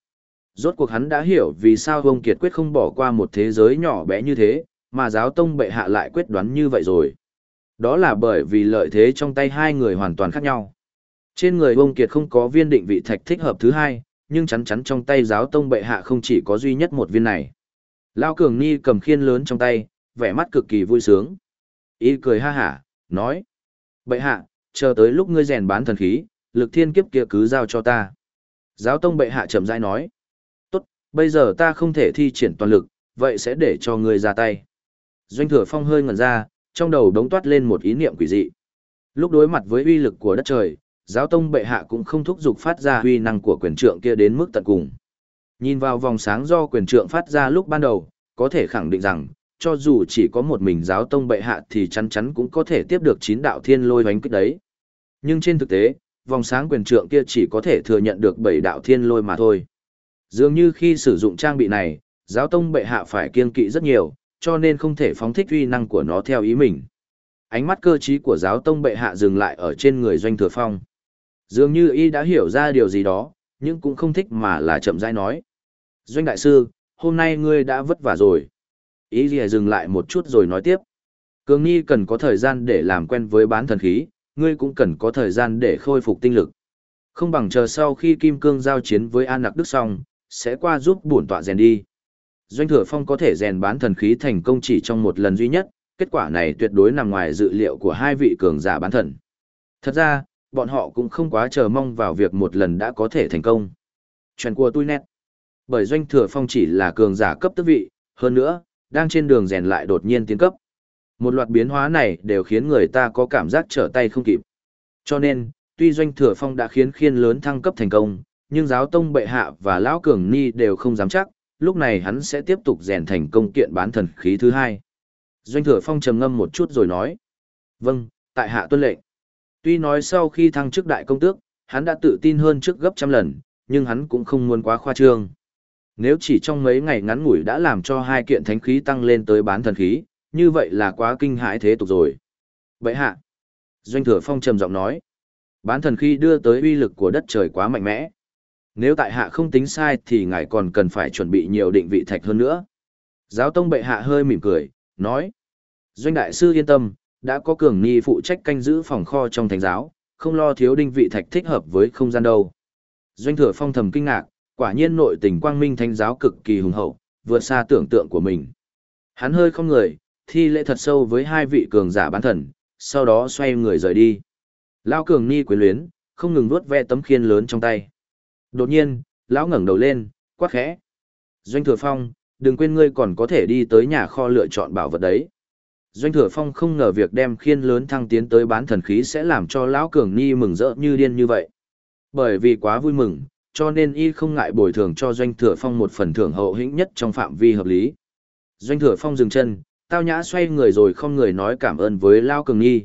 Rốt cuộc hắn đã hiểu vì sao Vông Kiệt quyết không bỏ qua một thế giới nhỏ bé như thế, mà giáo tông bệ hạ lại quyết đoán như vậy rồi. Đó là bởi vì lợi thế trong tay hai người hoàn toàn khác nhau. Trên người Vông Kiệt không có viên định vị thạch thích hợp thứ hai, nhưng chắn chắn trong tay giáo tông bệ hạ không chỉ có duy nhất một viên này. Lao Cường Ni cầm khiên lớn trong tay, vẻ mắt cực kỳ vui sướng. Ý cười ha hả, nói. Bệ hạ, chờ tới lúc ngươi rèn bán thần khí, lực thiên kiếp kia cứ giao cho ta. Giáo tông bệ hạ chậm rãi nói. Bây giờ ta không thể thi triển toàn lực, vậy sẽ để cho ngươi ra tay. Doanh thừa phong hơi ngẩn ra, trong đầu đống toát lên một ý niệm quỷ dị. Lúc đối mặt với uy lực của đất trời, giáo tông bệ hạ cũng không thúc giục phát ra uy năng của quyền trượng kia đến mức tận cùng. Nhìn vào vòng sáng do quyền trượng phát ra lúc ban đầu, có thể khẳng định rằng, cho dù chỉ có một mình giáo tông bệ hạ thì chắn chắn cũng có thể tiếp được chín đạo thiên lôi hoánh kích đấy. Nhưng trên thực tế, vòng sáng quyền trượng kia chỉ có thể thừa nhận được bảy đạo thiên lôi mà thôi. Dường như khi sử dụng trang bị này, giáo tông bệ hạ phải kiên kỵ rất nhiều, cho nên không thể phóng thích uy năng của nó theo ý mình. Ánh mắt cơ trí của giáo tông bệ hạ dừng lại ở trên người doanh thừa phong. Dường như y đã hiểu ra điều gì đó, nhưng cũng không thích mà là chậm rãi nói. Doanh đại sư, hôm nay ngươi đã vất vả rồi. Ý gì dừng lại một chút rồi nói tiếp. Cường Nhi cần có thời gian để làm quen với bán thần khí, ngươi cũng cần có thời gian để khôi phục tinh lực. Không bằng chờ sau khi Kim Cương giao chiến với An Nặc Đức xong, sẽ qua giúp bổn tọa rèn đi. Doanh Thừa Phong có thể rèn bán thần khí thành công chỉ trong một lần duy nhất, kết quả này tuyệt đối nằm ngoài dự liệu của hai vị cường giả bán thần. Thật ra, bọn họ cũng không quá chờ mong vào việc một lần đã có thể thành công. Chuyện của tôi nét. Bởi Doanh Thừa Phong chỉ là cường giả cấp tước vị, hơn nữa, đang trên đường rèn lại đột nhiên tiến cấp. Một loạt biến hóa này đều khiến người ta có cảm giác trở tay không kịp. Cho nên, tuy Doanh Thừa Phong đã khiến khiên lớn thăng cấp thành công, nhưng giáo tông bệ hạ và lão cường ni đều không dám chắc, lúc này hắn sẽ tiếp tục rèn thành công kiện bán thần khí thứ hai. Doanh Thừa Phong trầm ngâm một chút rồi nói. Vâng, tại hạ tuân lệnh. Tuy nói sau khi thăng chức đại công tước, hắn đã tự tin hơn trước gấp trăm lần, nhưng hắn cũng không muốn quá khoa trương. Nếu chỉ trong mấy ngày ngắn ngủi đã làm cho hai kiện thánh khí tăng lên tới bán thần khí, như vậy là quá kinh hãi thế tục rồi. Vậy hạ. Doanh thừa phong trầm giọng nói. Bán thần khí đưa tới uy lực của đất trời quá mạnh mẽ. Nếu tại hạ không tính sai thì ngài còn cần phải chuẩn bị nhiều định vị thạch hơn nữa. Giáo tông bệ hạ hơi mỉm cười, nói. Doanh đại sư yên tâm, đã có cường ni phụ trách canh giữ phòng kho trong thánh giáo, không lo thiếu đinh vị thạch thích hợp với không gian đâu. Doanh thừa phong thầm kinh ngạc, quả nhiên nội tình quang minh thánh giáo cực kỳ hùng hậu, vượt xa tưởng tượng của mình. Hắn hơi không người, thi lễ thật sâu với hai vị cường giả bán thần, sau đó xoay người rời đi. lao cường ni quyến luyến, không ngừng vuốt ve tấm khiên lớn trong tay. Đột nhiên, lão ngẩng đầu lên, quát khẽ. Doanh thừa phong, đừng quên ngươi còn có thể đi tới nhà kho lựa chọn bảo vật đấy. Doanh thừa phong không ngờ việc đem khiên lớn thăng tiến tới bán thần khí sẽ làm cho lão cường ni mừng rỡ như điên như vậy. Bởi vì quá vui mừng, cho nên y không ngại bồi thường cho doanh thừa phong một phần thưởng hậu hĩnh nhất trong phạm vi hợp lý. Doanh thừa phong dừng chân, tao nhã xoay người rồi không người nói cảm ơn với lão cường ni.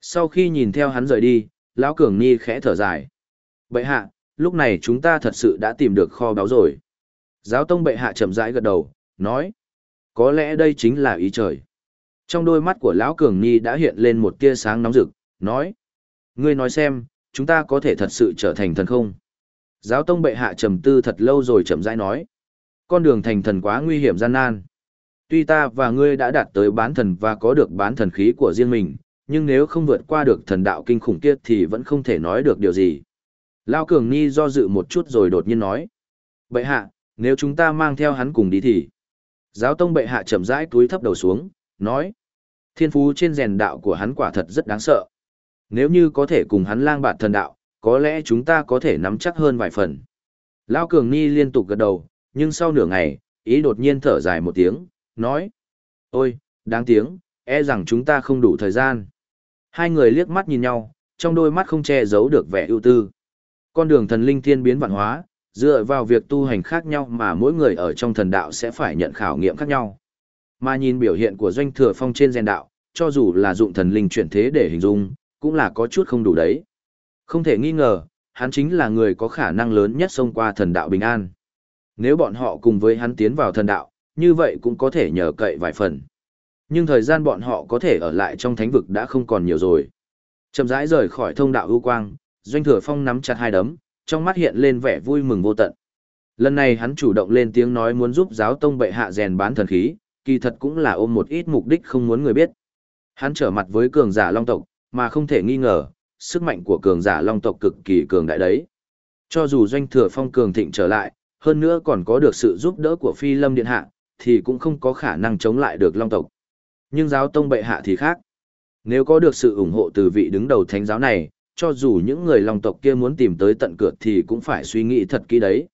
Sau khi nhìn theo hắn rời đi, lão cường ni khẽ thở dài. Bậy hạ, lúc này chúng ta thật sự đã tìm được kho báu rồi. Giáo tông bệ hạ chậm rãi gật đầu, nói. Có lẽ đây chính là ý trời. Trong đôi mắt của lão cường Nhi đã hiện lên một tia sáng nóng rực, nói. Ngươi nói xem, chúng ta có thể thật sự trở thành thần không? Giáo tông bệ hạ trầm tư thật lâu rồi chậm rãi nói. Con đường thành thần quá nguy hiểm gian nan. Tuy ta và ngươi đã đạt tới bán thần và có được bán thần khí của riêng mình, nhưng nếu không vượt qua được thần đạo kinh khủng kia thì vẫn không thể nói được điều gì. Lao Cường Ni do dự một chút rồi đột nhiên nói. Bệ hạ, nếu chúng ta mang theo hắn cùng đi thì... Giáo tông bệ hạ chậm rãi túi thấp đầu xuống, nói. Thiên phú trên rèn đạo của hắn quả thật rất đáng sợ. Nếu như có thể cùng hắn lang bạt thần đạo, có lẽ chúng ta có thể nắm chắc hơn vài phần. Lao Cường Ni liên tục gật đầu, nhưng sau nửa ngày, ý đột nhiên thở dài một tiếng, nói. Ôi, đáng tiếng, e rằng chúng ta không đủ thời gian. Hai người liếc mắt nhìn nhau, trong đôi mắt không che giấu được vẻ ưu tư. Con đường thần linh thiên biến vạn hóa, dựa vào việc tu hành khác nhau mà mỗi người ở trong thần đạo sẽ phải nhận khảo nghiệm khác nhau. Mà nhìn biểu hiện của doanh thừa phong trên rèn đạo, cho dù là dụng thần linh chuyển thế để hình dung, cũng là có chút không đủ đấy. Không thể nghi ngờ, hắn chính là người có khả năng lớn nhất xông qua thần đạo bình an. Nếu bọn họ cùng với hắn tiến vào thần đạo, như vậy cũng có thể nhờ cậy vài phần. Nhưng thời gian bọn họ có thể ở lại trong thánh vực đã không còn nhiều rồi. Chậm rãi rời khỏi thông đạo ưu quang, Doanh Thừa Phong nắm chặt hai đấm, trong mắt hiện lên vẻ vui mừng vô tận. Lần này hắn chủ động lên tiếng nói muốn giúp giáo tông bệ hạ rèn bán thần khí, kỳ thật cũng là ôm một ít mục đích không muốn người biết. Hắn trở mặt với cường giả long tộc, mà không thể nghi ngờ, sức mạnh của cường giả long tộc cực kỳ cường đại đấy. Cho dù doanh thừa phong cường thịnh trở lại, hơn nữa còn có được sự giúp đỡ của phi lâm điện hạ, thì cũng không có khả năng chống lại được long tộc. Nhưng giáo tông bệ hạ thì khác. Nếu có được sự ủng hộ từ vị đứng đầu thánh giáo này, cho dù những người long tộc kia muốn tìm tới tận cửa thì cũng phải suy nghĩ thật kỹ đấy.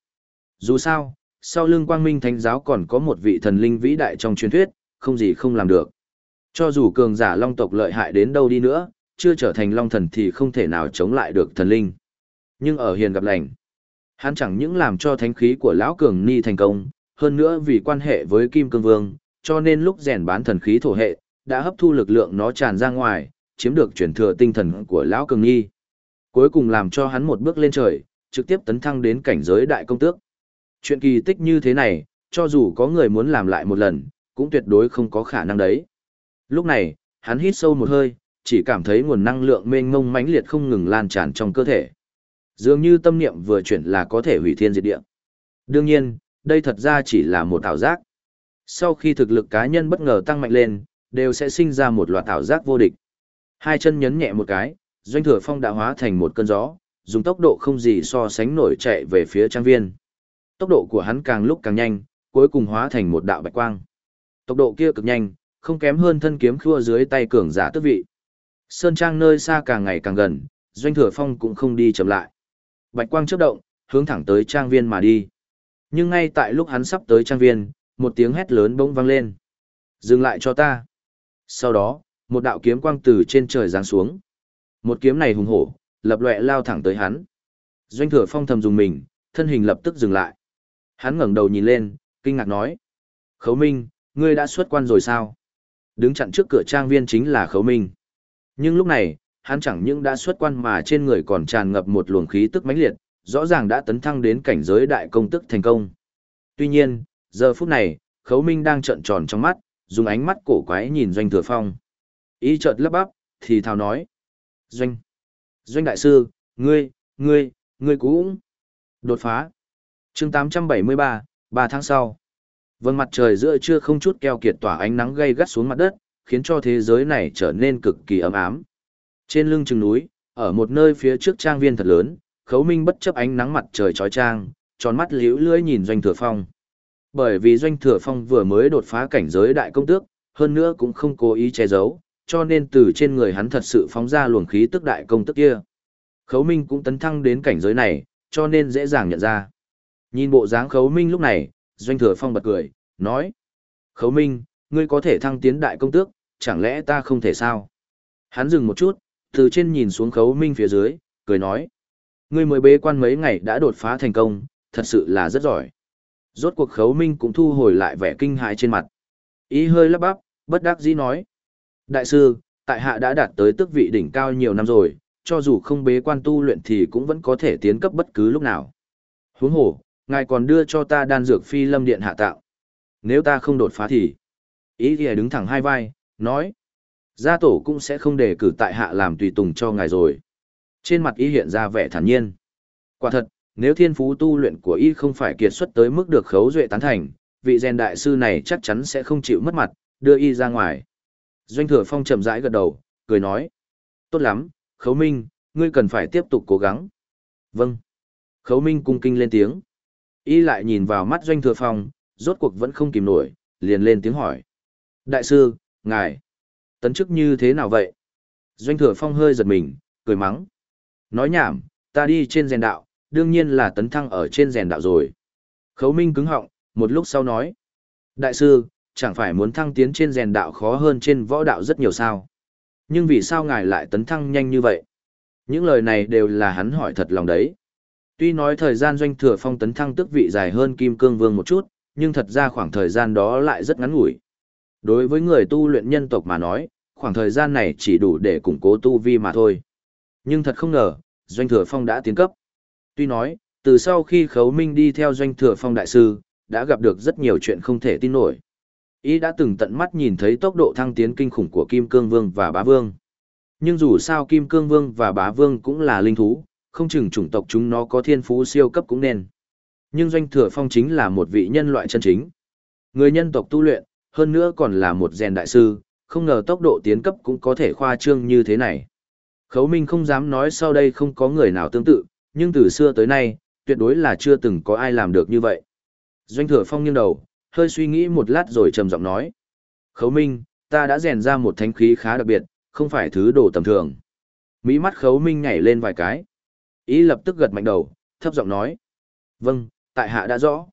Dù sao, sau lưng quang minh thánh giáo còn có một vị thần linh vĩ đại trong truyền thuyết, không gì không làm được. Cho dù cường giả long tộc lợi hại đến đâu đi nữa, chưa trở thành long thần thì không thể nào chống lại được thần linh. Nhưng ở hiền gặp lành, hắn chẳng những làm cho thánh khí của lão cường ni thành công, hơn nữa vì quan hệ với kim cương vương, cho nên lúc rèn bán thần khí thổ hệ, đã hấp thu lực lượng nó tràn ra ngoài, chiếm được chuyển thừa tinh thần của lão cường ni. Cuối cùng làm cho hắn một bước lên trời, trực tiếp tấn thăng đến cảnh giới đại công tước. Chuyện kỳ tích như thế này, cho dù có người muốn làm lại một lần, cũng tuyệt đối không có khả năng đấy. Lúc này, hắn hít sâu một hơi, chỉ cảm thấy nguồn năng lượng mênh mông mãnh liệt không ngừng lan tràn trong cơ thể. Dường như tâm niệm vừa chuyển là có thể hủy thiên diệt địa. Đương nhiên, đây thật ra chỉ là một ảo giác. Sau khi thực lực cá nhân bất ngờ tăng mạnh lên, đều sẽ sinh ra một loạt ảo giác vô địch. Hai chân nhấn nhẹ một cái, doanh thừa phong đã hóa thành một cơn gió, dùng tốc độ không gì so sánh nổi chạy về phía trang viên. Tốc độ của hắn càng lúc càng nhanh, cuối cùng hóa thành một đạo bạch quang. Tốc độ kia cực nhanh, không kém hơn thân kiếm khua dưới tay cường giả tước vị. Sơn trang nơi xa càng ngày càng gần, doanh thừa phong cũng không đi chậm lại. Bạch quang chớp động, hướng thẳng tới trang viên mà đi. Nhưng ngay tại lúc hắn sắp tới trang viên, một tiếng hét lớn bỗng vang lên. Dừng lại cho ta. Sau đó, một đạo kiếm quang từ trên trời giáng xuống. Một kiếm này hùng hổ, lập loè lao thẳng tới hắn. Doanh thừa phong thầm dùng mình, thân hình lập tức dừng lại. Hắn ngẩng đầu nhìn lên, kinh ngạc nói. Khấu Minh, ngươi đã xuất quan rồi sao? Đứng chặn trước cửa trang viên chính là Khấu Minh. Nhưng lúc này, hắn chẳng những đã xuất quan mà trên người còn tràn ngập một luồng khí tức mãnh liệt, rõ ràng đã tấn thăng đến cảnh giới đại công tức thành công. Tuy nhiên, giờ phút này, Khấu Minh đang trợn tròn trong mắt, dùng ánh mắt cổ quái nhìn Doanh Thừa Phong. Ý chợt lấp bắp, thì thào nói. Doanh. Doanh đại sư, ngươi, ngươi, ngươi cũng. Đột phá. chương 873, 3 tháng sau. Vâng mặt trời giữa trưa không chút keo kiệt tỏa ánh nắng gay gắt xuống mặt đất, khiến cho thế giới này trở nên cực kỳ ấm ám. Trên lưng chừng núi, ở một nơi phía trước trang viên thật lớn, Khấu Minh bất chấp ánh nắng mặt trời chói chang, tròn mắt liễu lưỡi nhìn Doanh Thừa Phong. Bởi vì Doanh Thừa Phong vừa mới đột phá cảnh giới đại công tước, hơn nữa cũng không cố ý che giấu, cho nên từ trên người hắn thật sự phóng ra luồng khí tức đại công tức kia. Khấu Minh cũng tấn thăng đến cảnh giới này, cho nên dễ dàng nhận ra. Nhìn bộ dáng Khấu Minh lúc này, Doanh Thừa Phong bật cười, nói. Khấu Minh, ngươi có thể thăng tiến đại công tước, chẳng lẽ ta không thể sao? Hắn dừng một chút, từ trên nhìn xuống Khấu Minh phía dưới, cười nói. Ngươi mới bế quan mấy ngày đã đột phá thành công, thật sự là rất giỏi. Rốt cuộc Khấu Minh cũng thu hồi lại vẻ kinh hãi trên mặt. Ý hơi lắp bắp, bất đắc dĩ nói. Đại sư, tại hạ đã đạt tới tước vị đỉnh cao nhiều năm rồi, cho dù không bế quan tu luyện thì cũng vẫn có thể tiến cấp bất cứ lúc nào. Huống hồ, ngài còn đưa cho ta đan dược phi lâm điện hạ tạo. Nếu ta không đột phá thì... Ý thì đứng thẳng hai vai, nói. Gia tổ cũng sẽ không đề cử tại hạ làm tùy tùng cho ngài rồi. Trên mặt ý hiện ra vẻ thản nhiên. Quả thật, nếu thiên phú tu luyện của y không phải kiệt xuất tới mức được khấu duệ tán thành, vị rèn đại sư này chắc chắn sẽ không chịu mất mặt, đưa y ra ngoài. Doanh thừa phong chậm rãi gật đầu, cười nói. Tốt lắm, khấu minh, ngươi cần phải tiếp tục cố gắng. Vâng. Khấu minh cung kinh lên tiếng. Y lại nhìn vào mắt doanh thừa phong, rốt cuộc vẫn không kìm nổi, liền lên tiếng hỏi. Đại sư, ngài, tấn chức như thế nào vậy? Doanh thừa phong hơi giật mình, cười mắng. Nói nhảm, ta đi trên rèn đạo, đương nhiên là tấn thăng ở trên rèn đạo rồi. Khấu minh cứng họng, một lúc sau nói. Đại sư, chẳng phải muốn thăng tiến trên rèn đạo khó hơn trên võ đạo rất nhiều sao. Nhưng vì sao ngài lại tấn thăng nhanh như vậy? Những lời này đều là hắn hỏi thật lòng đấy. Tuy nói thời gian doanh thừa phong tấn thăng tước vị dài hơn Kim Cương Vương một chút, nhưng thật ra khoảng thời gian đó lại rất ngắn ngủi. Đối với người tu luyện nhân tộc mà nói, khoảng thời gian này chỉ đủ để củng cố tu vi mà thôi. Nhưng thật không ngờ, doanh thừa phong đã tiến cấp. Tuy nói, từ sau khi khấu minh đi theo doanh thừa phong đại sư, đã gặp được rất nhiều chuyện không thể tin nổi. Ý đã từng tận mắt nhìn thấy tốc độ thăng tiến kinh khủng của Kim Cương Vương và Bá Vương. Nhưng dù sao Kim Cương Vương và Bá Vương cũng là linh thú, không chừng chủng tộc chúng nó có thiên phú siêu cấp cũng nên. Nhưng Doanh Thừa Phong chính là một vị nhân loại chân chính. Người nhân tộc tu luyện, hơn nữa còn là một rèn đại sư, không ngờ tốc độ tiến cấp cũng có thể khoa trương như thế này. Khấu Minh không dám nói sau đây không có người nào tương tự, nhưng từ xưa tới nay, tuyệt đối là chưa từng có ai làm được như vậy. Doanh Thừa Phong nghiêng đầu, hơi suy nghĩ một lát rồi trầm giọng nói. Khấu Minh, ta đã rèn ra một thánh khí khá đặc biệt, không phải thứ đồ tầm thường. Mỹ mắt Khấu Minh nhảy lên vài cái. Ý lập tức gật mạnh đầu, thấp giọng nói. Vâng, tại hạ đã rõ.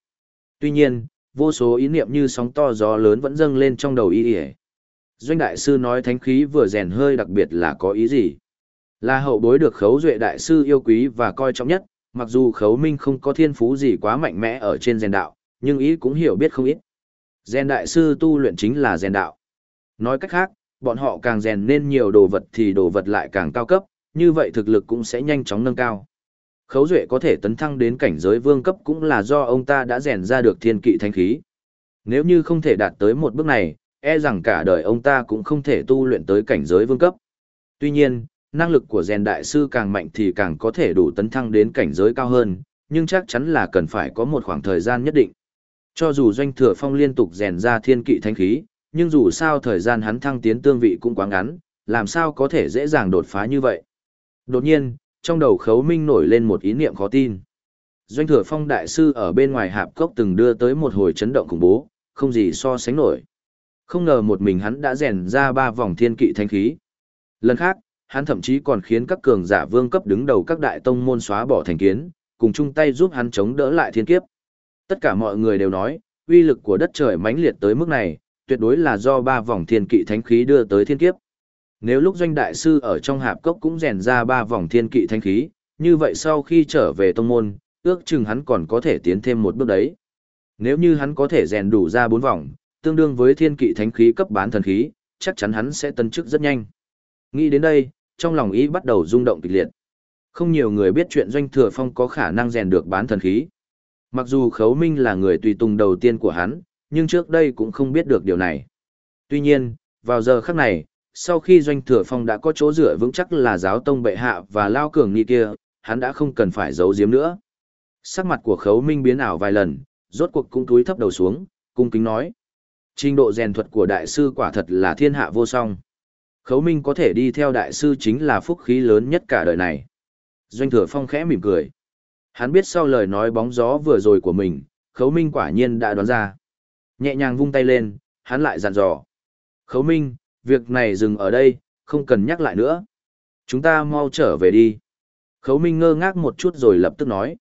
Tuy nhiên, vô số ý niệm như sóng to gió lớn vẫn dâng lên trong đầu y ỉa doanh đại sư nói thánh khí vừa rèn hơi đặc biệt là có ý gì là hậu bối được khấu duệ đại sư yêu quý và coi trọng nhất mặc dù khấu minh không có thiên phú gì quá mạnh mẽ ở trên rèn đạo nhưng ý cũng hiểu biết không ít rèn đại sư tu luyện chính là rèn đạo nói cách khác bọn họ càng rèn nên nhiều đồ vật thì đồ vật lại càng cao cấp như vậy thực lực cũng sẽ nhanh chóng nâng cao Khấu Duệ có thể tấn thăng đến cảnh giới vương cấp cũng là do ông ta đã rèn ra được thiên kỵ thanh khí. Nếu như không thể đạt tới một bước này, e rằng cả đời ông ta cũng không thể tu luyện tới cảnh giới vương cấp. Tuy nhiên, năng lực của rèn đại sư càng mạnh thì càng có thể đủ tấn thăng đến cảnh giới cao hơn, nhưng chắc chắn là cần phải có một khoảng thời gian nhất định. Cho dù doanh thừa phong liên tục rèn ra thiên kỵ Thánh khí, nhưng dù sao thời gian hắn thăng tiến tương vị cũng quá ngắn, làm sao có thể dễ dàng đột phá như vậy. Đột nhiên, trong đầu khấu minh nổi lên một ý niệm khó tin. Doanh thừa phong đại sư ở bên ngoài hạp cốc từng đưa tới một hồi chấn động khủng bố, không gì so sánh nổi. Không ngờ một mình hắn đã rèn ra ba vòng thiên kỵ Thánh khí. Lần khác, hắn thậm chí còn khiến các cường giả vương cấp đứng đầu các đại tông môn xóa bỏ thành kiến, cùng chung tay giúp hắn chống đỡ lại thiên kiếp. Tất cả mọi người đều nói, uy lực của đất trời mãnh liệt tới mức này, tuyệt đối là do ba vòng thiên kỵ thánh khí đưa tới thiên kiếp. Nếu lúc doanh đại sư ở trong hạp cốc cũng rèn ra ba vòng thiên kỵ thánh khí, như vậy sau khi trở về tông môn, ước chừng hắn còn có thể tiến thêm một bước đấy. Nếu như hắn có thể rèn đủ ra bốn vòng, tương đương với thiên kỵ thánh khí cấp bán thần khí, chắc chắn hắn sẽ tân chức rất nhanh. Nghĩ đến đây, trong lòng ý bắt đầu rung động kịch liệt. Không nhiều người biết chuyện doanh thừa phong có khả năng rèn được bán thần khí. Mặc dù khấu minh là người tùy tùng đầu tiên của hắn, nhưng trước đây cũng không biết được điều này. Tuy nhiên, vào giờ khắc này, sau khi doanh thừa phong đã có chỗ dựa vững chắc là giáo tông bệ hạ và lao cường nghi kia, hắn đã không cần phải giấu giếm nữa. Sắc mặt của khấu minh biến ảo vài lần, rốt cuộc cũng túi thấp đầu xuống, cung kính nói. Trình độ rèn thuật của đại sư quả thật là thiên hạ vô song. Khấu minh có thể đi theo đại sư chính là phúc khí lớn nhất cả đời này. Doanh thừa phong khẽ mỉm cười. Hắn biết sau lời nói bóng gió vừa rồi của mình, khấu minh quả nhiên đã đoán ra. Nhẹ nhàng vung tay lên, hắn lại dặn dò. Khấu minh, việc này dừng ở đây, không cần nhắc lại nữa. Chúng ta mau trở về đi. Khấu Minh ngơ ngác một chút rồi lập tức nói.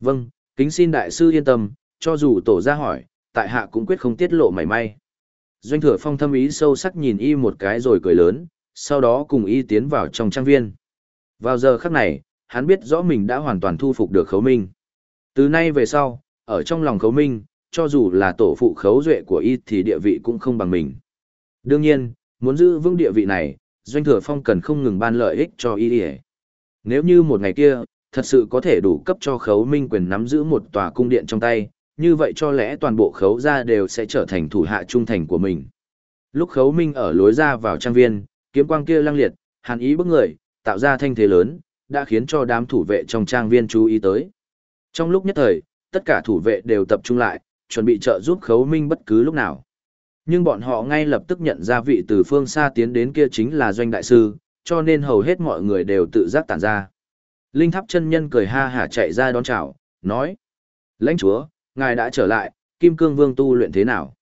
Vâng, kính xin đại sư yên tâm, cho dù tổ ra hỏi, tại hạ cũng quyết không tiết lộ mảy may. Doanh thừa phong thâm ý sâu sắc nhìn y một cái rồi cười lớn, sau đó cùng y tiến vào trong trang viên. Vào giờ khắc này, hắn biết rõ mình đã hoàn toàn thu phục được khấu minh. Từ nay về sau, ở trong lòng khấu minh, cho dù là tổ phụ khấu duệ của y thì địa vị cũng không bằng mình. Đương nhiên, Muốn giữ vững địa vị này, Doanh Thừa Phong cần không ngừng ban lợi ích cho y Nếu như một ngày kia, thật sự có thể đủ cấp cho khấu minh quyền nắm giữ một tòa cung điện trong tay, như vậy cho lẽ toàn bộ khấu gia đều sẽ trở thành thủ hạ trung thành của mình. Lúc khấu minh ở lối ra vào trang viên, kiếm quang kia lăng liệt, hàn ý bức người, tạo ra thanh thế lớn, đã khiến cho đám thủ vệ trong trang viên chú ý tới. Trong lúc nhất thời, tất cả thủ vệ đều tập trung lại, chuẩn bị trợ giúp khấu minh bất cứ lúc nào. Nhưng bọn họ ngay lập tức nhận ra vị từ phương xa tiến đến kia chính là doanh đại sư, cho nên hầu hết mọi người đều tự giác tản ra. Linh tháp chân nhân cười ha hả chạy ra đón chào, nói. Lãnh chúa, ngài đã trở lại, kim cương vương tu luyện thế nào?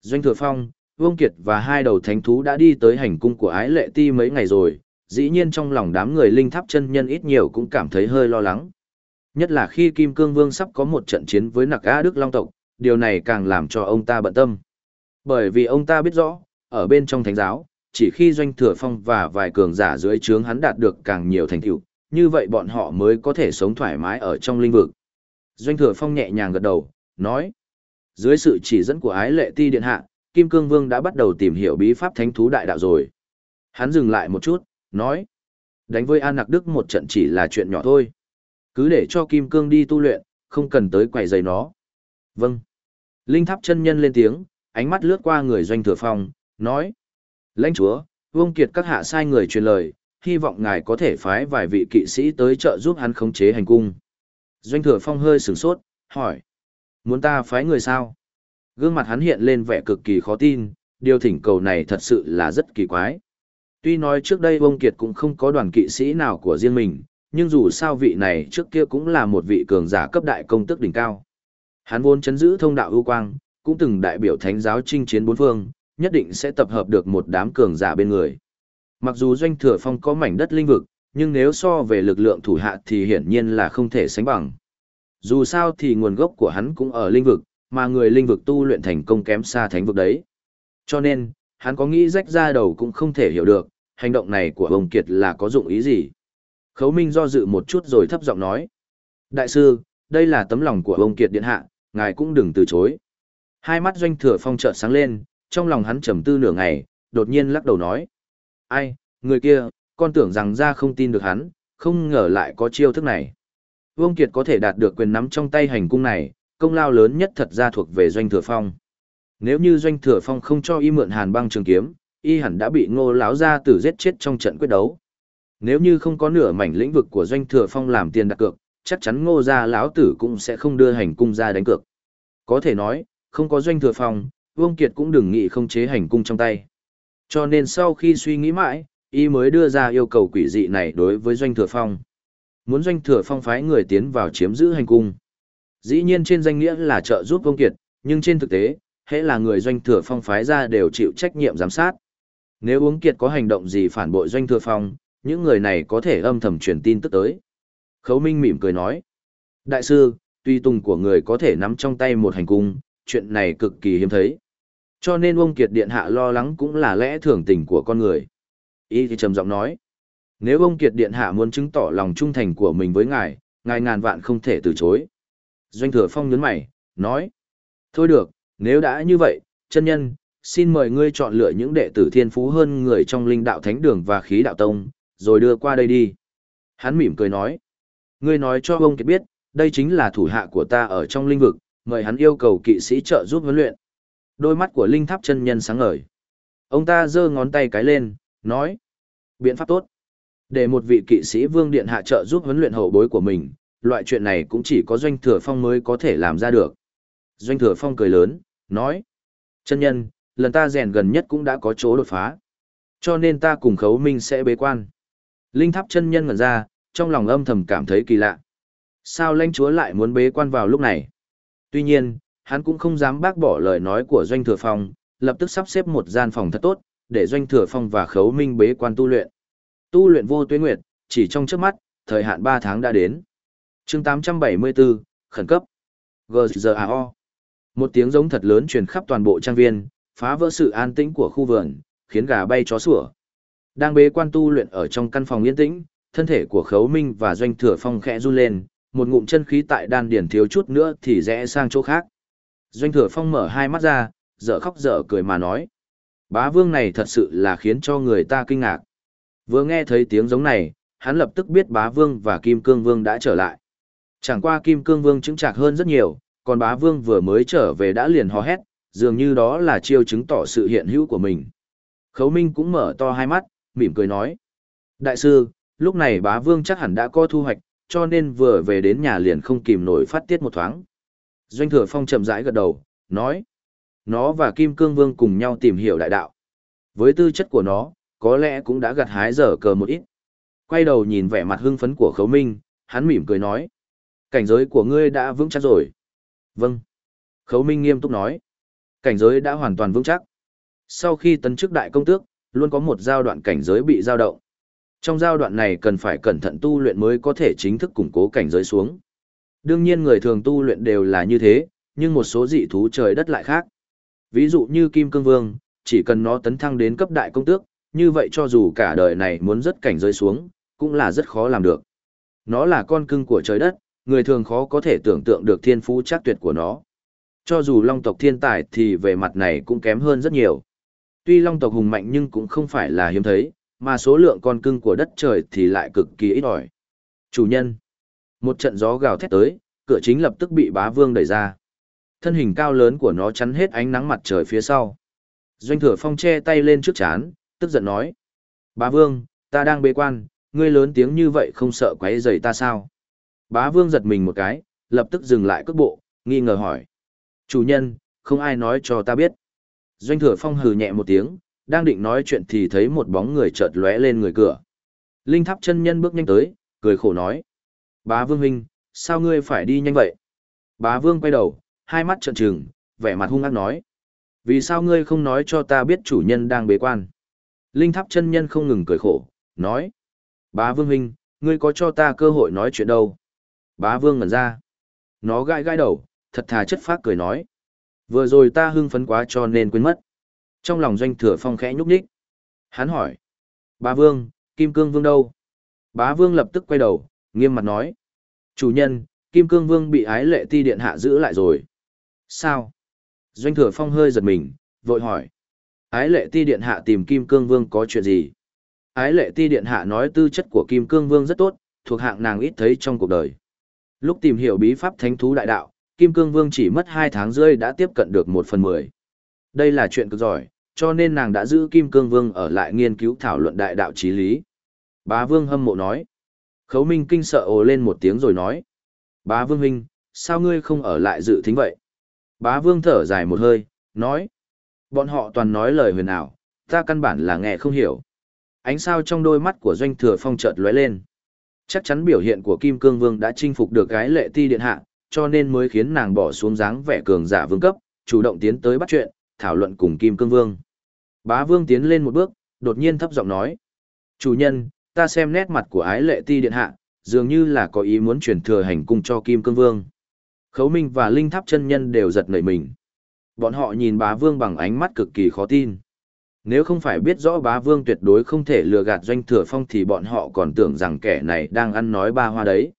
Doanh thừa phong, vương kiệt và hai đầu thánh thú đã đi tới hành cung của ái lệ ti mấy ngày rồi, dĩ nhiên trong lòng đám người linh tháp chân nhân ít nhiều cũng cảm thấy hơi lo lắng. Nhất là khi Kim Cương Vương sắp có một trận chiến với nặc á Đức Long tộc, điều này càng làm cho ông ta bận tâm. Bởi vì ông ta biết rõ, ở bên trong thánh giáo, chỉ khi doanh thừa phong và vài cường giả dưới trướng hắn đạt được càng nhiều thành tựu, như vậy bọn họ mới có thể sống thoải mái ở trong linh vực. Doanh thừa phong nhẹ nhàng gật đầu, nói. Dưới sự chỉ dẫn của ái lệ ti điện hạ, Kim Cương Vương đã bắt đầu tìm hiểu bí pháp thánh thú đại đạo rồi. Hắn dừng lại một chút, nói. Đánh với An Nặc Đức một trận chỉ là chuyện nhỏ thôi. Cứ để cho Kim Cương đi tu luyện, không cần tới quầy giày nó. Vâng. Linh tháp chân nhân lên tiếng, ánh mắt lướt qua người doanh thừa phong, nói. Lãnh chúa, Vương Kiệt các hạ sai người truyền lời, hy vọng ngài có thể phái vài vị kỵ sĩ tới trợ giúp hắn khống chế hành cung. Doanh thừa phong hơi sửng sốt, hỏi. Muốn ta phái người sao? Gương mặt hắn hiện lên vẻ cực kỳ khó tin, điều thỉnh cầu này thật sự là rất kỳ quái. Tuy nói trước đây Vương Kiệt cũng không có đoàn kỵ sĩ nào của riêng mình, nhưng dù sao vị này trước kia cũng là một vị cường giả cấp đại công tức đỉnh cao. Hắn vốn chấn giữ thông đạo ưu quang, cũng từng đại biểu thánh giáo chinh chiến bốn phương, nhất định sẽ tập hợp được một đám cường giả bên người. Mặc dù doanh thừa phong có mảnh đất linh vực, nhưng nếu so về lực lượng thủ hạ thì hiển nhiên là không thể sánh bằng. Dù sao thì nguồn gốc của hắn cũng ở linh vực, mà người linh vực tu luyện thành công kém xa thánh vực đấy. Cho nên, hắn có nghĩ rách ra đầu cũng không thể hiểu được, hành động này của ông Kiệt là có dụng ý gì. Khấu Minh do dự một chút rồi thấp giọng nói. Đại sư, đây là tấm lòng của ông Kiệt Điện Hạ, ngài cũng đừng từ chối. Hai mắt doanh thừa phong chợt sáng lên, trong lòng hắn trầm tư nửa ngày, đột nhiên lắc đầu nói. Ai, người kia, con tưởng rằng ra không tin được hắn, không ngờ lại có chiêu thức này. Vương Kiệt có thể đạt được quyền nắm trong tay hành cung này, công lao lớn nhất thật ra thuộc về doanh thừa phong. Nếu như doanh thừa phong không cho y mượn hàn băng trường kiếm, y hẳn đã bị ngô láo ra tử giết chết trong trận quyết đấu. Nếu như không có nửa mảnh lĩnh vực của doanh thừa phong làm tiền đặt cược, chắc chắn ngô gia lão tử cũng sẽ không đưa hành cung ra đánh cược. Có thể nói, không có doanh thừa phong, Vương Kiệt cũng đừng nghĩ không chế hành cung trong tay. Cho nên sau khi suy nghĩ mãi, y mới đưa ra yêu cầu quỷ dị này đối với doanh thừa phong. Muốn doanh thừa phong phái người tiến vào chiếm giữ hành cung. Dĩ nhiên trên danh nghĩa là trợ giúp Vương Kiệt, nhưng trên thực tế, hễ là người doanh thừa phong phái ra đều chịu trách nhiệm giám sát. Nếu Uống Kiệt có hành động gì phản bội doanh thừa phong, những người này có thể âm thầm truyền tin tức tới. Khấu Minh mỉm cười nói. Đại sư, tuy tùng của người có thể nắm trong tay một hành cung, chuyện này cực kỳ hiếm thấy. Cho nên ông Kiệt Điện Hạ lo lắng cũng là lẽ thường tình của con người. Ý thì trầm giọng nói. Nếu ông Kiệt Điện Hạ muốn chứng tỏ lòng trung thành của mình với ngài, ngài ngàn vạn không thể từ chối. Doanh thừa phong nhấn mày, nói. Thôi được, nếu đã như vậy, chân nhân, xin mời ngươi chọn lựa những đệ tử thiên phú hơn người trong linh đạo thánh đường và khí đạo tông, rồi đưa qua đây đi. Hắn mỉm cười nói. Ngươi nói cho ông Kiệt biết, đây chính là thủ hạ của ta ở trong linh vực, mời hắn yêu cầu kỵ sĩ trợ giúp huấn luyện. Đôi mắt của linh tháp chân nhân sáng ngời. Ông ta giơ ngón tay cái lên, nói. Biện pháp tốt. Để một vị kỵ sĩ vương điện hạ trợ giúp huấn luyện hậu bối của mình, loại chuyện này cũng chỉ có doanh thừa phong mới có thể làm ra được. Doanh thừa phong cười lớn, nói. Chân nhân, lần ta rèn gần nhất cũng đã có chỗ đột phá. Cho nên ta cùng khấu minh sẽ bế quan. Linh tháp chân nhân ngẩn ra, trong lòng âm thầm cảm thấy kỳ lạ. Sao lãnh chúa lại muốn bế quan vào lúc này? Tuy nhiên, hắn cũng không dám bác bỏ lời nói của Doanh Thừa Phong, lập tức sắp xếp một gian phòng thật tốt, để Doanh Thừa Phong và Khấu Minh bế quan tu luyện. Tu luyện vô tuyến nguyệt, chỉ trong trước mắt, thời hạn 3 tháng đã đến. chương 874, khẩn cấp. GZAO. Một tiếng giống thật lớn truyền khắp toàn bộ trang viên, phá vỡ sự an tĩnh của khu vườn, khiến gà bay chó sủa. Đang bế quan tu luyện ở trong căn phòng yên tĩnh, thân thể của Khấu Minh và Doanh Thừa Phong khẽ run lên, một ngụm chân khí tại đan điển thiếu chút nữa thì rẽ sang chỗ khác. Doanh Thừa Phong mở hai mắt ra, dở khóc dở cười mà nói. Bá vương này thật sự là khiến cho người ta kinh ngạc. Vừa nghe thấy tiếng giống này, hắn lập tức biết bá vương và kim cương vương đã trở lại. Chẳng qua kim cương vương chứng chạc hơn rất nhiều, còn bá vương vừa mới trở về đã liền hò hét, dường như đó là chiêu chứng tỏ sự hiện hữu của mình. Khấu Minh cũng mở to hai mắt, mỉm cười nói. Đại sư, lúc này bá vương chắc hẳn đã có thu hoạch, cho nên vừa về đến nhà liền không kìm nổi phát tiết một thoáng. Doanh thừa phong chậm rãi gật đầu, nói. Nó và Kim Cương Vương cùng nhau tìm hiểu đại đạo. Với tư chất của nó, có lẽ cũng đã gặt hái dở cờ một ít. Quay đầu nhìn vẻ mặt hưng phấn của khấu minh, hắn mỉm cười nói. Cảnh giới của ngươi đã vững chắc rồi. Vâng. Khấu minh nghiêm túc nói. Cảnh giới đã hoàn toàn vững chắc. Sau khi tấn chức đại công tước, luôn có một giai đoạn cảnh giới bị dao động. Trong giai đoạn này cần phải cẩn thận tu luyện mới có thể chính thức củng cố cảnh giới xuống. Đương nhiên người thường tu luyện đều là như thế, nhưng một số dị thú trời đất lại khác. Ví dụ như Kim Cương Vương, chỉ cần nó tấn thăng đến cấp đại công tước, như vậy cho dù cả đời này muốn rất cảnh giới xuống, cũng là rất khó làm được. Nó là con cưng của trời đất, người thường khó có thể tưởng tượng được thiên phú chắc tuyệt của nó. Cho dù long tộc thiên tài thì về mặt này cũng kém hơn rất nhiều. Tuy long tộc hùng mạnh nhưng cũng không phải là hiếm thấy, mà số lượng con cưng của đất trời thì lại cực kỳ ít ỏi. Chủ nhân. Một trận gió gào thét tới, cửa chính lập tức bị bá vương đẩy ra. Thân hình cao lớn của nó chắn hết ánh nắng mặt trời phía sau. Doanh thừa phong che tay lên trước chán, tức giận nói. Bá vương, ta đang bế quan, ngươi lớn tiếng như vậy không sợ quấy rầy ta sao? Bá vương giật mình một cái, lập tức dừng lại cước bộ, nghi ngờ hỏi. Chủ nhân, không ai nói cho ta biết. Doanh thừa phong hừ nhẹ một tiếng, đang định nói chuyện thì thấy một bóng người chợt lóe lên người cửa. Linh tháp chân nhân bước nhanh tới, cười khổ nói. Bá vương huynh, sao ngươi phải đi nhanh vậy? Bá vương quay đầu, hai mắt trợn trừng, vẻ mặt hung ác nói. Vì sao ngươi không nói cho ta biết chủ nhân đang bế quan? Linh tháp chân nhân không ngừng cười khổ, nói. Bá vương huynh, ngươi có cho ta cơ hội nói chuyện đâu? Bá vương ngẩn ra. Nó gãi gãi đầu, thật thà chất phác cười nói. Vừa rồi ta hưng phấn quá cho nên quên mất. Trong lòng doanh thừa phong khẽ nhúc nhích. Hắn hỏi. Bá vương, kim cương vương đâu? Bá vương lập tức quay đầu, nghiêm mặt nói. Chủ nhân, kim cương vương bị ái lệ ti điện hạ giữ lại rồi. Sao? Doanh thừa phong hơi giật mình, vội hỏi. Ái lệ ti điện hạ tìm kim cương vương có chuyện gì? Ái lệ ti điện hạ nói tư chất của kim cương vương rất tốt, thuộc hạng nàng ít thấy trong cuộc đời. Lúc tìm hiểu bí pháp thánh thú đại đạo, kim cương vương chỉ mất hai tháng rưỡi đã tiếp cận được một phần mười. Đây là chuyện cực giỏi, cho nên nàng đã giữ kim cương vương ở lại nghiên cứu thảo luận đại đạo trí lý. Bá vương hâm mộ nói. Khấu minh kinh sợ ồ lên một tiếng rồi nói. Bá vương huynh, sao ngươi không ở lại dự thính vậy? Bá vương thở dài một hơi, nói. Bọn họ toàn nói lời huyền ảo, ta căn bản là nghe không hiểu. Ánh sao trong đôi mắt của doanh thừa phong chợt lóe lên. Chắc chắn biểu hiện của Kim Cương Vương đã chinh phục được gái lệ ti điện hạ, cho nên mới khiến nàng bỏ xuống dáng vẻ cường giả vương cấp, chủ động tiến tới bắt chuyện, thảo luận cùng Kim Cương Vương. Bá Vương tiến lên một bước, đột nhiên thấp giọng nói. Chủ nhân, ta xem nét mặt của ái lệ ti điện hạ, dường như là có ý muốn truyền thừa hành cung cho Kim Cương Vương. Khấu Minh và Linh Tháp chân nhân đều giật nảy mình. Bọn họ nhìn bá vương bằng ánh mắt cực kỳ khó tin. Nếu không phải biết rõ bá vương tuyệt đối không thể lừa gạt doanh thừa phong thì bọn họ còn tưởng rằng kẻ này đang ăn nói ba hoa đấy.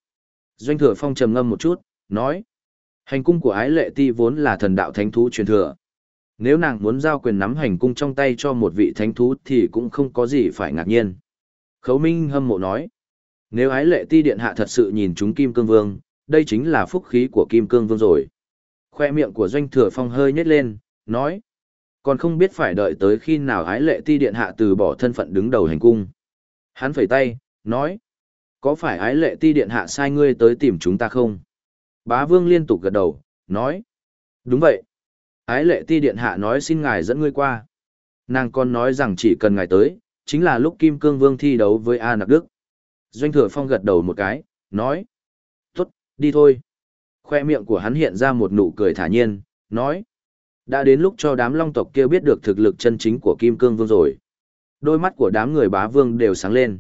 Doanh thừa phong trầm ngâm một chút, nói. Hành cung của ái lệ ti vốn là thần đạo thánh thú truyền thừa. Nếu nàng muốn giao quyền nắm hành cung trong tay cho một vị thánh thú thì cũng không có gì phải ngạc nhiên. Khấu Minh hâm mộ nói. Nếu ái lệ ti điện hạ thật sự nhìn chúng Kim Cương Vương, đây chính là phúc khí của Kim Cương Vương rồi. Khoe miệng của doanh thừa phong hơi nhếch lên, nói. Còn không biết phải đợi tới khi nào ái lệ ti điện hạ từ bỏ thân phận đứng đầu hành cung. Hắn phẩy tay, nói. Có phải ái lệ ti điện hạ sai ngươi tới tìm chúng ta không? Bá vương liên tục gật đầu, nói. Đúng vậy. Ái lệ ti điện hạ nói xin ngài dẫn ngươi qua. Nàng còn nói rằng chỉ cần ngài tới, chính là lúc Kim Cương Vương thi đấu với A Nặc Đức. Doanh thừa phong gật đầu một cái, nói. Tốt, đi thôi. Khoe miệng của hắn hiện ra một nụ cười thả nhiên, nói. Đã đến lúc cho đám long tộc kia biết được thực lực chân chính của Kim Cương Vương rồi. Đôi mắt của đám người bá vương đều sáng lên.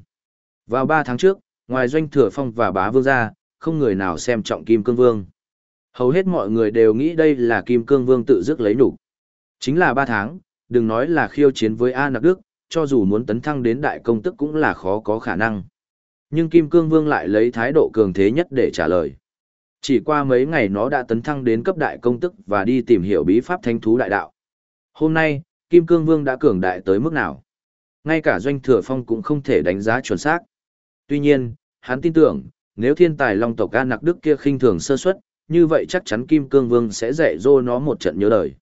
Vào ba tháng trước, ngoài doanh thừa phong và bá vương ra, không người nào xem trọng Kim Cương Vương. Hầu hết mọi người đều nghĩ đây là Kim Cương Vương tự dứt lấy đủ. Chính là ba tháng, đừng nói là khiêu chiến với A Nặc Đức, cho dù muốn tấn thăng đến đại công tức cũng là khó có khả năng. Nhưng Kim Cương Vương lại lấy thái độ cường thế nhất để trả lời. Chỉ qua mấy ngày nó đã tấn thăng đến cấp đại công tức và đi tìm hiểu bí pháp thanh thú đại đạo. Hôm nay, Kim Cương Vương đã cường đại tới mức nào? Ngay cả Doanh Thừa Phong cũng không thể đánh giá chuẩn xác. Tuy nhiên, hắn tin tưởng, nếu thiên tài long tộc ca nặc đức kia khinh thường sơ suất, như vậy chắc chắn Kim Cương Vương sẽ dạy dỗ nó một trận nhớ đời.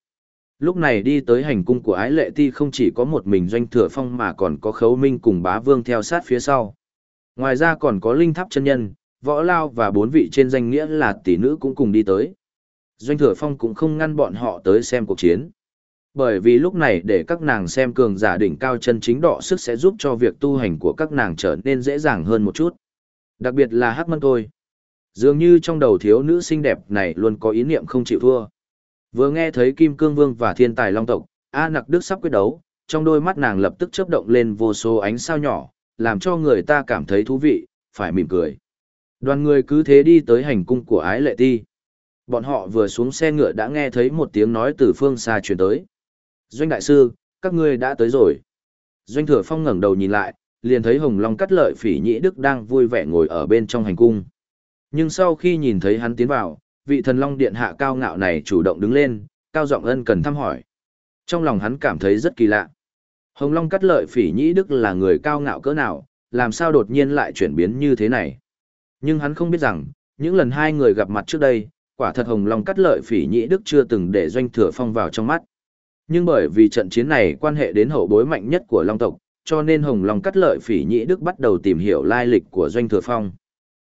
Lúc này đi tới hành cung của ái lệ ti không chỉ có một mình Doanh Thừa Phong mà còn có khấu minh cùng bá vương theo sát phía sau. Ngoài ra còn có linh tháp chân nhân, võ lao và bốn vị trên danh nghĩa là tỷ nữ cũng cùng đi tới. Doanh thừa phong cũng không ngăn bọn họ tới xem cuộc chiến. Bởi vì lúc này để các nàng xem cường giả đỉnh cao chân chính đọ sức sẽ giúp cho việc tu hành của các nàng trở nên dễ dàng hơn một chút. Đặc biệt là hắc mân tôi. Dường như trong đầu thiếu nữ xinh đẹp này luôn có ý niệm không chịu thua. Vừa nghe thấy Kim Cương Vương và Thiên Tài Long Tộc, A Nặc Đức sắp quyết đấu, trong đôi mắt nàng lập tức chớp động lên vô số ánh sao nhỏ, làm cho người ta cảm thấy thú vị, phải mỉm cười. Đoàn người cứ thế đi tới hành cung của ái lệ ti. Bọn họ vừa xuống xe ngựa đã nghe thấy một tiếng nói từ phương xa truyền tới. Doanh đại sư, các ngươi đã tới rồi. Doanh thừa phong ngẩng đầu nhìn lại, liền thấy Hồng Long cắt lợi phỉ nhĩ đức đang vui vẻ ngồi ở bên trong hành cung. Nhưng sau khi nhìn thấy hắn tiến vào, vị thần Long Điện hạ cao ngạo này chủ động đứng lên, cao giọng ân cần thăm hỏi. Trong lòng hắn cảm thấy rất kỳ lạ. Hồng Long cắt lợi phỉ nhĩ đức là người cao ngạo cỡ nào, làm sao đột nhiên lại chuyển biến như thế này. Nhưng hắn không biết rằng, những lần hai người gặp mặt trước đây, quả thật Hồng Long cắt lợi phỉ nhĩ đức chưa từng để doanh thừa phong vào trong mắt. Nhưng bởi vì trận chiến này quan hệ đến hậu bối mạnh nhất của Long tộc, cho nên Hồng Long cắt lợi phỉ nhĩ đức bắt đầu tìm hiểu lai lịch của doanh thừa phong.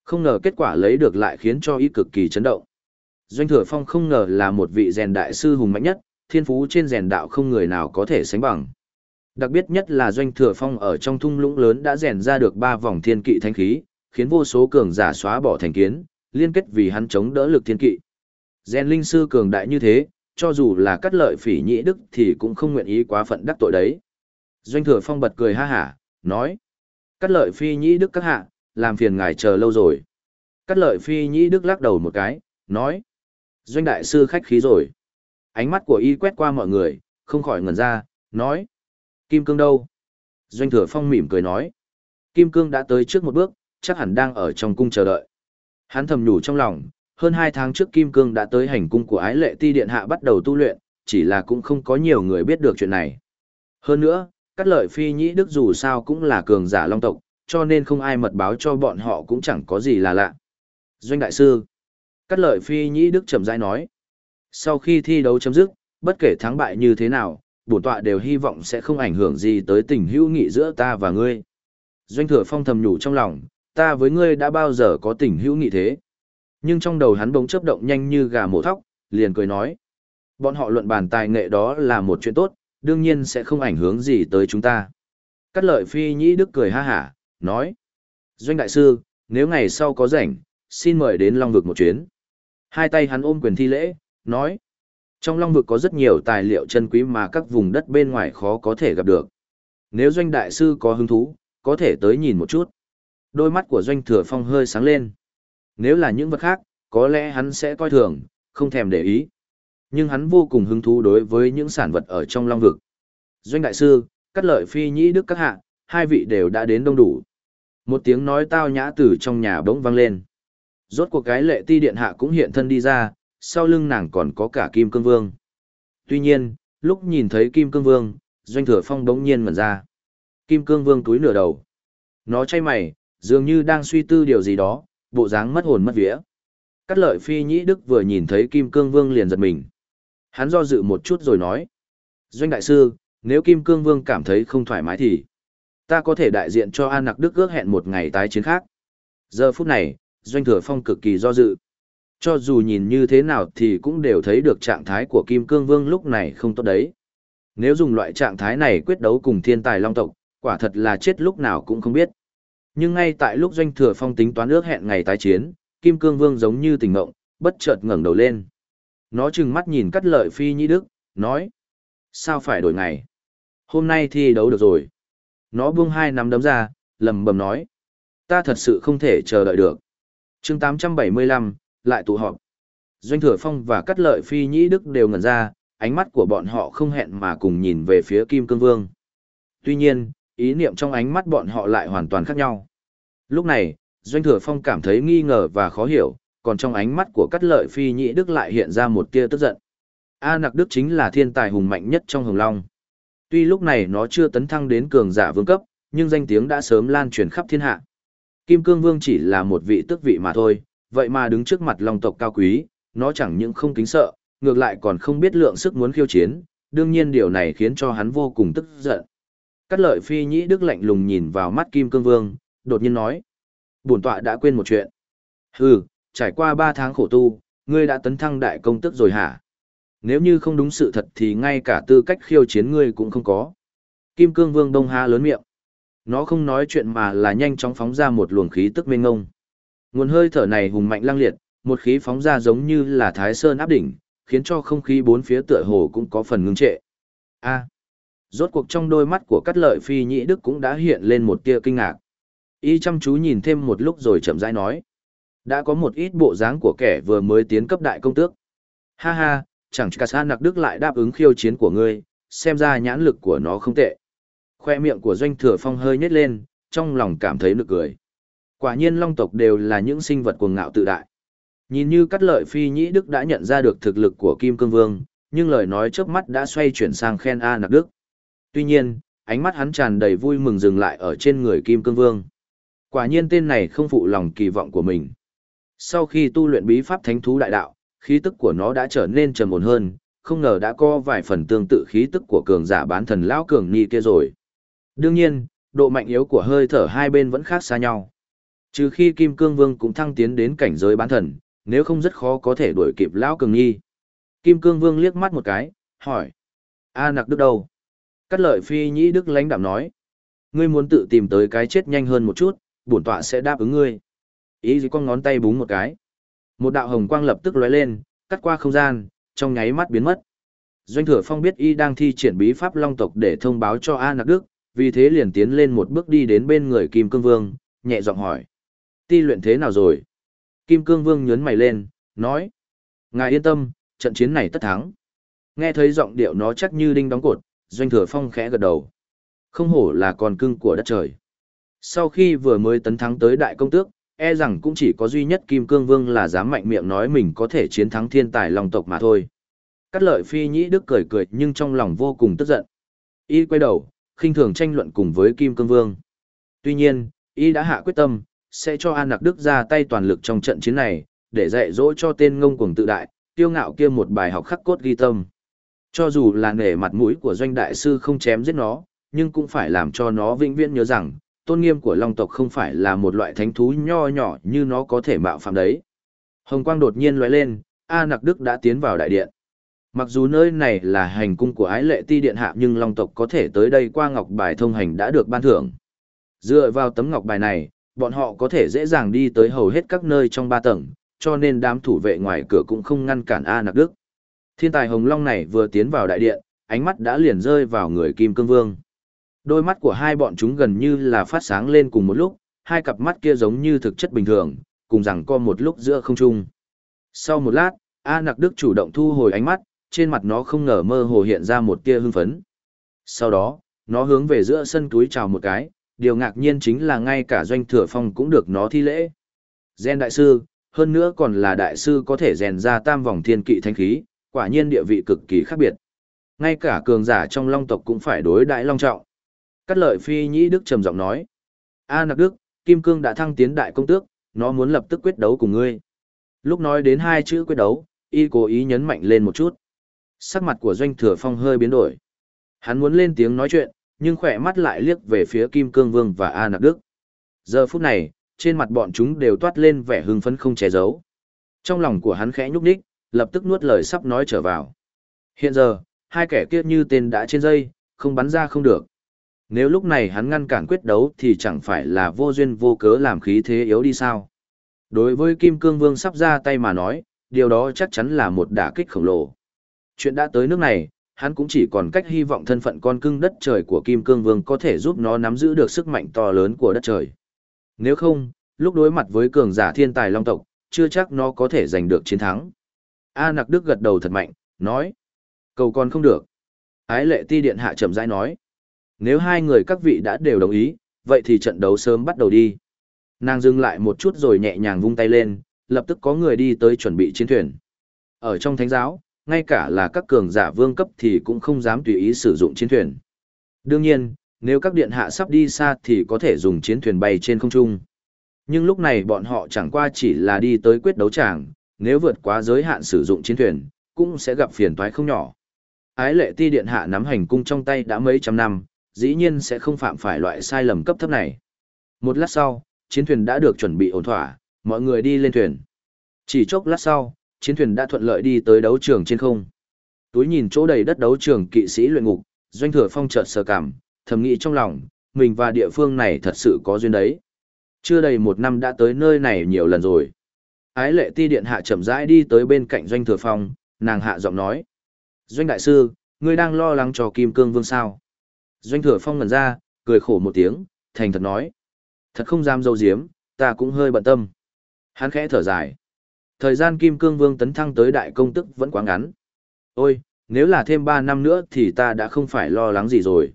Không ngờ kết quả lấy được lại khiến cho ý cực kỳ chấn động. Doanh thừa phong không ngờ là một vị rèn đại sư hùng mạnh nhất, thiên phú trên rèn đạo không người nào có thể sánh bằng. Đặc biệt nhất là doanh thừa phong ở trong thung lũng lớn đã rèn ra được ba vòng thiên kỵ thanh khí, khiến vô số cường giả xóa bỏ thành kiến, liên kết vì hắn chống đỡ lực thiên kỵ. Gen linh sư cường đại như thế, cho dù là cắt lợi phỉ nhĩ đức thì cũng không nguyện ý quá phận đắc tội đấy. Doanh thừa phong bật cười ha hả, nói. Cắt lợi phi nhĩ đức các hạ, làm phiền ngài chờ lâu rồi. Cắt lợi phi nhĩ đức lắc đầu một cái, nói. Doanh đại sư khách khí rồi. Ánh mắt của y quét qua mọi người, không khỏi ngẩn ra, nói. Kim cương đâu? Doanh thừa phong mỉm cười nói. Kim cương đã tới trước một bước, chắc hẳn đang ở trong cung chờ đợi. Hắn thầm nhủ trong lòng, hơn hai tháng trước Kim Cương đã tới hành cung của ái lệ ti điện hạ bắt đầu tu luyện, chỉ là cũng không có nhiều người biết được chuyện này. Hơn nữa, các lợi phi nhĩ đức dù sao cũng là cường giả long tộc, cho nên không ai mật báo cho bọn họ cũng chẳng có gì là lạ. Doanh đại sư, các lợi phi nhĩ đức chậm rãi nói. Sau khi thi đấu chấm dứt, bất kể thắng bại như thế nào, bổn tọa đều hy vọng sẽ không ảnh hưởng gì tới tình hữu nghị giữa ta và ngươi. Doanh thừa phong thầm nhủ trong lòng, ta với ngươi đã bao giờ có tình hữu nghị thế. Nhưng trong đầu hắn bỗng chớp động nhanh như gà mổ thóc, liền cười nói. Bọn họ luận bàn tài nghệ đó là một chuyện tốt, đương nhiên sẽ không ảnh hưởng gì tới chúng ta. Cắt lợi phi nhĩ đức cười ha hả, nói. Doanh đại sư, nếu ngày sau có rảnh, xin mời đến Long Vực một chuyến. Hai tay hắn ôm quyền thi lễ, nói. Trong Long Vực có rất nhiều tài liệu chân quý mà các vùng đất bên ngoài khó có thể gặp được. Nếu doanh đại sư có hứng thú, có thể tới nhìn một chút. Đôi mắt của doanh thừa phong hơi sáng lên. Nếu là những vật khác, có lẽ hắn sẽ coi thường, không thèm để ý. Nhưng hắn vô cùng hứng thú đối với những sản vật ở trong long vực. Doanh đại sư, cắt lợi phi nhĩ đức các hạ, hai vị đều đã đến đông đủ. Một tiếng nói tao nhã từ trong nhà bỗng vang lên. Rốt cuộc cái lệ ti điện hạ cũng hiện thân đi ra, sau lưng nàng còn có cả kim cương vương. Tuy nhiên, lúc nhìn thấy kim cương vương, doanh thừa phong đống nhiên mẩn ra. Kim cương vương túi nửa đầu. Nó chay mày, dường như đang suy tư điều gì đó, bộ dáng mất hồn mất vía. Cát lợi phi nhĩ đức vừa nhìn thấy Kim Cương Vương liền giật mình. Hắn do dự một chút rồi nói. Doanh đại sư, nếu Kim Cương Vương cảm thấy không thoải mái thì ta có thể đại diện cho An Nặc Đức ước hẹn một ngày tái chiến khác. Giờ phút này, Doanh Thừa Phong cực kỳ do dự. Cho dù nhìn như thế nào thì cũng đều thấy được trạng thái của Kim Cương Vương lúc này không tốt đấy. Nếu dùng loại trạng thái này quyết đấu cùng thiên tài long tộc, quả thật là chết lúc nào cũng không biết. Nhưng ngay tại lúc doanh thừa phong tính toán ước hẹn ngày tái chiến, Kim Cương Vương giống như tỉnh ngộng, bất chợt ngẩng đầu lên. Nó trừng mắt nhìn cắt lợi phi nhĩ đức, nói. Sao phải đổi ngày? Hôm nay thi đấu được rồi. Nó buông hai nắm đấm ra, lầm bầm nói. Ta thật sự không thể chờ đợi được. chương 875, lại tụ họp. Doanh thừa phong và cắt lợi phi nhĩ đức đều ngẩn ra, ánh mắt của bọn họ không hẹn mà cùng nhìn về phía Kim Cương Vương. Tuy nhiên, ý niệm trong ánh mắt bọn họ lại hoàn toàn khác nhau. Lúc này, Doanh Thừa Phong cảm thấy nghi ngờ và khó hiểu, còn trong ánh mắt của Cát Lợi Phi Nhĩ Đức lại hiện ra một tia tức giận. A Nặc Đức chính là thiên tài hùng mạnh nhất trong Hồng Long. Tuy lúc này nó chưa tấn thăng đến cường giả vương cấp, nhưng danh tiếng đã sớm lan truyền khắp thiên hạ. Kim Cương Vương chỉ là một vị tước vị mà thôi, vậy mà đứng trước mặt Long tộc cao quý, nó chẳng những không kính sợ, ngược lại còn không biết lượng sức muốn khiêu chiến, đương nhiên điều này khiến cho hắn vô cùng tức giận. Cát lợi phi nhĩ đức lạnh lùng nhìn vào mắt Kim Cương Vương, đột nhiên nói. Bổn tọa đã quên một chuyện. Hừ, trải qua ba tháng khổ tu, ngươi đã tấn thăng đại công tức rồi hả? Nếu như không đúng sự thật thì ngay cả tư cách khiêu chiến ngươi cũng không có. Kim Cương Vương đông há lớn miệng. Nó không nói chuyện mà là nhanh chóng phóng ra một luồng khí tức mênh ngông. Nguồn hơi thở này hùng mạnh lăng liệt, một khí phóng ra giống như là thái sơn áp đỉnh, khiến cho không khí bốn phía tựa hồ cũng có phần ngưng trệ. A. Rốt cuộc trong đôi mắt của cắt lợi phi nhĩ đức cũng đã hiện lên một tia kinh ngạc. Y chăm chú nhìn thêm một lúc rồi chậm rãi nói. Đã có một ít bộ dáng của kẻ vừa mới tiến cấp đại công tước. Ha ha, chẳng cả sa nặc đức lại đáp ứng khiêu chiến của ngươi, xem ra nhãn lực của nó không tệ. Khoe miệng của doanh thừa phong hơi nhếch lên, trong lòng cảm thấy nực cười. Quả nhiên long tộc đều là những sinh vật cuồng ngạo tự đại. Nhìn như cắt lợi phi nhĩ Đức đã nhận ra được thực lực của Kim Cương Vương, nhưng lời nói trước mắt đã xoay chuyển sang khen A nặc Đức. Tuy nhiên, ánh mắt hắn tràn đầy vui mừng dừng lại ở trên người Kim Cương Vương. Quả nhiên tên này không phụ lòng kỳ vọng của mình. Sau khi tu luyện bí pháp thánh thú đại đạo, khí tức của nó đã trở nên trầm ổn hơn, không ngờ đã có vài phần tương tự khí tức của cường giả bán thần lão cường ni kia rồi. Đương nhiên, độ mạnh yếu của hơi thở hai bên vẫn khác xa nhau. Trừ khi Kim Cương Vương cũng thăng tiến đến cảnh giới bán thần, nếu không rất khó có thể đuổi kịp lão cường nghi. Kim Cương Vương liếc mắt một cái, hỏi. A nặc đức đâu? Cắt lợi phi nhĩ đức lãnh đạm nói. Ngươi muốn tự tìm tới cái chết nhanh hơn một chút, bổn tọa sẽ đáp ứng ngươi. Ý gì con ngón tay búng một cái. Một đạo hồng quang lập tức lóe lên, cắt qua không gian, trong nháy mắt biến mất. Doanh thừa phong biết y đang thi triển bí pháp long tộc để thông báo cho A Nạc đức, vì thế liền tiến lên một bước đi đến bên người Kim Cương Vương, nhẹ giọng hỏi. Ti luyện thế nào rồi? Kim Cương Vương nhớn mày lên, nói. Ngài yên tâm, trận chiến này tất thắng. Nghe thấy giọng điệu nó chắc như đinh đóng cột, Doanh Thừa Phong khẽ gật đầu. Không hổ là con cưng của đất trời. Sau khi vừa mới tấn thắng tới đại công tước, e rằng cũng chỉ có duy nhất Kim Cương Vương là dám mạnh miệng nói mình có thể chiến thắng thiên tài long tộc mà thôi. Cắt lợi phi nhĩ đức cười cười nhưng trong lòng vô cùng tức giận. Y quay đầu, khinh thường tranh luận cùng với Kim Cương Vương. Tuy nhiên, Y đã hạ quyết tâm, sẽ cho An Nặc Đức ra tay toàn lực trong trận chiến này, để dạy dỗ cho tên ngông cuồng tự đại, tiêu ngạo kia một bài học khắc cốt ghi tâm. Cho dù là nể mặt mũi của doanh đại sư không chém giết nó, nhưng cũng phải làm cho nó vĩnh viễn nhớ rằng, tôn nghiêm của long tộc không phải là một loại thánh thú nho nhỏ như nó có thể mạo phạm đấy. Hồng quang đột nhiên lóe lên, A Nặc Đức đã tiến vào đại điện. Mặc dù nơi này là hành cung của ái lệ ti điện hạ nhưng long tộc có thể tới đây qua ngọc bài thông hành đã được ban thưởng. Dựa vào tấm ngọc bài này, bọn họ có thể dễ dàng đi tới hầu hết các nơi trong ba tầng, cho nên đám thủ vệ ngoài cửa cũng không ngăn cản A Nặc Đức. Thiên tài Hồng Long này vừa tiến vào đại điện, ánh mắt đã liền rơi vào người Kim Cương Vương. Đôi mắt của hai bọn chúng gần như là phát sáng lên cùng một lúc, hai cặp mắt kia giống như thực chất bình thường, cùng rằng co một lúc giữa không trung. Sau một lát, A Nặc Đức chủ động thu hồi ánh mắt, trên mặt nó không ngờ mơ hồ hiện ra một tia hưng phấn. Sau đó, nó hướng về giữa sân túi chào một cái, điều ngạc nhiên chính là ngay cả doanh thừa phong cũng được nó thi lễ. Gen đại sư, hơn nữa còn là đại sư có thể rèn ra tam vòng thiên kỵ thanh khí, quả nhiên địa vị cực kỳ khác biệt. Ngay cả cường giả trong long tộc cũng phải đối đại long trọng. Cắt lợi phi nhĩ đức trầm giọng nói. A nặc đức, Kim Cương đã thăng tiến đại công tước, nó muốn lập tức quyết đấu cùng ngươi. Lúc nói đến hai chữ quyết đấu, y cố ý nhấn mạnh lên một chút. Sắc mặt của doanh thừa phong hơi biến đổi. Hắn muốn lên tiếng nói chuyện, nhưng khỏe mắt lại liếc về phía Kim Cương Vương và A Nặc Đức. Giờ phút này, trên mặt bọn chúng đều toát lên vẻ hưng phấn không che giấu. Trong lòng của hắn khẽ nhúc nhích, lập tức nuốt lời sắp nói trở vào. Hiện giờ, hai kẻ kia như tên đã trên dây, không bắn ra không được. Nếu lúc này hắn ngăn cản quyết đấu thì chẳng phải là vô duyên vô cớ làm khí thế yếu đi sao. Đối với Kim Cương Vương sắp ra tay mà nói, điều đó chắc chắn là một đả kích khổng lồ. Chuyện đã tới nước này, hắn cũng chỉ còn cách hy vọng thân phận con cưng đất trời của Kim Cương Vương có thể giúp nó nắm giữ được sức mạnh to lớn của đất trời. Nếu không, lúc đối mặt với cường giả thiên tài long tộc, chưa chắc nó có thể giành được chiến thắng. A Nặc Đức gật đầu thật mạnh, nói. Cầu còn không được. Ái lệ ti điện hạ chậm rãi nói. Nếu hai người các vị đã đều đồng ý, vậy thì trận đấu sớm bắt đầu đi. Nàng dừng lại một chút rồi nhẹ nhàng vung tay lên, lập tức có người đi tới chuẩn bị chiến thuyền. Ở trong thánh giáo, ngay cả là các cường giả vương cấp thì cũng không dám tùy ý sử dụng chiến thuyền. Đương nhiên, nếu các điện hạ sắp đi xa thì có thể dùng chiến thuyền bay trên không trung. Nhưng lúc này bọn họ chẳng qua chỉ là đi tới quyết đấu tràng, nếu vượt quá giới hạn sử dụng chiến thuyền, cũng sẽ gặp phiền toái không nhỏ. Ái lệ ti điện hạ nắm hành cung trong tay đã mấy trăm năm, dĩ nhiên sẽ không phạm phải loại sai lầm cấp thấp này. Một lát sau, chiến thuyền đã được chuẩn bị ổn thỏa, mọi người đi lên thuyền. Chỉ chốc lát sau, chiến thuyền đã thuận lợi đi tới đấu trường trên không. Túi nhìn chỗ đầy đất đấu trường kỵ sĩ luyện ngục, doanh thừa phong chợt sờ cảm, thầm nghĩ trong lòng, mình và địa phương này thật sự có duyên đấy. Chưa đầy một năm đã tới nơi này nhiều lần rồi. Ái lệ ti điện hạ chậm rãi đi tới bên cạnh doanh thừa phong, nàng hạ giọng nói. Doanh đại sư, ngươi đang lo lắng cho kim cương vương sao? Doanh thừa phong ngẩn ra, cười khổ một tiếng, thành thật nói. Thật không dám dâu diếm, ta cũng hơi bận tâm. Hắn khẽ thở dài. Thời gian Kim Cương Vương tấn thăng tới đại công tức vẫn quá ngắn. Ôi, nếu là thêm ba năm nữa thì ta đã không phải lo lắng gì rồi.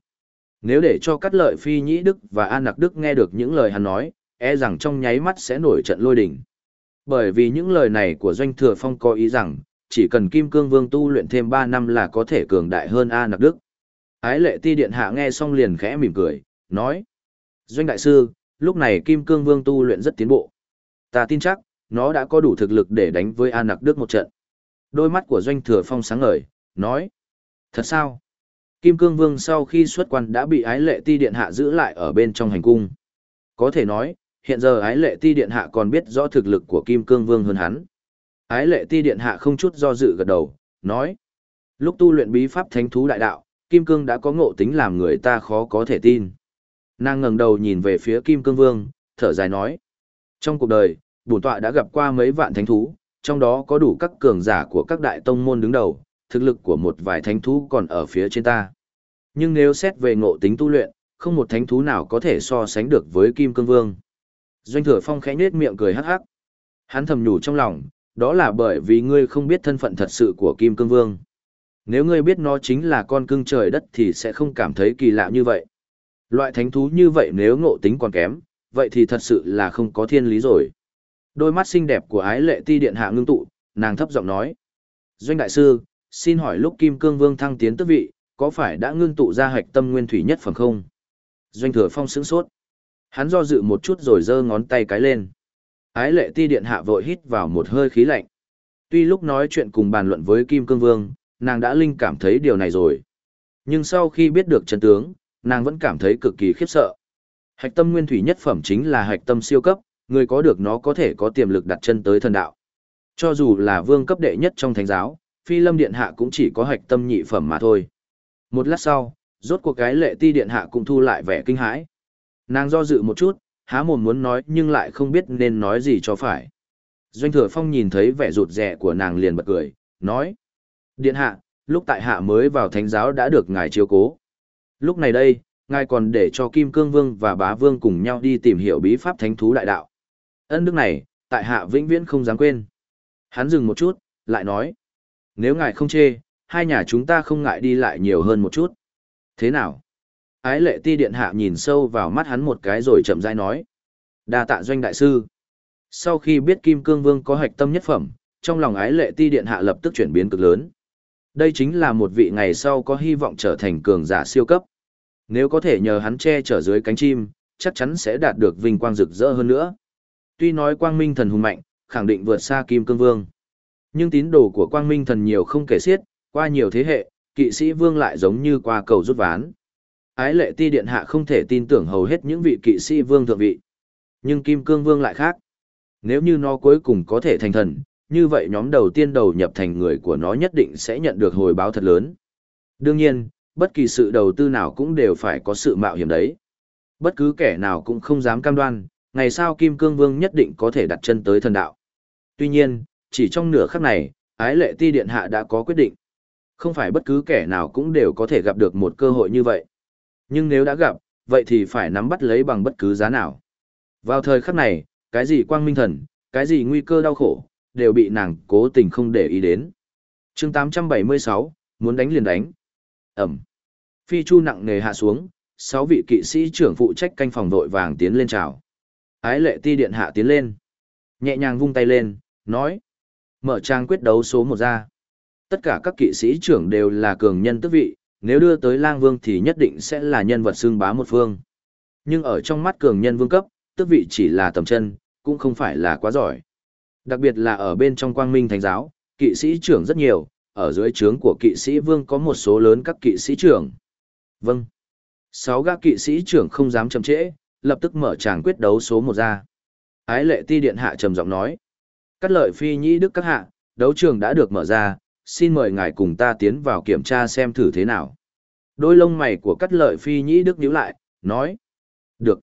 Nếu để cho cắt lợi phi nhĩ Đức và An Nặc Đức nghe được những lời hắn nói, e rằng trong nháy mắt sẽ nổi trận lôi đình. Bởi vì những lời này của Doanh Thừa Phong có ý rằng, chỉ cần Kim Cương Vương tu luyện thêm 3 năm là có thể cường đại hơn A Nặc Đức. Ái lệ ti điện hạ nghe xong liền khẽ mỉm cười, nói. Doanh Đại Sư, lúc này Kim Cương Vương tu luyện rất tiến bộ. Ta tin chắc, nó đã có đủ thực lực để đánh với A Nặc Đức một trận. Đôi mắt của Doanh Thừa Phong sáng ngời, nói. Thật sao? Kim Cương Vương sau khi xuất quan đã bị ái lệ ti điện hạ giữ lại ở bên trong hành cung. Có thể nói, hiện giờ ái lệ ti điện hạ còn biết rõ thực lực của Kim Cương Vương hơn hắn. Ái lệ ti điện hạ không chút do dự gật đầu, nói. Lúc tu luyện bí pháp thánh thú đại đạo, Kim Cương đã có ngộ tính làm người ta khó có thể tin. Nàng ngẩng đầu nhìn về phía Kim Cương Vương, thở dài nói. Trong cuộc đời, bổn tọa đã gặp qua mấy vạn thánh thú, trong đó có đủ các cường giả của các đại tông môn đứng đầu, thực lực của một vài thánh thú còn ở phía trên ta. Nhưng nếu xét về ngộ tính tu luyện, không một thánh thú nào có thể so sánh được với Kim Cương Vương. Doanh thừa phong khẽ nết miệng cười hắc hắc. Hắn thầm nhủ trong lòng, đó là bởi vì ngươi không biết thân phận thật sự của Kim Cương Vương. Nếu ngươi biết nó chính là con cưng trời đất thì sẽ không cảm thấy kỳ lạ như vậy. Loại thánh thú như vậy nếu ngộ tính còn kém, vậy thì thật sự là không có thiên lý rồi. Đôi mắt xinh đẹp của ái lệ ti điện hạ ngưng tụ, nàng thấp giọng nói. Doanh đại sư, xin hỏi lúc Kim Cương Vương thăng tiến tước vị, có phải đã ngưng tụ ra hạch tâm nguyên thủy nhất phẩm không? Doanh thừa phong sững sốt. Hắn do dự một chút rồi giơ ngón tay cái lên. Ái lệ ti điện hạ vội hít vào một hơi khí lạnh. Tuy lúc nói chuyện cùng bàn luận với Kim Cương Vương, nàng đã linh cảm thấy điều này rồi. Nhưng sau khi biết được chân tướng, nàng vẫn cảm thấy cực kỳ khiếp sợ. Hạch tâm nguyên thủy nhất phẩm chính là hạch tâm siêu cấp, người có được nó có thể có tiềm lực đặt chân tới thần đạo. Cho dù là vương cấp đệ nhất trong thánh giáo, phi lâm điện hạ cũng chỉ có hạch tâm nhị phẩm mà thôi. Một lát sau, rốt cuộc cái lệ ti điện hạ cũng thu lại vẻ kinh hãi. Nàng do dự một chút, há mồm muốn nói nhưng lại không biết nên nói gì cho phải. Doanh thừa phong nhìn thấy vẻ rụt rẻ của nàng liền bật cười, nói. Điện hạ, lúc tại hạ mới vào thánh giáo đã được ngài chiếu cố. Lúc này đây, ngài còn để cho Kim Cương Vương và Bá Vương cùng nhau đi tìm hiểu bí pháp thánh thú đại đạo. Ân đức này, tại hạ vĩnh viễn không dám quên. Hắn dừng một chút, lại nói. Nếu ngài không chê, hai nhà chúng ta không ngại đi lại nhiều hơn một chút. Thế nào? Ái lệ ti điện hạ nhìn sâu vào mắt hắn một cái rồi chậm rãi nói. đa tạ doanh đại sư. Sau khi biết Kim Cương Vương có hạch tâm nhất phẩm, trong lòng ái lệ ti điện hạ lập tức chuyển biến cực lớn. Đây chính là một vị ngày sau có hy vọng trở thành cường giả siêu cấp. Nếu có thể nhờ hắn che chở dưới cánh chim, chắc chắn sẽ đạt được vinh quang rực rỡ hơn nữa. Tuy nói quang minh thần hùng mạnh, khẳng định vượt xa Kim Cương Vương. Nhưng tín đồ của quang minh thần nhiều không kể xiết, qua nhiều thế hệ, kỵ sĩ vương lại giống như qua cầu rút ván. Ái lệ ti điện hạ không thể tin tưởng hầu hết những vị kỵ sĩ vương thượng vị. Nhưng Kim Cương Vương lại khác. Nếu như nó cuối cùng có thể thành thần, như vậy nhóm đầu tiên đầu nhập thành người của nó nhất định sẽ nhận được hồi báo thật lớn. Đương nhiên, bất kỳ sự đầu tư nào cũng đều phải có sự mạo hiểm đấy. Bất cứ kẻ nào cũng không dám cam đoan, ngày sau Kim Cương Vương nhất định có thể đặt chân tới thần đạo. Tuy nhiên, chỉ trong nửa khắc này, ái lệ ti điện hạ đã có quyết định. Không phải bất cứ kẻ nào cũng đều có thể gặp được một cơ hội như vậy. Nhưng nếu đã gặp, vậy thì phải nắm bắt lấy bằng bất cứ giá nào. Vào thời khắc này, cái gì quang minh thần, cái gì nguy cơ đau khổ, đều bị nàng cố tình không để ý đến. chương 876, muốn đánh liền đánh. Ẩm. Phi chu nặng nề hạ xuống, sáu vị kỵ sĩ trưởng phụ trách canh phòng đội vàng tiến lên chào. Ái lệ ti điện hạ tiến lên. Nhẹ nhàng vung tay lên, nói. Mở trang quyết đấu số một ra. Tất cả các kỵ sĩ trưởng đều là cường nhân tức vị, nếu đưa tới lang vương thì nhất định sẽ là nhân vật xương bá một phương. Nhưng ở trong mắt cường nhân vương cấp, tức vị chỉ là tầm chân, cũng không phải là quá giỏi. Đặc biệt là ở bên trong quang minh thánh giáo, kỵ sĩ trưởng rất nhiều, ở dưới trướng của kỵ sĩ vương có một số lớn các kỵ sĩ trưởng. Vâng. Sáu gã kỵ sĩ trưởng không dám chậm trễ, lập tức mở tràng quyết đấu số một ra. Ái lệ ti điện hạ trầm giọng nói. Cắt lợi phi nhĩ đức các hạ, đấu trường đã được mở ra, xin mời ngài cùng ta tiến vào kiểm tra xem thử thế nào. Đôi lông mày của cắt lợi phi nhĩ đức nhíu lại, nói. Được.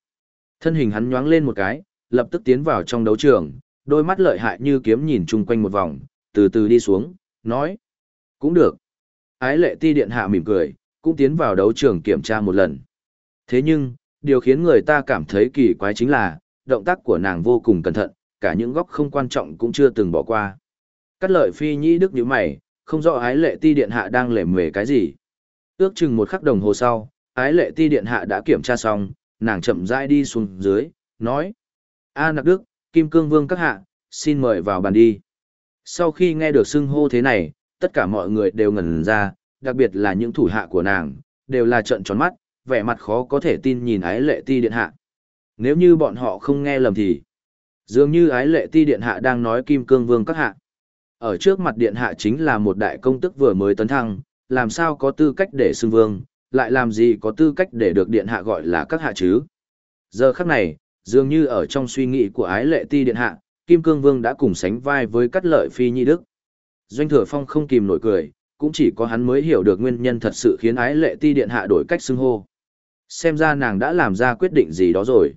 Thân hình hắn nhoáng lên một cái, lập tức tiến vào trong đấu trường, đôi mắt lợi hại như kiếm nhìn chung quanh một vòng, từ từ đi xuống, nói. Cũng được. Ái lệ ti điện hạ mỉm cười, cũng tiến vào đấu trường kiểm tra một lần. Thế nhưng, điều khiến người ta cảm thấy kỳ quái chính là, động tác của nàng vô cùng cẩn thận, cả những góc không quan trọng cũng chưa từng bỏ qua. Cắt lợi phi nhĩ đức như mày, không rõ ái lệ ti điện hạ đang lề mề cái gì. Ước chừng một khắc đồng hồ sau, ái lệ ti điện hạ đã kiểm tra xong, nàng chậm rãi đi xuống dưới, nói. A nặc đức, kim cương vương các hạ, xin mời vào bàn đi. Sau khi nghe được xưng hô thế này, tất cả mọi người đều ngẩn ra, đặc biệt là những thủ hạ của nàng, đều là trợn tròn mắt, vẻ mặt khó có thể tin nhìn ái lệ ti điện hạ. Nếu như bọn họ không nghe lầm thì, dường như ái lệ ti điện hạ đang nói kim cương vương các hạ. Ở trước mặt điện hạ chính là một đại công tức vừa mới tấn thăng, làm sao có tư cách để xưng vương, lại làm gì có tư cách để được điện hạ gọi là các hạ chứ. Giờ khắc này, dường như ở trong suy nghĩ của ái lệ ti điện hạ, Kim Cương Vương đã cùng sánh vai với cắt lợi phi nhi đức. Doanh thừa phong không kìm nổi cười, cũng chỉ có hắn mới hiểu được nguyên nhân thật sự khiến ái lệ ti điện hạ đổi cách xưng hô. Xem ra nàng đã làm ra quyết định gì đó rồi.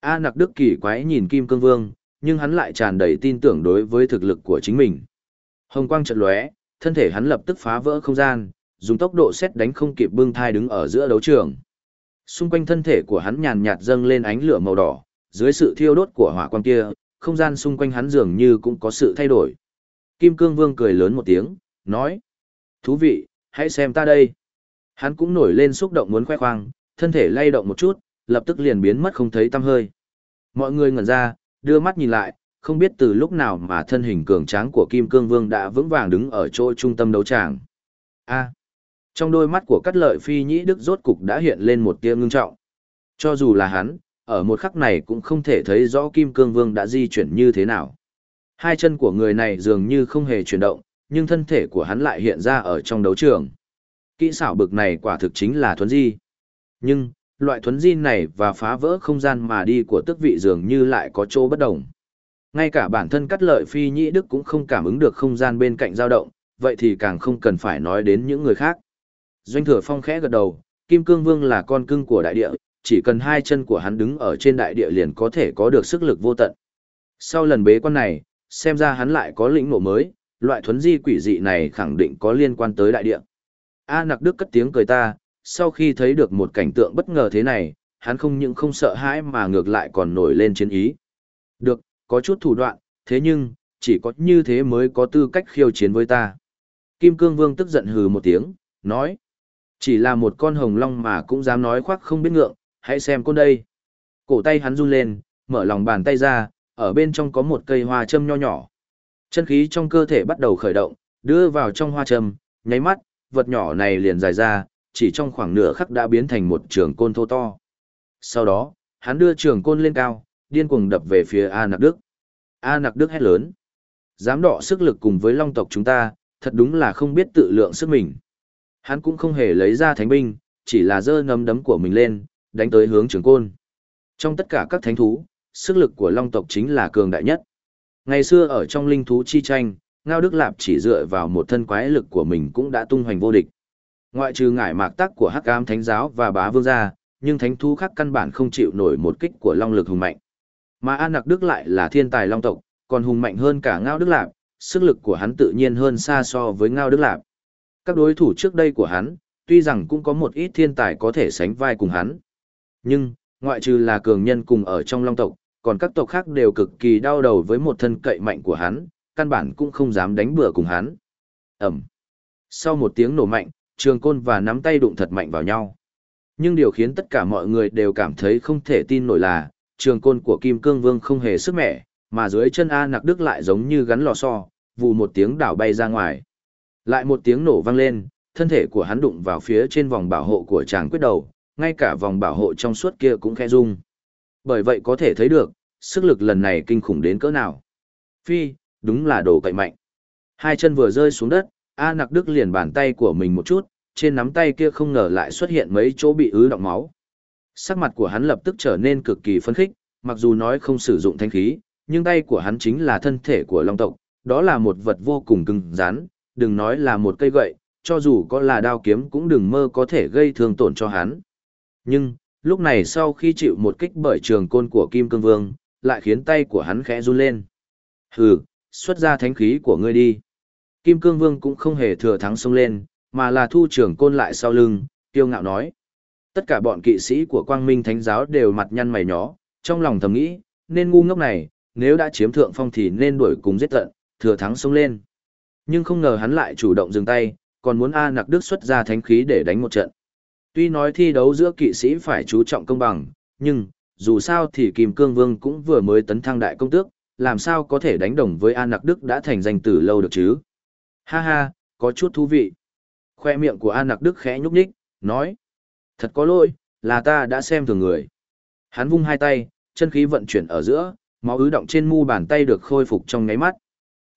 A nặc đức kỳ quái nhìn Kim Cương Vương, nhưng hắn lại tràn đầy tin tưởng đối với thực lực của chính mình. Hồng quang trận lóe, thân thể hắn lập tức phá vỡ không gian, dùng tốc độ xét đánh không kịp bưng thai đứng ở giữa đấu trường. Xung quanh thân thể của hắn nhàn nhạt dâng lên ánh lửa màu đỏ, dưới sự thiêu đốt của hỏa quang kia, không gian xung quanh hắn dường như cũng có sự thay đổi. Kim Cương Vương cười lớn một tiếng, nói: "Thú vị, hãy xem ta đây." Hắn cũng nổi lên xúc động muốn khoe khoang, thân thể lay động một chút, lập tức liền biến mất không thấy tăm hơi. Mọi người ngẩn ra, đưa mắt nhìn lại, không biết từ lúc nào mà thân hình cường tráng của Kim Cương Vương đã vững vàng đứng ở chỗ trung tâm đấu tràng. A. À, trong đôi mắt của Cát Lợi Phi Nhĩ Đức rốt cục đã hiện lên một tia ngưng trọng. Cho dù là hắn, ở một khắc này cũng không thể thấy rõ Kim Cương Vương đã di chuyển như thế nào. Hai chân của người này dường như không hề chuyển động, nhưng thân thể của hắn lại hiện ra ở trong đấu trường. Kỹ xảo bực này quả thực chính là thuấn di. Nhưng, loại thuấn di này và phá vỡ không gian mà đi của tức vị dường như lại có chỗ bất đồng. Ngay cả bản thân cắt lợi phi nhĩ đức cũng không cảm ứng được không gian bên cạnh dao động, vậy thì càng không cần phải nói đến những người khác. Doanh thừa phong khẽ gật đầu, Kim Cương Vương là con cưng của đại địa, chỉ cần hai chân của hắn đứng ở trên đại địa liền có thể có được sức lực vô tận. Sau lần bế quan này, xem ra hắn lại có lĩnh ngộ mới, loại thuấn di quỷ dị này khẳng định có liên quan tới đại địa. A nặc đức cất tiếng cười ta, sau khi thấy được một cảnh tượng bất ngờ thế này, hắn không những không sợ hãi mà ngược lại còn nổi lên chiến ý. Được, có chút thủ đoạn, thế nhưng, chỉ có như thế mới có tư cách khiêu chiến với ta. Kim Cương Vương tức giận hừ một tiếng, nói. Chỉ là một con hồng long mà cũng dám nói khoác không biết ngượng, hãy xem con đây. Cổ tay hắn run lên, mở lòng bàn tay ra, ở bên trong có một cây hoa châm nho nhỏ. Chân khí trong cơ thể bắt đầu khởi động, đưa vào trong hoa châm, nháy mắt, vật nhỏ này liền dài ra, chỉ trong khoảng nửa khắc đã biến thành một trường côn thô to. Sau đó, hắn đưa trường côn lên cao, điên cuồng đập về phía A Nặc Đức. A Nặc Đức hét lớn. Dám đọ sức lực cùng với long tộc chúng ta, thật đúng là không biết tự lượng sức mình. Hắn cũng không hề lấy ra thánh binh, chỉ là giơ nấm đấm của mình lên, đánh tới hướng trường côn. Trong tất cả các thánh thú, sức lực của long tộc chính là cường đại nhất. Ngày xưa ở trong linh thú chi tranh, Ngao Đức Lạp chỉ dựa vào một thân quái lực của mình cũng đã tung hoành vô địch. Ngoại trừ ngải mạc tắc của Hắc Ám Thánh giáo và Bá Vương gia, nhưng thánh thú khác căn bản không chịu nổi một kích của long lực hùng mạnh. Mà An Nặc Đức lại là thiên tài long tộc, còn hùng mạnh hơn cả Ngao Đức Lạp, sức lực của hắn tự nhiên hơn xa so với Ngao Đức Lạp. Các đối thủ trước đây của hắn, tuy rằng cũng có một ít thiên tài có thể sánh vai cùng hắn. Nhưng, ngoại trừ là cường nhân cùng ở trong long tộc, còn các tộc khác đều cực kỳ đau đầu với một thân cậy mạnh của hắn, căn bản cũng không dám đánh bừa cùng hắn. Ẩm. Sau một tiếng nổ mạnh, trường côn và nắm tay đụng thật mạnh vào nhau. Nhưng điều khiến tất cả mọi người đều cảm thấy không thể tin nổi là, trường côn của Kim Cương Vương không hề sức mẻ, mà dưới chân A Nặc Đức lại giống như gắn lò xo, vù một tiếng đảo bay ra ngoài. Lại một tiếng nổ vang lên, thân thể của hắn đụng vào phía trên vòng bảo hộ của chàng quyết đầu, ngay cả vòng bảo hộ trong suốt kia cũng khẽ rung. Bởi vậy có thể thấy được, sức lực lần này kinh khủng đến cỡ nào. Phi, đúng là đồ cậy mạnh. Hai chân vừa rơi xuống đất, A Nặc Đức liền bàn tay của mình một chút, trên nắm tay kia không ngờ lại xuất hiện mấy chỗ bị ứ động máu. Sắc mặt của hắn lập tức trở nên cực kỳ phấn khích, mặc dù nói không sử dụng thanh khí, nhưng tay của hắn chính là thân thể của long tộc, đó là một vật vô cùng cứng rắn, đừng nói là một cây gậy, cho dù có là đao kiếm cũng đừng mơ có thể gây thương tổn cho hắn. Nhưng, lúc này sau khi chịu một kích bởi trường côn của Kim Cương Vương, lại khiến tay của hắn khẽ run lên. Hừ, xuất ra thánh khí của ngươi đi. Kim Cương Vương cũng không hề thừa thắng xông lên, mà là thu trường côn lại sau lưng, tiêu ngạo nói. Tất cả bọn kỵ sĩ của Quang Minh Thánh giáo đều mặt nhăn mày nhó, trong lòng thầm nghĩ, nên ngu ngốc này, nếu đã chiếm thượng phong thì nên đuổi cùng giết tận, thừa thắng xông lên. Nhưng không ngờ hắn lại chủ động dừng tay, còn muốn A Nặc Đức xuất ra thánh khí để đánh một trận. Tuy nói thi đấu giữa kỵ sĩ phải chú trọng công bằng, nhưng, dù sao thì Kim Cương Vương cũng vừa mới tấn thăng đại công tước, làm sao có thể đánh đồng với An Nặc Đức đã thành danh từ lâu được chứ? Ha ha, có chút thú vị. Khoe miệng của An Nặc Đức khẽ nhúc nhích, nói. Thật có lỗi, là ta đã xem thường người. Hắn vung hai tay, chân khí vận chuyển ở giữa, máu ứ động trên mu bàn tay được khôi phục trong nháy mắt.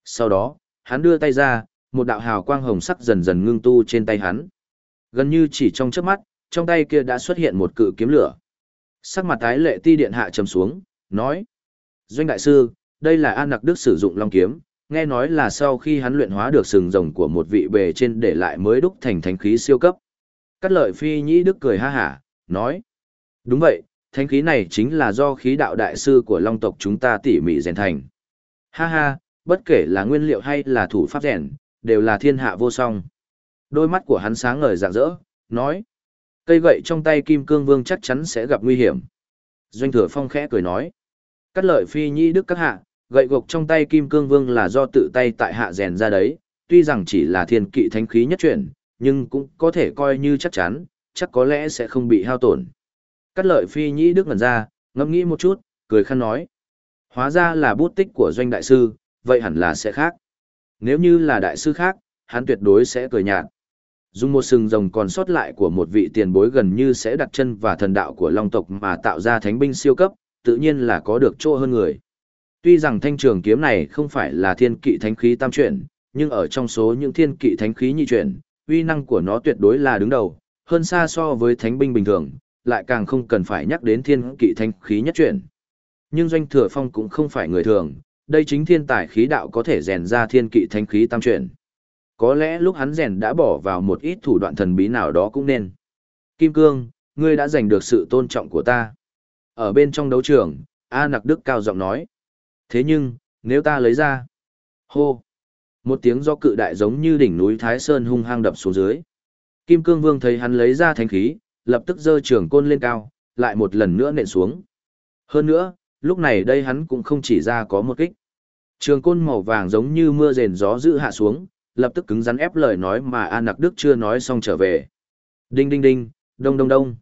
Sau đó, hắn đưa tay ra, một đạo hào quang hồng sắc dần dần ngưng tu trên tay hắn. Gần như chỉ trong chớp mắt, trong tay kia đã xuất hiện một cự kiếm lửa. Sắc mặt tái lệ ti điện hạ trầm xuống, nói. Doanh đại sư, đây là An Nặc Đức sử dụng long kiếm, nghe nói là sau khi hắn luyện hóa được sừng rồng của một vị bề trên để lại mới đúc thành thánh khí siêu cấp. Cắt lợi phi nhĩ Đức cười ha hả, nói. Đúng vậy, thánh khí này chính là do khí đạo đại sư của long tộc chúng ta tỉ mỉ rèn thành. Ha ha, bất kể là nguyên liệu hay là thủ pháp rèn, đều là thiên hạ vô song. Đôi mắt của hắn sáng ngời rạng rỡ, nói. Cây gậy trong tay Kim Cương Vương chắc chắn sẽ gặp nguy hiểm. Doanh thừa phong khẽ cười nói. Cắt lợi phi nhĩ đức các hạ, gậy gộc trong tay Kim Cương Vương là do tự tay tại hạ rèn ra đấy, tuy rằng chỉ là thiên kỵ thánh khí nhất chuyển, nhưng cũng có thể coi như chắc chắn, chắc có lẽ sẽ không bị hao tổn. Cắt lợi phi nhĩ đức ngẩn ra, ngẫm nghĩ một chút, cười khăn nói. Hóa ra là bút tích của doanh đại sư, vậy hẳn là sẽ khác. Nếu như là đại sư khác, hắn tuyệt đối sẽ cười nhạt. Dùng một sừng rồng còn sót lại của một vị tiền bối gần như sẽ đặt chân và thần đạo của long tộc mà tạo ra thánh binh siêu cấp, tự nhiên là có được chỗ hơn người. Tuy rằng thanh trường kiếm này không phải là thiên kỵ thánh khí tam chuyển, nhưng ở trong số những thiên kỵ thánh khí nhị chuyển, uy năng của nó tuyệt đối là đứng đầu, hơn xa so với thánh binh bình thường, lại càng không cần phải nhắc đến thiên kỵ thanh khí nhất chuyển. Nhưng doanh thừa phong cũng không phải người thường, đây chính thiên tài khí đạo có thể rèn ra thiên kỵ thanh khí tam chuyển. Có lẽ lúc hắn rèn đã bỏ vào một ít thủ đoạn thần bí nào đó cũng nên. Kim Cương, ngươi đã giành được sự tôn trọng của ta. Ở bên trong đấu trường, A Nặc Đức cao giọng nói. Thế nhưng, nếu ta lấy ra... Hô! Một tiếng do cự đại giống như đỉnh núi Thái Sơn hung hăng đập xuống dưới. Kim Cương Vương thấy hắn lấy ra thánh khí, lập tức giơ trường côn lên cao, lại một lần nữa nện xuống. Hơn nữa, lúc này đây hắn cũng không chỉ ra có một kích. Trường côn màu vàng giống như mưa rền gió dữ hạ xuống, lập tức cứng rắn ép lời nói mà An Nặc Đức chưa nói xong trở về. Đinh đinh đinh, đông đông đông.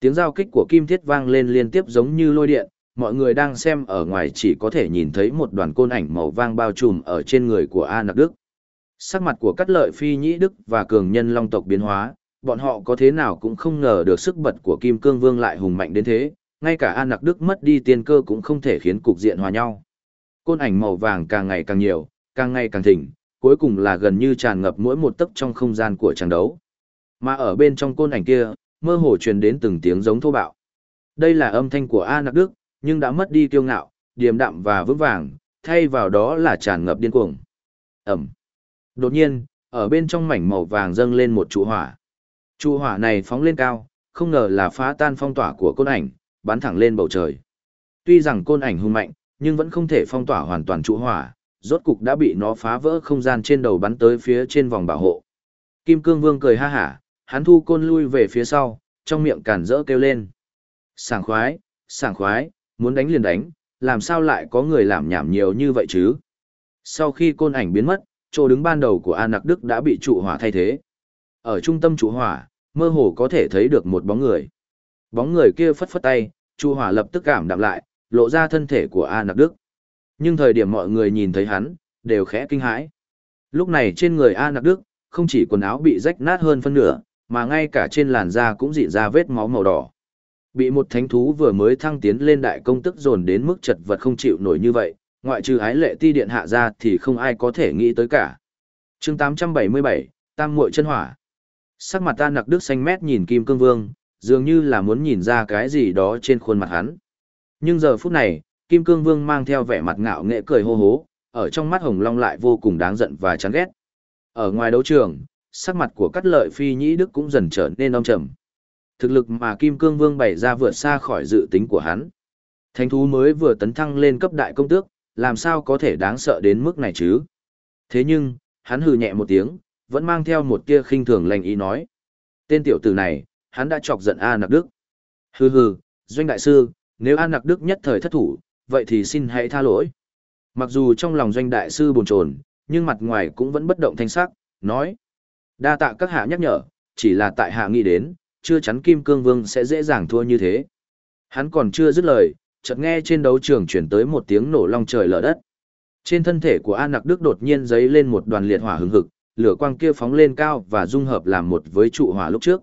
Tiếng giao kích của kim thiết vang lên liên tiếp giống như lôi điện, mọi người đang xem ở ngoài chỉ có thể nhìn thấy một đoàn côn ảnh màu vang bao trùm ở trên người của A Nặc Đức. Sắc mặt của các lợi phi nhĩ Đức và cường nhân long tộc biến hóa, bọn họ có thế nào cũng không ngờ được sức bật của Kim Cương Vương lại hùng mạnh đến thế, ngay cả An Nặc Đức mất đi tiên cơ cũng không thể khiến cục diện hòa nhau. Côn ảnh màu vàng càng ngày càng nhiều, càng ngày càng thịnh, cuối cùng là gần như tràn ngập mỗi một tấc trong không gian của trận đấu. Mà ở bên trong côn ảnh kia, mơ hồ truyền đến từng tiếng giống thô bạo. Đây là âm thanh của A Nặc Đức, nhưng đã mất đi kiêu ngạo, điềm đạm và vững vàng, thay vào đó là tràn ngập điên cuồng. Ẩm. Đột nhiên, ở bên trong mảnh màu vàng dâng lên một trụ hỏa. Trụ hỏa này phóng lên cao, không ngờ là phá tan phong tỏa của côn ảnh, bắn thẳng lên bầu trời. Tuy rằng côn ảnh hung mạnh, nhưng vẫn không thể phong tỏa hoàn toàn trụ hỏa, rốt cục đã bị nó phá vỡ không gian trên đầu bắn tới phía trên vòng bảo hộ. Kim Cương Vương cười ha hả, hắn thu côn lui về phía sau, trong miệng cản rỡ kêu lên. Sảng khoái, sảng khoái, muốn đánh liền đánh, làm sao lại có người làm nhảm nhiều như vậy chứ? Sau khi côn ảnh biến mất, chỗ đứng ban đầu của An Nặc Đức đã bị trụ hỏa thay thế. Ở trung tâm trụ hỏa, mơ hồ có thể thấy được một bóng người. Bóng người kia phất phất tay, trụ hỏa lập tức cảm đạm lại, lộ ra thân thể của An Nặc Đức. Nhưng thời điểm mọi người nhìn thấy hắn, đều khẽ kinh hãi. Lúc này trên người An Nặc Đức, không chỉ quần áo bị rách nát hơn phân nửa, mà ngay cả trên làn da cũng dị ra vết máu màu đỏ. Bị một thánh thú vừa mới thăng tiến lên đại công tức dồn đến mức chật vật không chịu nổi như vậy, ngoại trừ ái lệ ti điện hạ ra thì không ai có thể nghĩ tới cả. chương 877, Tam muội chân hỏa. Sắc mặt ta nặc đức xanh mét nhìn Kim Cương Vương, dường như là muốn nhìn ra cái gì đó trên khuôn mặt hắn. Nhưng giờ phút này, Kim Cương Vương mang theo vẻ mặt ngạo nghệ cười hô hố, ở trong mắt Hồng Long lại vô cùng đáng giận và chán ghét. Ở ngoài đấu trường, sắc mặt của cắt lợi phi nhĩ đức cũng dần trở nên âm trầm. Thực lực mà Kim Cương Vương bày ra vượt xa khỏi dự tính của hắn. Thánh thú mới vừa tấn thăng lên cấp đại công tước, làm sao có thể đáng sợ đến mức này chứ? Thế nhưng, hắn hừ nhẹ một tiếng, vẫn mang theo một tia khinh thường lành ý nói. Tên tiểu tử này, hắn đã chọc giận A Nặc Đức. Hừ hừ, doanh đại sư, nếu A Nặc Đức nhất thời thất thủ, vậy thì xin hãy tha lỗi. Mặc dù trong lòng doanh đại sư buồn chồn, nhưng mặt ngoài cũng vẫn bất động thanh sắc, nói. Đa tạ các hạ nhắc nhở, chỉ là tại hạ nghĩ đến, chưa chắn Kim Cương Vương sẽ dễ dàng thua như thế. Hắn còn chưa dứt lời, chợt nghe trên đấu trường chuyển tới một tiếng nổ long trời lở đất. Trên thân thể của An Nặc Đức đột nhiên giấy lên một đoàn liệt hỏa hừng hực, lửa quang kia phóng lên cao và dung hợp làm một với trụ hỏa lúc trước.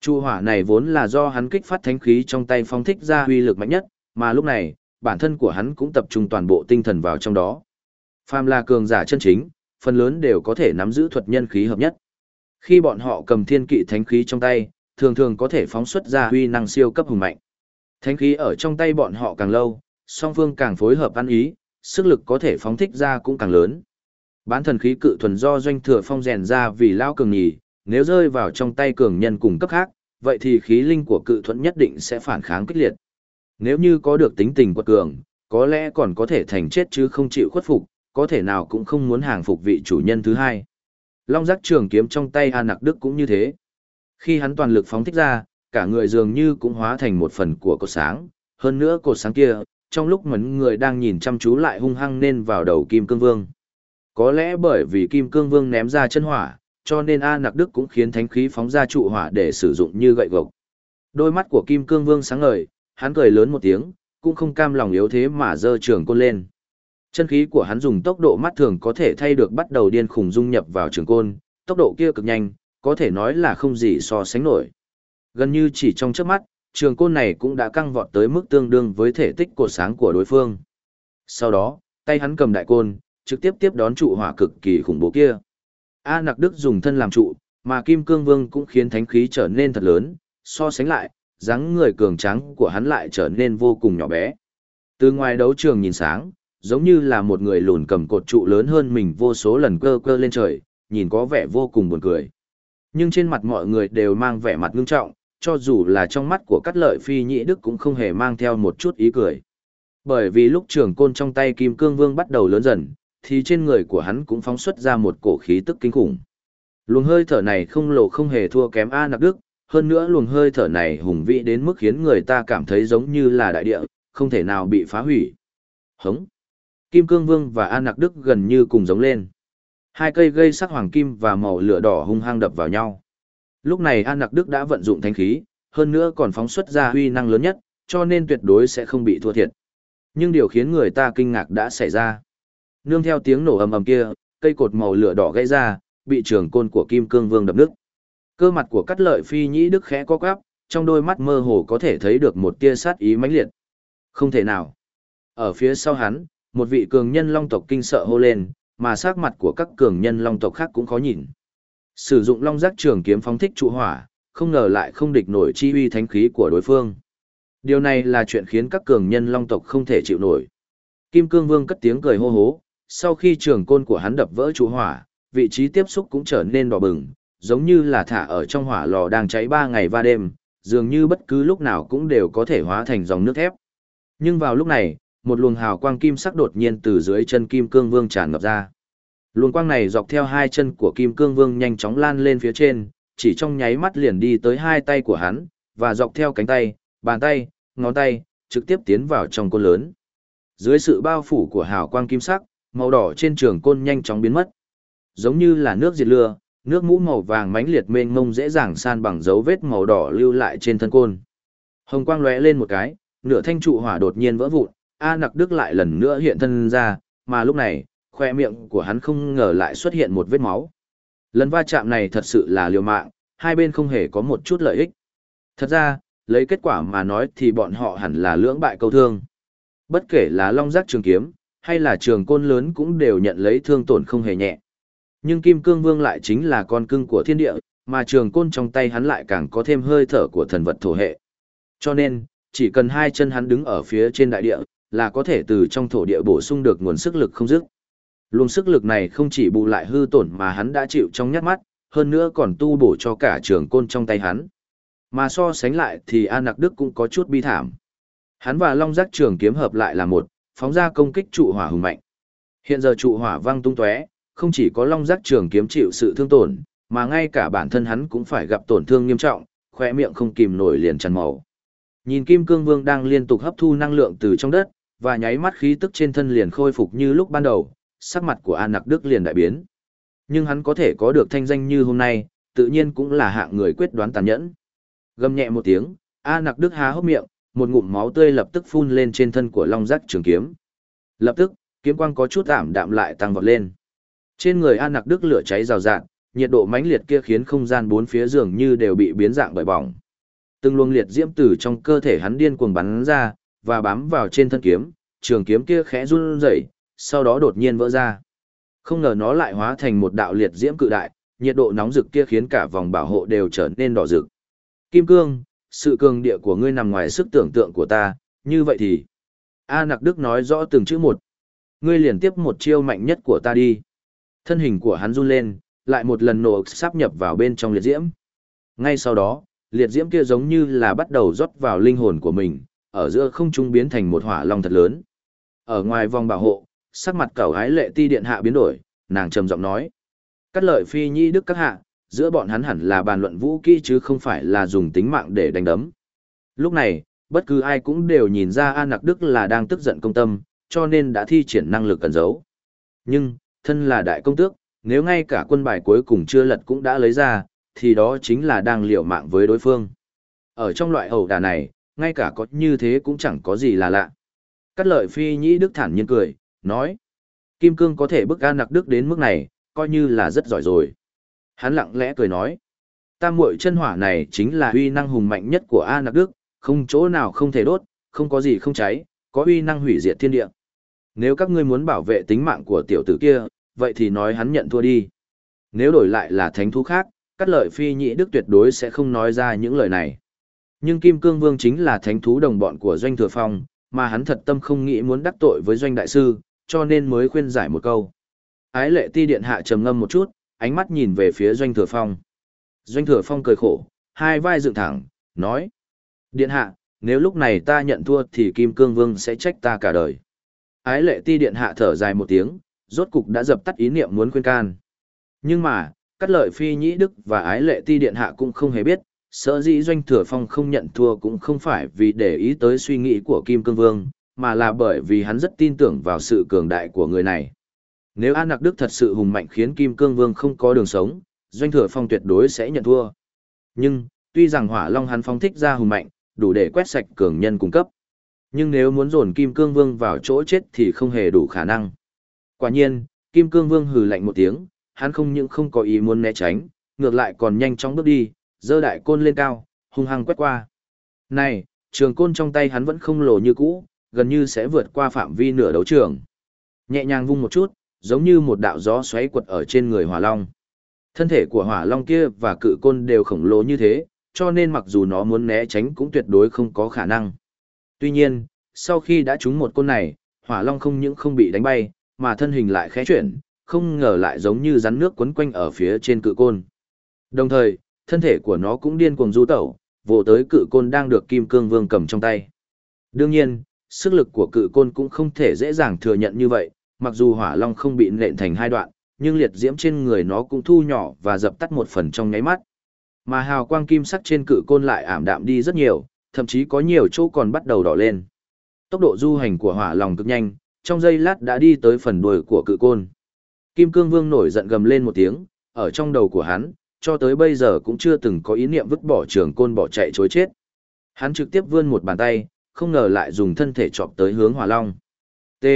Trụ hỏa này vốn là do hắn kích phát thánh khí trong tay phóng thích ra uy lực mạnh nhất, mà lúc này, bản thân của hắn cũng tập trung toàn bộ tinh thần vào trong đó. Phàm là cường giả chân chính, phần lớn đều có thể nắm giữ thuật nhân khí hợp nhất. Khi bọn họ cầm thiên kỵ thánh khí trong tay, thường thường có thể phóng xuất ra huy năng siêu cấp hùng mạnh. Thánh khí ở trong tay bọn họ càng lâu, song phương càng phối hợp ăn ý, sức lực có thể phóng thích ra cũng càng lớn. Bán thần khí cự thuần do doanh thừa phong rèn ra vì lao cường nhì, nếu rơi vào trong tay cường nhân cùng cấp khác, vậy thì khí linh của cự thuẫn nhất định sẽ phản kháng kích liệt. Nếu như có được tính tình quật cường, có lẽ còn có thể thành chết chứ không chịu khuất phục, có thể nào cũng không muốn hàng phục vị chủ nhân thứ hai. Long giác trường kiếm trong tay A Nặc Đức cũng như thế. Khi hắn toàn lực phóng thích ra, cả người dường như cũng hóa thành một phần của cột sáng, hơn nữa cột sáng kia, trong lúc mấn người đang nhìn chăm chú lại hung hăng nên vào đầu Kim Cương Vương. Có lẽ bởi vì Kim Cương Vương ném ra chân hỏa, cho nên A Nặc Đức cũng khiến thánh khí phóng ra trụ hỏa để sử dụng như gậy gộc. Đôi mắt của Kim Cương Vương sáng ngời, hắn cười lớn một tiếng, cũng không cam lòng yếu thế mà giơ trường côn lên. Chân khí của hắn dùng tốc độ mắt thường có thể thay được bắt đầu điên khủng dung nhập vào trường côn, tốc độ kia cực nhanh, có thể nói là không gì so sánh nổi. Gần như chỉ trong chớp mắt, trường côn này cũng đã căng vọt tới mức tương đương với thể tích của sáng của đối phương. Sau đó, tay hắn cầm đại côn, trực tiếp tiếp đón trụ hỏa cực kỳ khủng bố kia. A Nặc Đức dùng thân làm trụ, mà Kim Cương Vương cũng khiến thánh khí trở nên thật lớn, so sánh lại, dáng người cường tráng của hắn lại trở nên vô cùng nhỏ bé. Từ ngoài đấu trường nhìn sáng, giống như là một người lùn cầm cột trụ lớn hơn mình vô số lần cơ cơ lên trời, nhìn có vẻ vô cùng buồn cười. Nhưng trên mặt mọi người đều mang vẻ mặt ngưng trọng, cho dù là trong mắt của cắt lợi phi nhị đức cũng không hề mang theo một chút ý cười. Bởi vì lúc trường côn trong tay Kim Cương Vương bắt đầu lớn dần, thì trên người của hắn cũng phóng xuất ra một cổ khí tức kinh khủng. Luồng hơi thở này không lộ không hề thua kém A Nặc Đức, hơn nữa luồng hơi thở này hùng vĩ đến mức khiến người ta cảm thấy giống như là đại địa, không thể nào bị phá hủy. Hống! Kim Cương Vương và A Nặc Đức gần như cùng giống lên. Hai cây gây sắc hoàng kim và màu lửa đỏ hung hăng đập vào nhau. Lúc này an Nặc Đức đã vận dụng thanh khí, hơn nữa còn phóng xuất ra huy năng lớn nhất, cho nên tuyệt đối sẽ không bị thua thiệt. Nhưng điều khiến người ta kinh ngạc đã xảy ra. Nương theo tiếng nổ ầm ầm kia, cây cột màu lửa đỏ gãy ra, bị trường côn của Kim Cương Vương đập nứt. Cơ mặt của Cát Lợi Phi Nhĩ Đức khẽ co quắp, trong đôi mắt mơ hồ có thể thấy được một tia sát ý mãnh liệt. Không thể nào. Ở phía sau hắn, một vị cường nhân long tộc kinh sợ hô lên, mà sắc mặt của các cường nhân long tộc khác cũng khó nhìn. Sử dụng long giác trường kiếm phóng thích trụ hỏa, không ngờ lại không địch nổi chi uy thánh khí của đối phương. Điều này là chuyện khiến các cường nhân long tộc không thể chịu nổi. Kim Cương Vương cất tiếng cười hô hố, sau khi trường côn của hắn đập vỡ trụ hỏa, vị trí tiếp xúc cũng trở nên đỏ bừng, giống như là thả ở trong hỏa lò đang cháy ba ngày và đêm, dường như bất cứ lúc nào cũng đều có thể hóa thành dòng nước thép. Nhưng vào lúc này, một luồng hào quang kim sắc đột nhiên từ dưới chân Kim Cương Vương tràn ngập ra. Luồng quang này dọc theo hai chân của Kim Cương Vương nhanh chóng lan lên phía trên, chỉ trong nháy mắt liền đi tới hai tay của hắn, và dọc theo cánh tay, bàn tay, ngón tay, trực tiếp tiến vào trong côn lớn. Dưới sự bao phủ của hào quang kim sắc, màu đỏ trên trường côn nhanh chóng biến mất. Giống như là nước diệt lửa, nước mũ màu vàng mãnh liệt mênh mông dễ dàng san bằng dấu vết màu đỏ lưu lại trên thân côn. Hồng quang lóe lên một cái, nửa thanh trụ hỏa đột nhiên vỡ vụn, A Nặc Đức lại lần nữa hiện thân ra, mà lúc này, khoe miệng của hắn không ngờ lại xuất hiện một vết máu. Lần va chạm này thật sự là liều mạng, hai bên không hề có một chút lợi ích. Thật ra, lấy kết quả mà nói thì bọn họ hẳn là lưỡng bại câu thương. Bất kể là long giác trường kiếm, hay là trường côn lớn cũng đều nhận lấy thương tổn không hề nhẹ. Nhưng Kim Cương Vương lại chính là con cưng của thiên địa, mà trường côn trong tay hắn lại càng có thêm hơi thở của thần vật thổ hệ. Cho nên, chỉ cần hai chân hắn đứng ở phía trên đại địa, là có thể từ trong thổ địa bổ sung được nguồn sức lực không dứt. Luồng sức lực này không chỉ bù lại hư tổn mà hắn đã chịu trong nhát mắt, hơn nữa còn tu bổ cho cả trường côn trong tay hắn. Mà so sánh lại thì An Nặc Đức cũng có chút bi thảm. Hắn và Long Giác trường kiếm hợp lại là một, phóng ra công kích trụ hỏa hùng mạnh. Hiện giờ trụ hỏa vang tung tóe, không chỉ có Long Giác trường kiếm chịu sự thương tổn, mà ngay cả bản thân hắn cũng phải gặp tổn thương nghiêm trọng, khóe miệng không kìm nổi liền chăn màu. Nhìn Kim Cương Vương đang liên tục hấp thu năng lượng từ trong đất, và nháy mắt khí tức trên thân liền khôi phục như lúc ban đầu, sắc mặt của An Nặc Đức liền đại biến. Nhưng hắn có thể có được thanh danh như hôm nay, tự nhiên cũng là hạng người quyết đoán tàn nhẫn. Gầm nhẹ một tiếng, A Nặc Đức há hốc miệng, một ngụm máu tươi lập tức phun lên trên thân của Long Giác trường kiếm. Lập tức, kiếm quang có chút ảm đạm lại tăng vọt lên. Trên người an Nặc Đức lửa cháy rào rạt, nhiệt độ mãnh liệt kia khiến không gian bốn phía dường như đều bị biến dạng bởi bỏng. Từng luồng liệt diễm từ trong cơ thể hắn điên cuồng bắn ra, và bám vào trên thân kiếm, trường kiếm kia khẽ run rẩy, sau đó đột nhiên vỡ ra. Không ngờ nó lại hóa thành một đạo liệt diễm cự đại, nhiệt độ nóng rực kia khiến cả vòng bảo hộ đều trở nên đỏ rực. Kim cương, sự cường địa của ngươi nằm ngoài sức tưởng tượng của ta, như vậy thì... A Nặc Đức nói rõ từng chữ một. Ngươi liền tiếp một chiêu mạnh nhất của ta đi. Thân hình của hắn run lên, lại một lần nổ sáp nhập vào bên trong liệt diễm. Ngay sau đó, liệt diễm kia giống như là bắt đầu rót vào linh hồn của mình, ở giữa không trung biến thành một hỏa long thật lớn. Ở ngoài vòng bảo hộ, sắc mặt cẩu hái lệ ti điện hạ biến đổi, nàng trầm giọng nói. Cắt lợi phi nhi đức các hạ, giữa bọn hắn hẳn là bàn luận vũ kỹ chứ không phải là dùng tính mạng để đánh đấm. Lúc này, bất cứ ai cũng đều nhìn ra An Nặc Đức là đang tức giận công tâm, cho nên đã thi triển năng lực cần giấu. Nhưng, thân là đại công tước, nếu ngay cả quân bài cuối cùng chưa lật cũng đã lấy ra, thì đó chính là đang liều mạng với đối phương. Ở trong loại ẩu đả này, ngay cả có như thế cũng chẳng có gì là lạ. Cắt lợi phi nhĩ đức thản nhiên cười, nói. Kim cương có thể bức An Nặc Đức đến mức này, coi như là rất giỏi rồi. Hắn lặng lẽ cười nói. Tam muội chân hỏa này chính là uy năng hùng mạnh nhất của A Nặc Đức, không chỗ nào không thể đốt, không có gì không cháy, có uy năng hủy diệt thiên địa. Nếu các ngươi muốn bảo vệ tính mạng của tiểu tử kia, vậy thì nói hắn nhận thua đi. Nếu đổi lại là thánh thú khác, cắt lợi phi nhị đức tuyệt đối sẽ không nói ra những lời này. Nhưng Kim Cương Vương chính là thánh thú đồng bọn của Doanh Thừa Phong, mà hắn thật tâm không nghĩ muốn đắc tội với Doanh Đại Sư, cho nên mới khuyên giải một câu. Ái lệ ti điện hạ trầm ngâm một chút, ánh mắt nhìn về phía Doanh Thừa Phong. Doanh Thừa Phong cười khổ, hai vai dựng thẳng, nói. Điện hạ, nếu lúc này ta nhận thua thì Kim Cương Vương sẽ trách ta cả đời. Ái lệ ti điện hạ thở dài một tiếng, rốt cục đã dập tắt ý niệm muốn khuyên can. Nhưng mà, cắt lợi phi nhĩ đức và ái lệ ti điện hạ cũng không hề biết, sợ dĩ doanh thừa phong không nhận thua cũng không phải vì để ý tới suy nghĩ của Kim Cương Vương, mà là bởi vì hắn rất tin tưởng vào sự cường đại của người này. Nếu An Nặc Đức thật sự hùng mạnh khiến Kim Cương Vương không có đường sống, doanh thừa phong tuyệt đối sẽ nhận thua. Nhưng, tuy rằng hỏa long hắn phong thích ra hùng mạnh, đủ để quét sạch cường nhân cung cấp. Nhưng nếu muốn dồn Kim Cương Vương vào chỗ chết thì không hề đủ khả năng. Quả nhiên, Kim Cương Vương hừ lạnh một tiếng, hắn không những không có ý muốn né tránh, ngược lại còn nhanh chóng bước đi, giơ đại côn lên cao, hung hăng quét qua. Này, trường côn trong tay hắn vẫn không lồ như cũ, gần như sẽ vượt qua phạm vi nửa đấu trường. Nhẹ nhàng vung một chút, giống như một đạo gió xoáy quật ở trên người hỏa long. Thân thể của hỏa long kia và cự côn đều khổng lồ như thế, cho nên mặc dù nó muốn né tránh cũng tuyệt đối không có khả năng. Tuy nhiên, sau khi đã trúng một côn này, hỏa long không những không bị đánh bay, mà thân hình lại khẽ chuyển, không ngờ lại giống như rắn nước quấn quanh ở phía trên cự côn. Đồng thời, thân thể của nó cũng điên cuồng du tẩu, vồ tới cự côn đang được Kim Cương Vương cầm trong tay. Đương nhiên, sức lực của cự côn cũng không thể dễ dàng thừa nhận như vậy, mặc dù hỏa long không bị nện thành hai đoạn, nhưng liệt diễm trên người nó cũng thu nhỏ và dập tắt một phần trong nháy mắt. Mà hào quang kim sắc trên cự côn lại ảm đạm đi rất nhiều, thậm chí có nhiều chỗ còn bắt đầu đỏ lên. Tốc độ du hành của hỏa long cực nhanh, trong giây lát đã đi tới phần đuôi của cự côn. Kim Cương Vương nổi giận gầm lên một tiếng, ở trong đầu của hắn, cho tới bây giờ cũng chưa từng có ý niệm vứt bỏ trường côn bỏ chạy chối chết. Hắn trực tiếp vươn một bàn tay, không ngờ lại dùng thân thể chọc tới hướng hỏa long. T.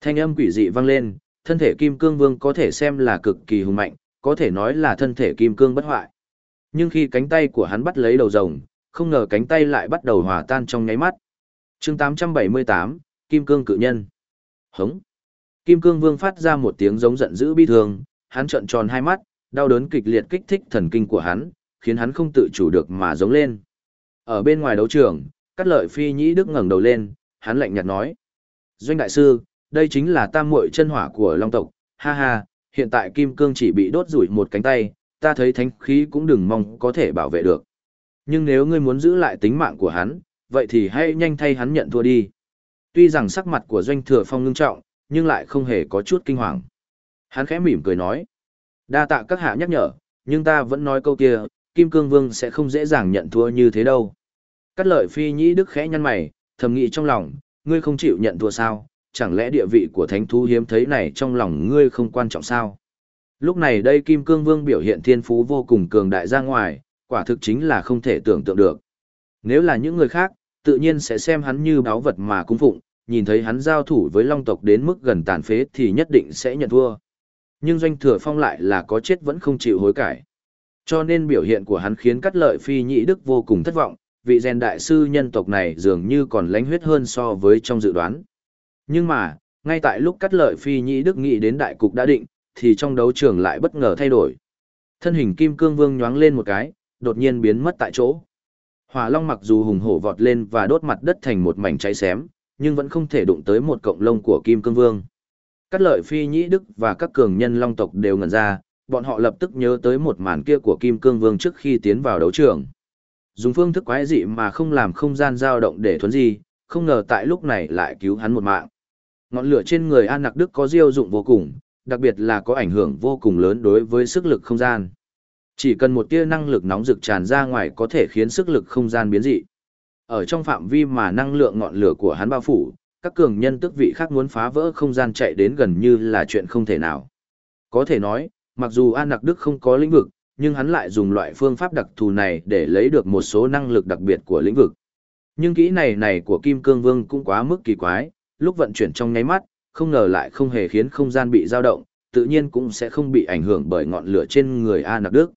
Thanh âm quỷ dị vang lên, thân thể kim cương vương có thể xem là cực kỳ hùng mạnh, có thể nói là thân thể kim cương bất hoại. Nhưng khi cánh tay của hắn bắt lấy đầu rồng, không ngờ cánh tay lại bắt đầu hòa tan trong nháy mắt. chương 878, Kim Cương Cự Nhân. Hống. Kim Cương Vương phát ra một tiếng giống giận dữ bi thương, hắn trợn tròn hai mắt, đau đớn kịch liệt kích thích thần kinh của hắn, khiến hắn không tự chủ được mà giống lên. Ở bên ngoài đấu trường, Cát Lợi Phi Nhĩ Đức ngẩng đầu lên, hắn lạnh nhạt nói: "Doanh đại sư, đây chính là tam muội chân hỏa của Long tộc, ha ha, hiện tại Kim Cương chỉ bị đốt rủi một cánh tay, ta thấy thánh khí cũng đừng mong có thể bảo vệ được. Nhưng nếu ngươi muốn giữ lại tính mạng của hắn, vậy thì hãy nhanh thay hắn nhận thua đi." Tuy rằng sắc mặt của Doanh Thừa Phong ngưng trọng, nhưng lại không hề có chút kinh hoàng. Hắn khẽ mỉm cười nói: "Đa tạ các hạ nhắc nhở, nhưng ta vẫn nói câu kia, Kim Cương Vương sẽ không dễ dàng nhận thua như thế đâu." Cắt lợi phi nhĩ đức khẽ nhăn mày, thầm nghĩ trong lòng, ngươi không chịu nhận thua sao, chẳng lẽ địa vị của thánh thú hiếm thấy này trong lòng ngươi không quan trọng sao? Lúc này đây Kim Cương Vương biểu hiện thiên phú vô cùng cường đại ra ngoài, quả thực chính là không thể tưởng tượng được. Nếu là những người khác, tự nhiên sẽ xem hắn như báu vật mà cung phụng, nhìn thấy hắn giao thủ với long tộc đến mức gần tàn phế thì nhất định sẽ nhận thua. Nhưng doanh thừa phong lại là có chết vẫn không chịu hối cải. Cho nên biểu hiện của hắn khiến cắt lợi phi nhị đức vô cùng thất vọng, vị rèn đại sư nhân tộc này dường như còn lánh huyết hơn so với trong dự đoán. Nhưng mà, ngay tại lúc cắt lợi phi nhị đức nghĩ đến đại cục đã định, thì trong đấu trường lại bất ngờ thay đổi. Thân hình kim cương vương nhoáng lên một cái, đột nhiên biến mất tại chỗ. Hỏa long mặc dù hùng hổ vọt lên và đốt mặt đất thành một mảnh cháy xém, nhưng vẫn không thể đụng tới một cộng lông của kim cương vương. Các lợi phi nhĩ đức và các cường nhân long tộc đều ngẩn ra, bọn họ lập tức nhớ tới một màn kia của kim cương vương trước khi tiến vào đấu trường. Dùng phương thức quái dị mà không làm không gian dao động để thuấn gì, không ngờ tại lúc này lại cứu hắn một mạng. Ngọn lửa trên người An Nặc Đức có diêu dụng vô cùng, đặc biệt là có ảnh hưởng vô cùng lớn đối với sức lực không gian. Chỉ cần một tia năng lực nóng rực tràn ra ngoài có thể khiến sức lực không gian biến dị. Ở trong phạm vi mà năng lượng ngọn lửa của hắn bao phủ, các cường nhân tức vị khác muốn phá vỡ không gian chạy đến gần như là chuyện không thể nào. Có thể nói, mặc dù An Nặc Đức không có lĩnh vực, nhưng hắn lại dùng loại phương pháp đặc thù này để lấy được một số năng lực đặc biệt của lĩnh vực. Nhưng kỹ này này của Kim Cương Vương cũng quá mức kỳ quái, lúc vận chuyển trong nháy mắt, không ngờ lại không hề khiến không gian bị dao động, tự nhiên cũng sẽ không bị ảnh hưởng bởi ngọn lửa trên người A Nặc Đức.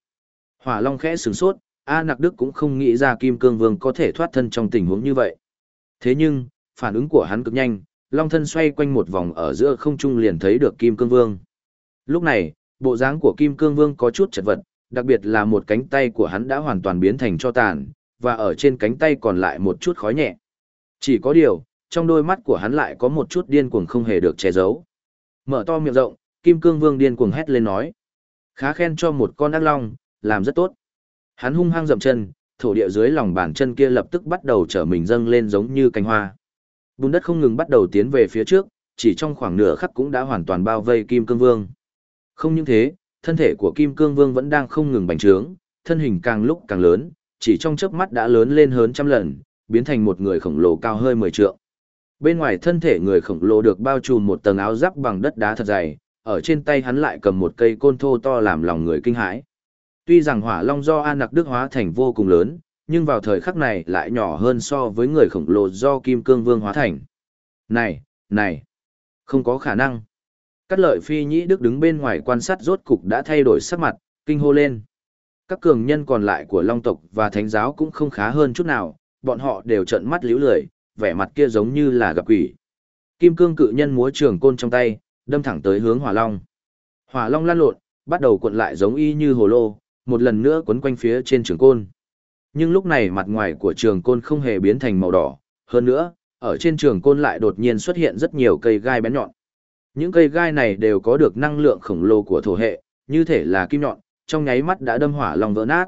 Hỏa Long khẽ sửng sốt, A Nặc Đức cũng không nghĩ ra Kim Cương Vương có thể thoát thân trong tình huống như vậy. Thế nhưng, phản ứng của hắn cực nhanh, Long thân xoay quanh một vòng ở giữa không trung liền thấy được Kim Cương Vương. Lúc này, bộ dáng của Kim Cương Vương có chút chật vật, đặc biệt là một cánh tay của hắn đã hoàn toàn biến thành cho tàn, và ở trên cánh tay còn lại một chút khói nhẹ. Chỉ có điều, trong đôi mắt của hắn lại có một chút điên cuồng không hề được che giấu. Mở to miệng rộng, Kim Cương Vương điên cuồng hét lên nói. Khá khen cho một con ác long, làm rất tốt. Hắn hung hăng dậm chân, thổ địa dưới lòng bàn chân kia lập tức bắt đầu trở mình dâng lên giống như cánh hoa. Bùn đất không ngừng bắt đầu tiến về phía trước, chỉ trong khoảng nửa khắc cũng đã hoàn toàn bao vây Kim Cương Vương. Không những thế, thân thể của Kim Cương Vương vẫn đang không ngừng bành trướng, thân hình càng lúc càng lớn, chỉ trong chớp mắt đã lớn lên hơn trăm lần, biến thành một người khổng lồ cao hơn 10 trượng. Bên ngoài thân thể người khổng lồ được bao trùm một tầng áo giáp bằng đất đá thật dày, ở trên tay hắn lại cầm một cây côn thô to làm lòng người kinh hãi. Tuy rằng hỏa long do An Nặc Đức hóa thành vô cùng lớn, nhưng vào thời khắc này lại nhỏ hơn so với người khổng lồ do Kim Cương Vương hóa thành. Này, này, không có khả năng. Cát lợi phi nhĩ đức đứng bên ngoài quan sát rốt cục đã thay đổi sắc mặt, kinh hô lên. Các cường nhân còn lại của Long tộc và Thánh giáo cũng không khá hơn chút nào, bọn họ đều trợn mắt liễu lười, vẻ mặt kia giống như là gặp quỷ. Kim cương cự nhân múa trường côn trong tay, đâm thẳng tới hướng hỏa long. Hỏa long lan lộn, bắt đầu cuộn lại giống y như hồ lô, một lần nữa quấn quanh phía trên trường côn. Nhưng lúc này mặt ngoài của trường côn không hề biến thành màu đỏ, hơn nữa, ở trên trường côn lại đột nhiên xuất hiện rất nhiều cây gai bén nhọn. Những cây gai này đều có được năng lượng khổng lồ của thổ hệ, như thể là kim nhọn, trong nháy mắt đã đâm hỏa long vỡ nát.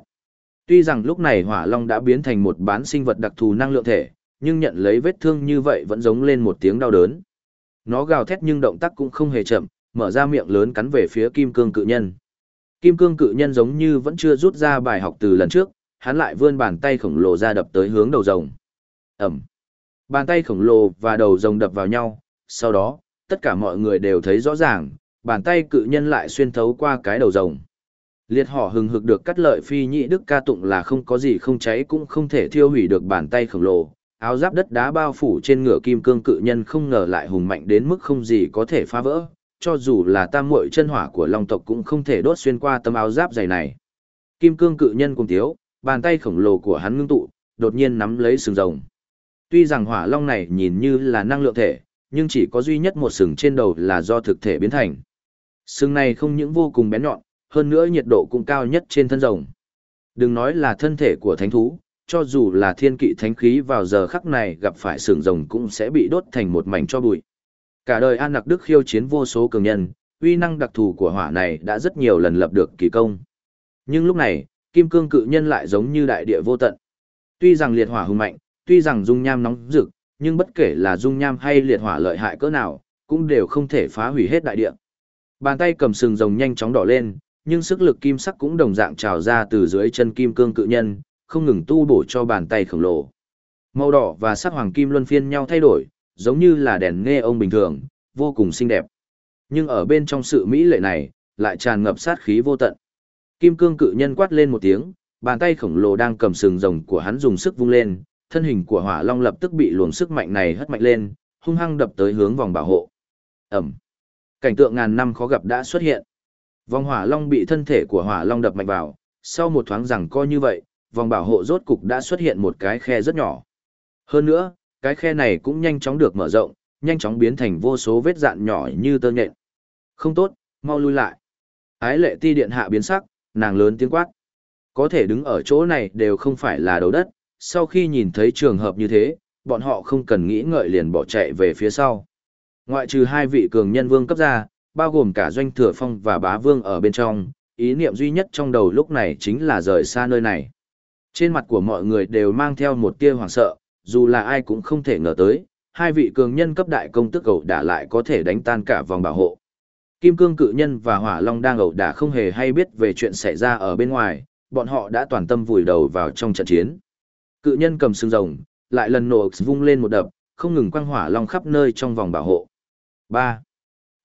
Tuy rằng lúc này hỏa long đã biến thành một bán sinh vật đặc thù năng lượng thể, nhưng nhận lấy vết thương như vậy vẫn giống lên một tiếng đau đớn. Nó gào thét nhưng động tác cũng không hề chậm, mở ra miệng lớn cắn về phía kim cương cự nhân. Kim cương cự nhân giống như vẫn chưa rút ra bài học từ lần trước, hắn lại vươn bàn tay khổng lồ ra đập tới hướng đầu rồng. Ẩm. Bàn tay khổng lồ và đầu rồng đập vào nhau, sau đó, tất cả mọi người đều thấy rõ ràng, bàn tay cự nhân lại xuyên thấu qua cái đầu rồng. Liệt họ hừng hực được cắt lợi phi nhị đức ca tụng là không có gì không cháy cũng không thể thiêu hủy được bàn tay khổng lồ. Áo giáp đất đá bao phủ trên ngựa kim cương cự nhân không ngờ lại hùng mạnh đến mức không gì có thể phá vỡ, cho dù là tam muội chân hỏa của long tộc cũng không thể đốt xuyên qua tấm áo giáp dày này. Kim cương cự nhân cùng thiếu, bàn tay khổng lồ của hắn ngưng tụ, đột nhiên nắm lấy sừng rồng. Tuy rằng hỏa long này nhìn như là năng lượng thể, nhưng chỉ có duy nhất một sừng trên đầu là do thực thể biến thành. Sừng này không những vô cùng bén nhọn, hơn nữa nhiệt độ cũng cao nhất trên thân rồng. Đừng nói là thân thể của thánh thú, cho dù là thiên kỵ thánh khí vào giờ khắc này gặp phải sừng rồng cũng sẽ bị đốt thành một mảnh cho bụi. Cả đời An Nặc Đức khiêu chiến vô số cường nhân, uy năng đặc thù của hỏa này đã rất nhiều lần lập được kỳ công. Nhưng lúc này, kim cương cự nhân lại giống như đại địa vô tận. Tuy rằng liệt hỏa hùng mạnh, tuy rằng dung nham nóng rực, nhưng bất kể là dung nham hay liệt hỏa lợi hại cỡ nào, cũng đều không thể phá hủy hết đại địa. Bàn tay cầm sừng rồng nhanh chóng đỏ lên, nhưng sức lực kim sắc cũng đồng dạng trào ra từ dưới chân kim cương cự nhân, không ngừng tu bổ cho bàn tay khổng lồ. Màu đỏ và sắc hoàng kim luân phiên nhau thay đổi, giống như là đèn nghe ông bình thường, vô cùng xinh đẹp. Nhưng ở bên trong sự mỹ lệ này, lại tràn ngập sát khí vô tận. Kim cương cự nhân quát lên một tiếng, bàn tay khổng lồ đang cầm sừng rồng của hắn dùng sức vung lên, thân hình của hỏa long lập tức bị luồng sức mạnh này hất mạnh lên, hung hăng đập tới hướng vòng bảo hộ. Ẩm. Cảnh tượng ngàn năm khó gặp đã xuất hiện. Vòng hỏa long bị thân thể của hỏa long đập mạnh vào, sau một thoáng rằng coi như vậy, vòng bảo hộ rốt cục đã xuất hiện một cái khe rất nhỏ. Hơn nữa, cái khe này cũng nhanh chóng được mở rộng, nhanh chóng biến thành vô số vết dạn nhỏ như tơ nhện. Không tốt, mau lui lại. Ái lệ ti điện hạ biến sắc, nàng lớn tiếng quát. Có thể đứng ở chỗ này đều không phải là đầu đất, sau khi nhìn thấy trường hợp như thế, bọn họ không cần nghĩ ngợi liền bỏ chạy về phía sau. Ngoại trừ hai vị cường nhân vương cấp ra, bao gồm cả doanh thừa phong và bá vương ở bên trong, ý niệm duy nhất trong đầu lúc này chính là rời xa nơi này. Trên mặt của mọi người đều mang theo một tia hoảng sợ, dù là ai cũng không thể ngờ tới, hai vị cường nhân cấp đại công tức cầu đã lại có thể đánh tan cả vòng bảo hộ. Kim cương cự nhân và hỏa long đang ẩu đả không hề hay biết về chuyện xảy ra ở bên ngoài, bọn họ đã toàn tâm vùi đầu vào trong trận chiến. Cự nhân cầm xương rồng, lại lần nổ vung lên một đập, không ngừng quăng hỏa long khắp nơi trong vòng bảo hộ. 3.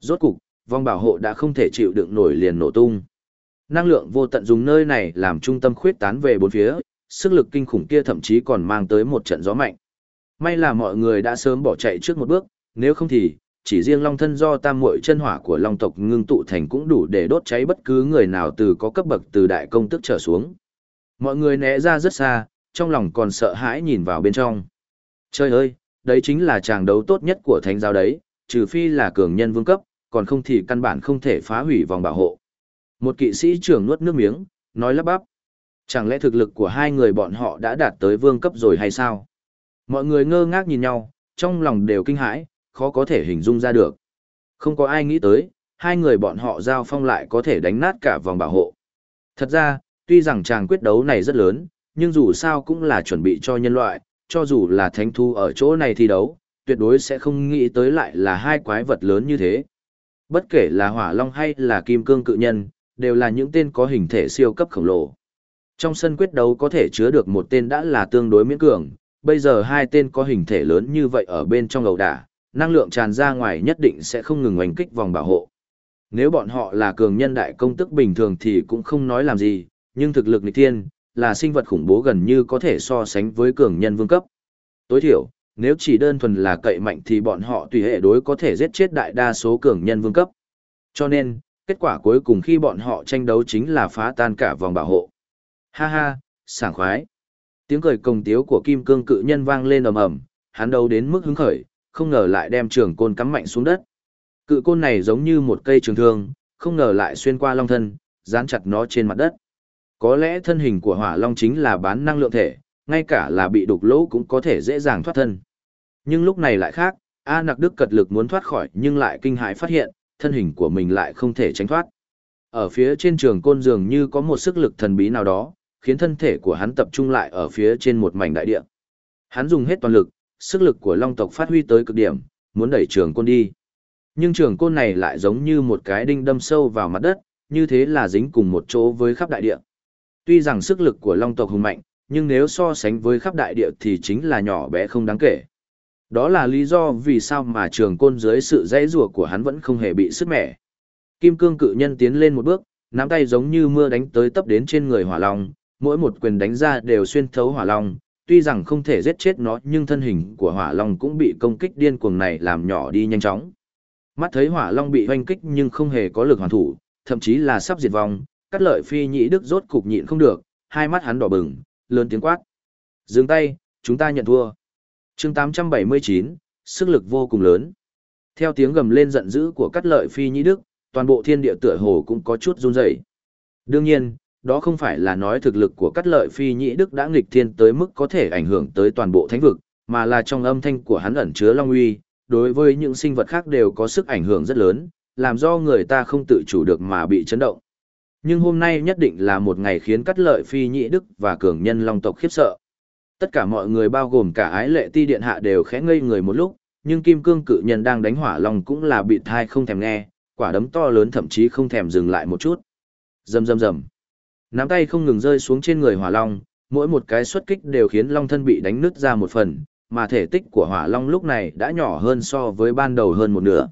Rốt cục, vòng bảo hộ đã không thể chịu đựng nổi liền nổ tung. Năng lượng vô tận dùng nơi này làm trung tâm khuyết tán về bốn phía, sức lực kinh khủng kia thậm chí còn mang tới một trận gió mạnh. May là mọi người đã sớm bỏ chạy trước một bước, nếu không thì, chỉ riêng long thân do tam muội chân hỏa của long tộc ngưng tụ thành cũng đủ để đốt cháy bất cứ người nào từ có cấp bậc từ đại công tức trở xuống. Mọi người né ra rất xa, trong lòng còn sợ hãi nhìn vào bên trong. Trời ơi, đấy chính là tràng đấu tốt nhất của thánh giáo đấy, trừ phi là cường nhân vương cấp, còn không thì căn bản không thể phá hủy vòng bảo hộ. Một kỵ sĩ trưởng nuốt nước miếng, nói lắp bắp. Chẳng lẽ thực lực của hai người bọn họ đã đạt tới vương cấp rồi hay sao? Mọi người ngơ ngác nhìn nhau, trong lòng đều kinh hãi, khó có thể hình dung ra được. Không có ai nghĩ tới, hai người bọn họ giao phong lại có thể đánh nát cả vòng bảo hộ. Thật ra, tuy rằng chàng quyết đấu này rất lớn, nhưng dù sao cũng là chuẩn bị cho nhân loại, cho dù là thánh thu ở chỗ này thi đấu, tuyệt đối sẽ không nghĩ tới lại là hai quái vật lớn như thế. Bất kể là hỏa long hay là kim cương cự nhân, đều là những tên có hình thể siêu cấp khổng lồ. Trong sân quyết đấu có thể chứa được một tên đã là tương đối miễn cường, bây giờ hai tên có hình thể lớn như vậy ở bên trong ẩu đả, năng lượng tràn ra ngoài nhất định sẽ không ngừng oanh kích vòng bảo hộ. Nếu bọn họ là cường nhân đại công tức bình thường thì cũng không nói làm gì, nhưng thực lực nghịch thiên, là sinh vật khủng bố gần như có thể so sánh với cường nhân vương cấp. Tối thiểu, nếu chỉ đơn thuần là cậy mạnh thì bọn họ tùy hệ đối có thể giết chết đại đa số cường nhân vương cấp. Cho nên, kết quả cuối cùng khi bọn họ tranh đấu chính là phá tan cả vòng bảo hộ. Ha ha, sảng khoái. Tiếng cười công tiếu của kim cương cự nhân vang lên ầm ầm, hắn đấu đến mức hứng khởi, không ngờ lại đem trường côn cắm mạnh xuống đất. Cự côn này giống như một cây trường thương, không ngờ lại xuyên qua long thân, dán chặt nó trên mặt đất. Có lẽ thân hình của hỏa long chính là bán năng lượng thể, ngay cả là bị đục lỗ cũng có thể dễ dàng thoát thân. Nhưng lúc này lại khác, A Nặc Đức cật lực muốn thoát khỏi nhưng lại kinh hãi phát hiện, thân hình của mình lại không thể tránh thoát. Ở phía trên trường côn dường như có một sức lực thần bí nào đó, khiến thân thể của hắn tập trung lại ở phía trên một mảnh đại địa. Hắn dùng hết toàn lực, sức lực của long tộc phát huy tới cực điểm, muốn đẩy trường côn đi. Nhưng trường côn này lại giống như một cái đinh đâm sâu vào mặt đất, như thế là dính cùng một chỗ với khắp đại địa. Tuy rằng sức lực của long tộc hùng mạnh, nhưng nếu so sánh với khắp đại địa thì chính là nhỏ bé không đáng kể. Đó là lý do vì sao mà trường côn dưới sự dãy rùa của hắn vẫn không hề bị sức mẻ. Kim cương cự nhân tiến lên một bước, nắm tay giống như mưa đánh tới tấp đến trên người hỏa long, mỗi một quyền đánh ra đều xuyên thấu hỏa long, tuy rằng không thể giết chết nó nhưng thân hình của hỏa long cũng bị công kích điên cuồng này làm nhỏ đi nhanh chóng. Mắt thấy hỏa long bị hoanh kích nhưng không hề có lực hoàn thủ, thậm chí là sắp diệt vong, cắt lợi phi nhĩ đức rốt cục nhịn không được, hai mắt hắn đỏ bừng, lớn tiếng quát. Dừng tay, chúng ta nhận thua. chương 879, sức lực vô cùng lớn. Theo tiếng gầm lên giận dữ của cắt lợi phi nhĩ đức, toàn bộ thiên địa tựa hồ cũng có chút run rẩy. Đương nhiên, đó không phải là nói thực lực của cắt lợi phi nhĩ đức đã nghịch thiên tới mức có thể ảnh hưởng tới toàn bộ thánh vực, mà là trong âm thanh của hắn ẩn chứa long uy, đối với những sinh vật khác đều có sức ảnh hưởng rất lớn, làm do người ta không tự chủ được mà bị chấn động. Nhưng hôm nay nhất định là một ngày khiến cắt lợi phi nhị đức và cường nhân long tộc khiếp sợ. Tất cả mọi người bao gồm cả ái lệ ti điện hạ đều khẽ ngây người một lúc, nhưng kim cương cự nhân đang đánh hỏa long cũng là bị thai không thèm nghe, quả đấm to lớn thậm chí không thèm dừng lại một chút. Rầm rầm rầm. Nắm tay không ngừng rơi xuống trên người hỏa long, mỗi một cái xuất kích đều khiến long thân bị đánh nứt ra một phần, mà thể tích của hỏa long lúc này đã nhỏ hơn so với ban đầu hơn một nửa.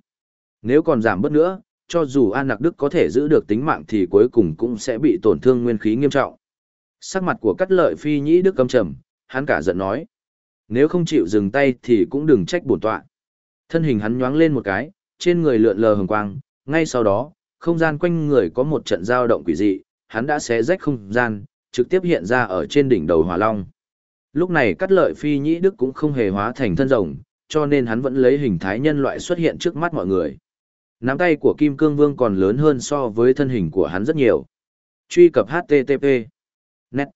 Nếu còn giảm bớt nữa, cho dù An Nặc Đức có thể giữ được tính mạng thì cuối cùng cũng sẽ bị tổn thương nguyên khí nghiêm trọng. Sắc mặt của cắt lợi phi nhĩ đức cầm trầm, hắn cả giận nói. Nếu không chịu dừng tay thì cũng đừng trách bổn tọa. Thân hình hắn nhoáng lên một cái, trên người lượn lờ hồng quang, ngay sau đó, không gian quanh người có một trận dao động quỷ dị, hắn đã xé rách không gian, trực tiếp hiện ra ở trên đỉnh đầu hỏa long. Lúc này cắt lợi phi nhĩ đức cũng không hề hóa thành thân rồng, cho nên hắn vẫn lấy hình thái nhân loại xuất hiện trước mắt mọi người. Nắm tay của Kim Cương Vương còn lớn hơn so với thân hình của hắn rất nhiều. Truy cập HTTP. Net.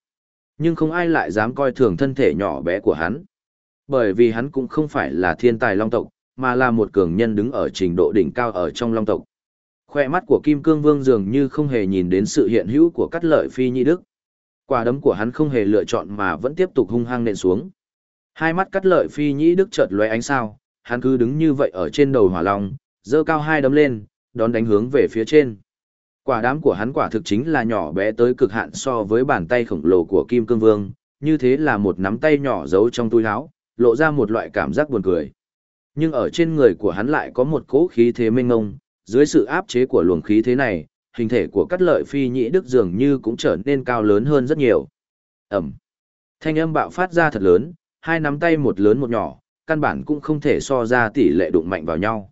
Nhưng không ai lại dám coi thường thân thể nhỏ bé của hắn. Bởi vì hắn cũng không phải là thiên tài long tộc, mà là một cường nhân đứng ở trình độ đỉnh cao ở trong long tộc. Khoe mắt của Kim Cương Vương dường như không hề nhìn đến sự hiện hữu của cắt lợi phi nhị đức. Quả đấm của hắn không hề lựa chọn mà vẫn tiếp tục hung hăng nện xuống. Hai mắt cắt lợi phi nhĩ đức chợt lóe ánh sao, hắn cứ đứng như vậy ở trên đầu hỏa long, giơ cao hai đấm lên, đón đánh hướng về phía trên. Quả đám của hắn quả thực chính là nhỏ bé tới cực hạn so với bàn tay khổng lồ của Kim Cương Vương, như thế là một nắm tay nhỏ giấu trong túi áo, lộ ra một loại cảm giác buồn cười. Nhưng ở trên người của hắn lại có một cỗ khí thế mênh mông dưới sự áp chế của luồng khí thế này, hình thể của cắt lợi phi nhĩ đức dường như cũng trở nên cao lớn hơn rất nhiều. Ẩm. Thanh âm bạo phát ra thật lớn, hai nắm tay một lớn một nhỏ, căn bản cũng không thể so ra tỷ lệ đụng mạnh vào nhau.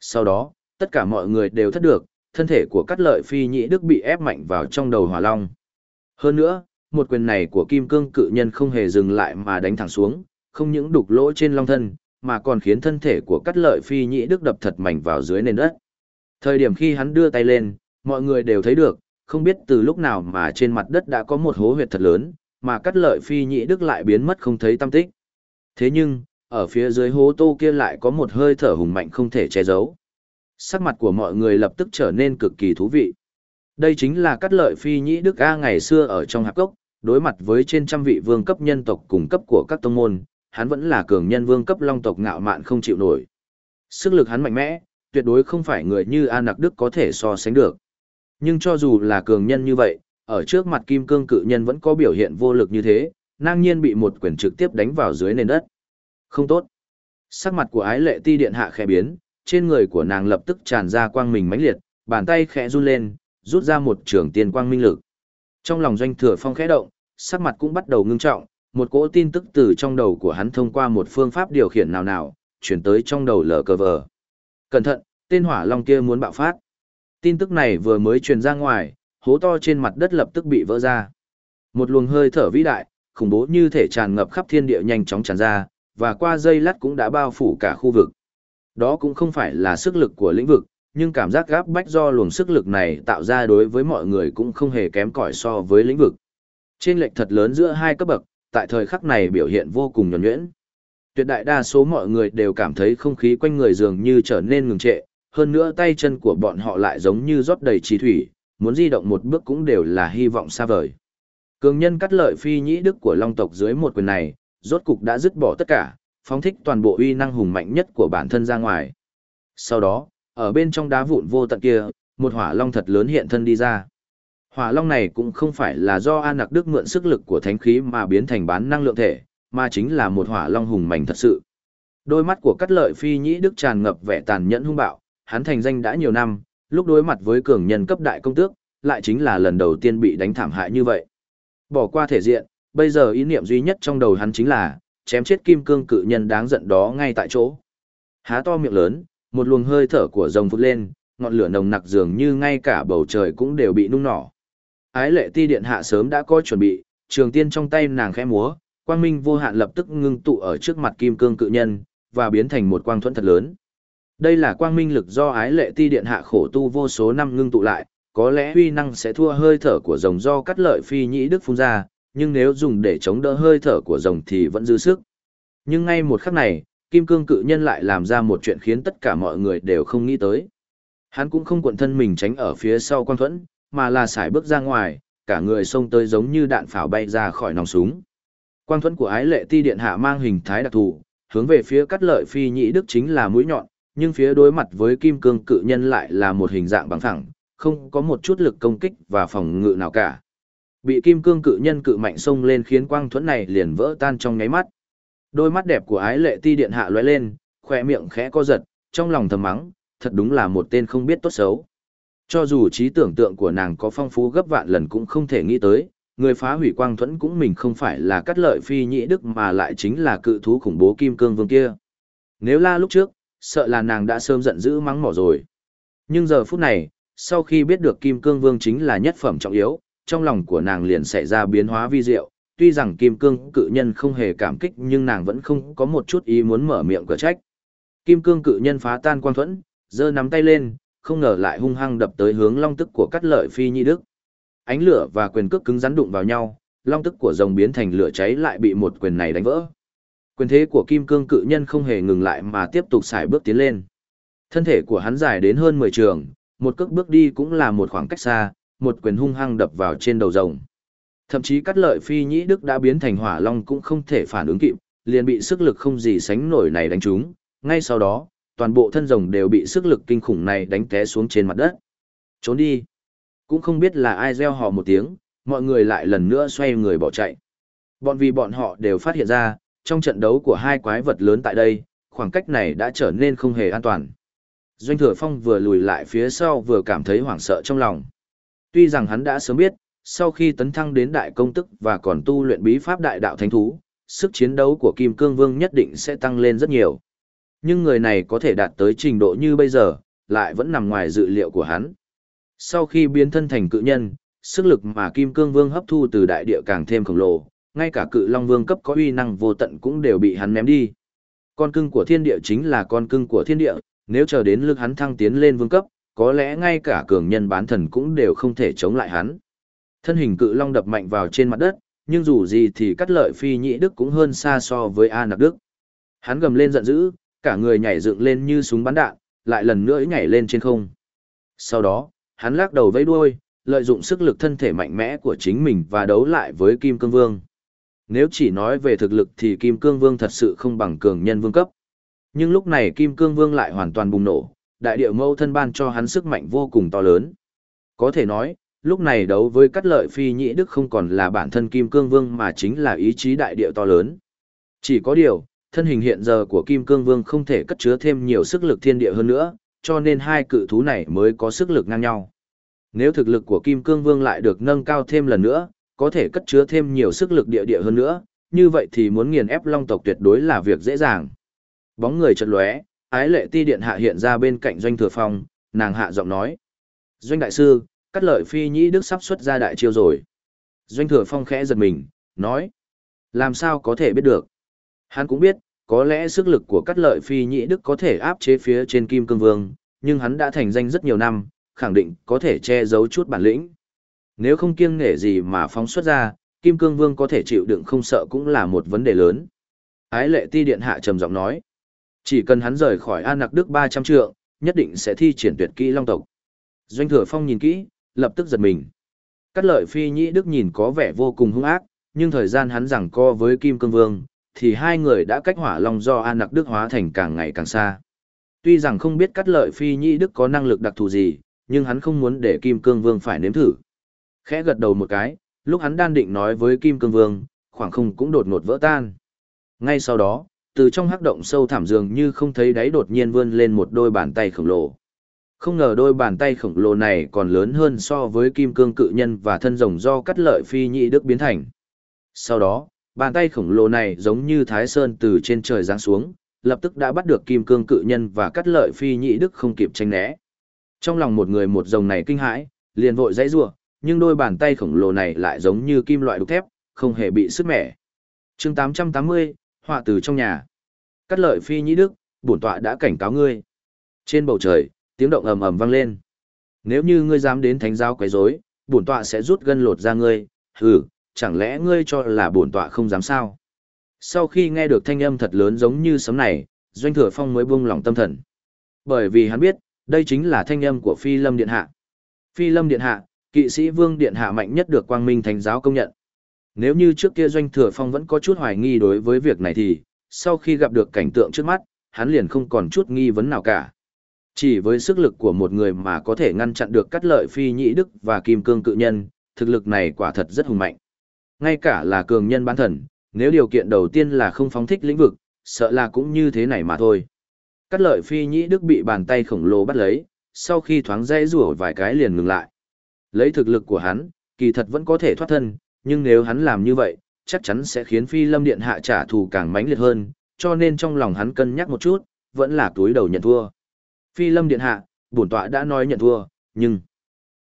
Sau đó, tất cả mọi người đều thất được, thân thể của cắt lợi phi nhĩ đức bị ép mạnh vào trong đầu hỏa long. Hơn nữa, một quyền này của kim cương cự nhân không hề dừng lại mà đánh thẳng xuống, không những đục lỗ trên long thân, mà còn khiến thân thể của cắt lợi phi nhĩ đức đập thật mạnh vào dưới nền đất. Thời điểm khi hắn đưa tay lên, mọi người đều thấy được, không biết từ lúc nào mà trên mặt đất đã có một hố huyệt thật lớn, mà cắt lợi phi nhĩ đức lại biến mất không thấy tâm tích. Thế nhưng, ở phía dưới hố tô kia lại có một hơi thở hùng mạnh không thể che giấu. Sắc mặt của mọi người lập tức trở nên cực kỳ thú vị. Đây chính là cắt lợi phi nhĩ đức A ngày xưa ở trong hạp cốc, đối mặt với trên trăm vị vương cấp nhân tộc cùng cấp của các tông môn, hắn vẫn là cường nhân vương cấp long tộc ngạo mạn không chịu nổi. Sức lực hắn mạnh mẽ, tuyệt đối không phải người như A Nặc Đức có thể so sánh được. Nhưng cho dù là cường nhân như vậy, ở trước mặt kim cương cự nhân vẫn có biểu hiện vô lực như thế, ngang nhiên bị một quyền trực tiếp đánh vào dưới nền đất. Không tốt. Sắc mặt của ái lệ ti điện hạ khẽ biến, trên người của nàng lập tức tràn ra quang mình mãnh liệt, bàn tay khẽ run lên, rút ra một trường tiên quang minh lực. Trong lòng doanh thừa phong khẽ động, sắc mặt cũng bắt đầu ngưng trọng, một cỗ tin tức từ trong đầu của hắn thông qua một phương pháp điều khiển nào nào, chuyển tới trong đầu lờ cờ vờ. Cẩn thận, tên hỏa long kia muốn bạo phát. Tin tức này vừa mới truyền ra ngoài, hố to trên mặt đất lập tức bị vỡ ra. Một luồng hơi thở vĩ đại, khủng bố như thể tràn ngập khắp thiên địa nhanh chóng tràn ra, và qua dây lát cũng đã bao phủ cả khu vực. Đó cũng không phải là sức lực của lĩnh vực, nhưng cảm giác gáp bách do luồng sức lực này tạo ra đối với mọi người cũng không hề kém cỏi so với lĩnh vực. Trên lệch thật lớn giữa hai cấp bậc, tại thời khắc này biểu hiện vô cùng nhuẩn nhuyễn. Tuyệt đại đa số mọi người đều cảm thấy không khí quanh người dường như trở nên ngừng trệ, hơn nữa tay chân của bọn họ lại giống như rót đầy trí thủy, muốn di động một bước cũng đều là hy vọng xa vời. Cường nhân cắt lợi phi nhĩ đức của long tộc dưới một quyền này, rốt cục đã dứt bỏ tất cả, phóng thích toàn bộ uy năng hùng mạnh nhất của bản thân ra ngoài. Sau đó, ở bên trong đá vụn vô tận kia, một hỏa long thật lớn hiện thân đi ra. Hỏa long này cũng không phải là do An Nặc Đức mượn sức lực của thánh khí mà biến thành bán năng lượng thể, mà chính là một hỏa long hùng mạnh thật sự. Đôi mắt của cắt lợi phi nhĩ đức tràn ngập vẻ tàn nhẫn hung bạo, hắn thành danh đã nhiều năm, lúc đối mặt với cường nhân cấp đại công tước, lại chính là lần đầu tiên bị đánh thảm hại như vậy. Bỏ qua thể diện, bây giờ ý niệm duy nhất trong đầu hắn chính là, chém chết kim cương cự nhân đáng giận đó ngay tại chỗ. Há to miệng lớn, một luồng hơi thở của rồng phút lên, ngọn lửa nồng nặc dường như ngay cả bầu trời cũng đều bị nung nỏ. Ái lệ ti điện hạ sớm đã có chuẩn bị, trường tiên trong tay nàng khẽ múa, quang minh vô hạn lập tức ngưng tụ ở trước mặt kim cương cự nhân, và biến thành một quang thuẫn thật lớn. Đây là quang minh lực do ái lệ ti điện hạ khổ tu vô số năm ngưng tụ lại, có lẽ huy năng sẽ thua hơi thở của rồng do cắt lợi phi nhĩ đức phun ra, nhưng nếu dùng để chống đỡ hơi thở của rồng thì vẫn dư sức. Nhưng ngay một khắc này, kim cương cự nhân lại làm ra một chuyện khiến tất cả mọi người đều không nghĩ tới. Hắn cũng không cuộn thân mình tránh ở phía sau quang thuẫn, mà là xài bước ra ngoài, cả người xông tới giống như đạn pháo bay ra khỏi nòng súng. Quang thuẫn của ái lệ ti điện hạ mang hình thái đặc thù, hướng về phía cắt lợi phi nhĩ đức chính là mũi nhọn, nhưng phía đối mặt với kim cương cự nhân lại là một hình dạng bằng thẳng, không có một chút lực công kích và phòng ngự nào cả. Bị kim cương cự nhân cự mạnh xông lên khiến quang thuẫn này liền vỡ tan trong nháy mắt. Đôi mắt đẹp của ái lệ ti điện hạ lóe lên, khỏe miệng khẽ co giật, trong lòng thầm mắng, thật đúng là một tên không biết tốt xấu. Cho dù trí tưởng tượng của nàng có phong phú gấp vạn lần cũng không thể nghĩ tới, Người phá hủy quang thuẫn cũng mình không phải là cắt lợi phi nhị đức mà lại chính là cự thú khủng bố kim cương vương kia. Nếu la lúc trước, sợ là nàng đã sớm giận dữ mắng mỏ rồi. Nhưng giờ phút này, sau khi biết được kim cương vương chính là nhất phẩm trọng yếu, trong lòng của nàng liền xảy ra biến hóa vi diệu. Tuy rằng kim cương cự nhân không hề cảm kích nhưng nàng vẫn không có một chút ý muốn mở miệng cửa trách. Kim cương cự nhân phá tan quang thuẫn, giơ nắm tay lên, không ngờ lại hung hăng đập tới hướng long tức của cắt lợi phi nhị đức. Ánh lửa và quyền cước cứng rắn đụng vào nhau, long tức của rồng biến thành lửa cháy lại bị một quyền này đánh vỡ. Quyền thế của kim cương cự nhân không hề ngừng lại mà tiếp tục xài bước tiến lên. Thân thể của hắn dài đến hơn 10 trường, một cước bước đi cũng là một khoảng cách xa, một quyền hung hăng đập vào trên đầu rồng. Thậm chí cắt lợi phi nhĩ đức đã biến thành hỏa long cũng không thể phản ứng kịp, liền bị sức lực không gì sánh nổi này đánh trúng. Ngay sau đó, toàn bộ thân rồng đều bị sức lực kinh khủng này đánh té xuống trên mặt đất. Trốn đi. Cũng không biết là ai reo hò một tiếng, mọi người lại lần nữa xoay người bỏ chạy. Bọn vì bọn họ đều phát hiện ra, trong trận đấu của hai quái vật lớn tại đây, khoảng cách này đã trở nên không hề an toàn. Doanh thừa phong vừa lùi lại phía sau vừa cảm thấy hoảng sợ trong lòng. Tuy rằng hắn đã sớm biết, sau khi tấn thăng đến đại công tức và còn tu luyện bí pháp đại đạo thánh thú, sức chiến đấu của Kim Cương Vương nhất định sẽ tăng lên rất nhiều. Nhưng người này có thể đạt tới trình độ như bây giờ, lại vẫn nằm ngoài dự liệu của hắn. Sau khi biến thân thành cự nhân, sức lực mà Kim Cương Vương hấp thu từ đại địa càng thêm khổng lồ, ngay cả cự Long Vương cấp có uy năng vô tận cũng đều bị hắn ném đi. Con cưng của thiên địa chính là con cưng của thiên địa, nếu chờ đến lực hắn thăng tiến lên vương cấp, có lẽ ngay cả cường nhân bán thần cũng đều không thể chống lại hắn. Thân hình cự long đập mạnh vào trên mặt đất, nhưng dù gì thì cắt lợi phi nhị đức cũng hơn xa so với A nặc đức. Hắn gầm lên giận dữ, cả người nhảy dựng lên như súng bắn đạn, lại lần nữa nhảy lên trên không. Sau đó, hắn lắc đầu vẫy đuôi, lợi dụng sức lực thân thể mạnh mẽ của chính mình và đấu lại với Kim Cương Vương. Nếu chỉ nói về thực lực thì Kim Cương Vương thật sự không bằng cường nhân vương cấp. Nhưng lúc này Kim Cương Vương lại hoàn toàn bùng nổ, đại địa mâu thân ban cho hắn sức mạnh vô cùng to lớn. Có thể nói, lúc này đấu với cắt lợi phi nhĩ đức không còn là bản thân Kim Cương Vương mà chính là ý chí đại địa to lớn. Chỉ có điều, thân hình hiện giờ của Kim Cương Vương không thể cất chứa thêm nhiều sức lực thiên địa hơn nữa, cho nên hai cự thú này mới có sức lực ngang nhau. Nếu thực lực của Kim Cương Vương lại được nâng cao thêm lần nữa, có thể cất chứa thêm nhiều sức lực địa địa hơn nữa, như vậy thì muốn nghiền ép long tộc tuyệt đối là việc dễ dàng. Bóng người chợt lóe, ái lệ ti điện hạ hiện ra bên cạnh doanh thừa phong, nàng hạ giọng nói. Doanh đại sư, cắt lợi phi nhĩ đức sắp xuất ra đại chiêu rồi. Doanh thừa phong khẽ giật mình, nói. Làm sao có thể biết được? Hắn cũng biết, có lẽ sức lực của cắt lợi phi nhĩ đức có thể áp chế phía trên kim cương vương, nhưng hắn đã thành danh rất nhiều năm, khẳng định có thể che giấu chút bản lĩnh. Nếu không kiêng nể gì mà phóng xuất ra, kim cương vương có thể chịu đựng không sợ cũng là một vấn đề lớn. Ái lệ ti điện hạ trầm giọng nói. Chỉ cần hắn rời khỏi An Nặc Đức 300 trượng, nhất định sẽ thi triển tuyệt kỹ long tộc. Doanh Thừa Phong nhìn kỹ, lập tức giật mình. Cát lợi phi nhĩ Đức nhìn có vẻ vô cùng hung ác, nhưng thời gian hắn rằng co với Kim Cương Vương, thì hai người đã cách hỏa long do An Nặc Đức hóa thành càng ngày càng xa. Tuy rằng không biết Cát lợi phi nhĩ Đức có năng lực đặc thù gì, nhưng hắn không muốn để Kim Cương Vương phải nếm thử. Khẽ gật đầu một cái, lúc hắn đan định nói với Kim Cương Vương, khoảng không cũng đột ngột vỡ tan. Ngay sau đó, từ trong hắc động sâu thẳm dường như không thấy đáy đột nhiên vươn lên một đôi bàn tay khổng lồ. Không ngờ đôi bàn tay khổng lồ này còn lớn hơn so với kim cương cự nhân và thân rồng do cắt lợi phi nhị đức biến thành. Sau đó, bàn tay khổng lồ này giống như thái sơn từ trên trời giáng xuống, lập tức đã bắt được kim cương cự nhân và cắt lợi phi nhị đức không kịp tranh né. Trong lòng một người một rồng này kinh hãi, liền vội dãy rủa, nhưng đôi bàn tay khổng lồ này lại giống như kim loại đục thép, không hề bị sứt mẻ. Chương 880, họa từ trong nhà. Cắt lợi phi nhị đức, bổn tọa đã cảnh cáo ngươi. Trên bầu trời, tiếng động ầm ầm vang lên. Nếu như ngươi dám đến thánh giáo quấy rối, bổn tọa sẽ rút gân lột ra ngươi, hừ, chẳng lẽ ngươi cho là bổn tọa không dám sao? Sau khi nghe được thanh âm thật lớn giống như sấm này, Doanh Thừa Phong mới buông lòng tâm thần. Bởi vì hắn biết, đây chính là thanh âm của Phi Lâm Điện Hạ. Phi Lâm Điện Hạ, kỵ sĩ Vương Điện Hạ mạnh nhất được Quang Minh Thánh giáo công nhận. Nếu như trước kia Doanh Thừa Phong vẫn có chút hoài nghi đối với việc này thì, sau khi gặp được cảnh tượng trước mắt, hắn liền không còn chút nghi vấn nào cả. Chỉ với sức lực của một người mà có thể ngăn chặn được cắt lợi phi nhĩ đức và kim cương cự nhân, thực lực này quả thật rất hùng mạnh. Ngay cả là cường nhân bán thần, nếu điều kiện đầu tiên là không phóng thích lĩnh vực, sợ là cũng như thế này mà thôi. Cắt lợi phi nhĩ đức bị bàn tay khổng lồ bắt lấy, sau khi thoáng dây rủa vài cái liền ngừng lại. Lấy thực lực của hắn, kỳ thật vẫn có thể thoát thân, nhưng nếu hắn làm như vậy, chắc chắn sẽ khiến Phi Lâm Điện hạ trả thù càng mãnh liệt hơn, cho nên trong lòng hắn cân nhắc một chút, vẫn là túi đầu nhận thua. Phi Lâm Điện hạ, bổn tọa đã nói nhận thua, nhưng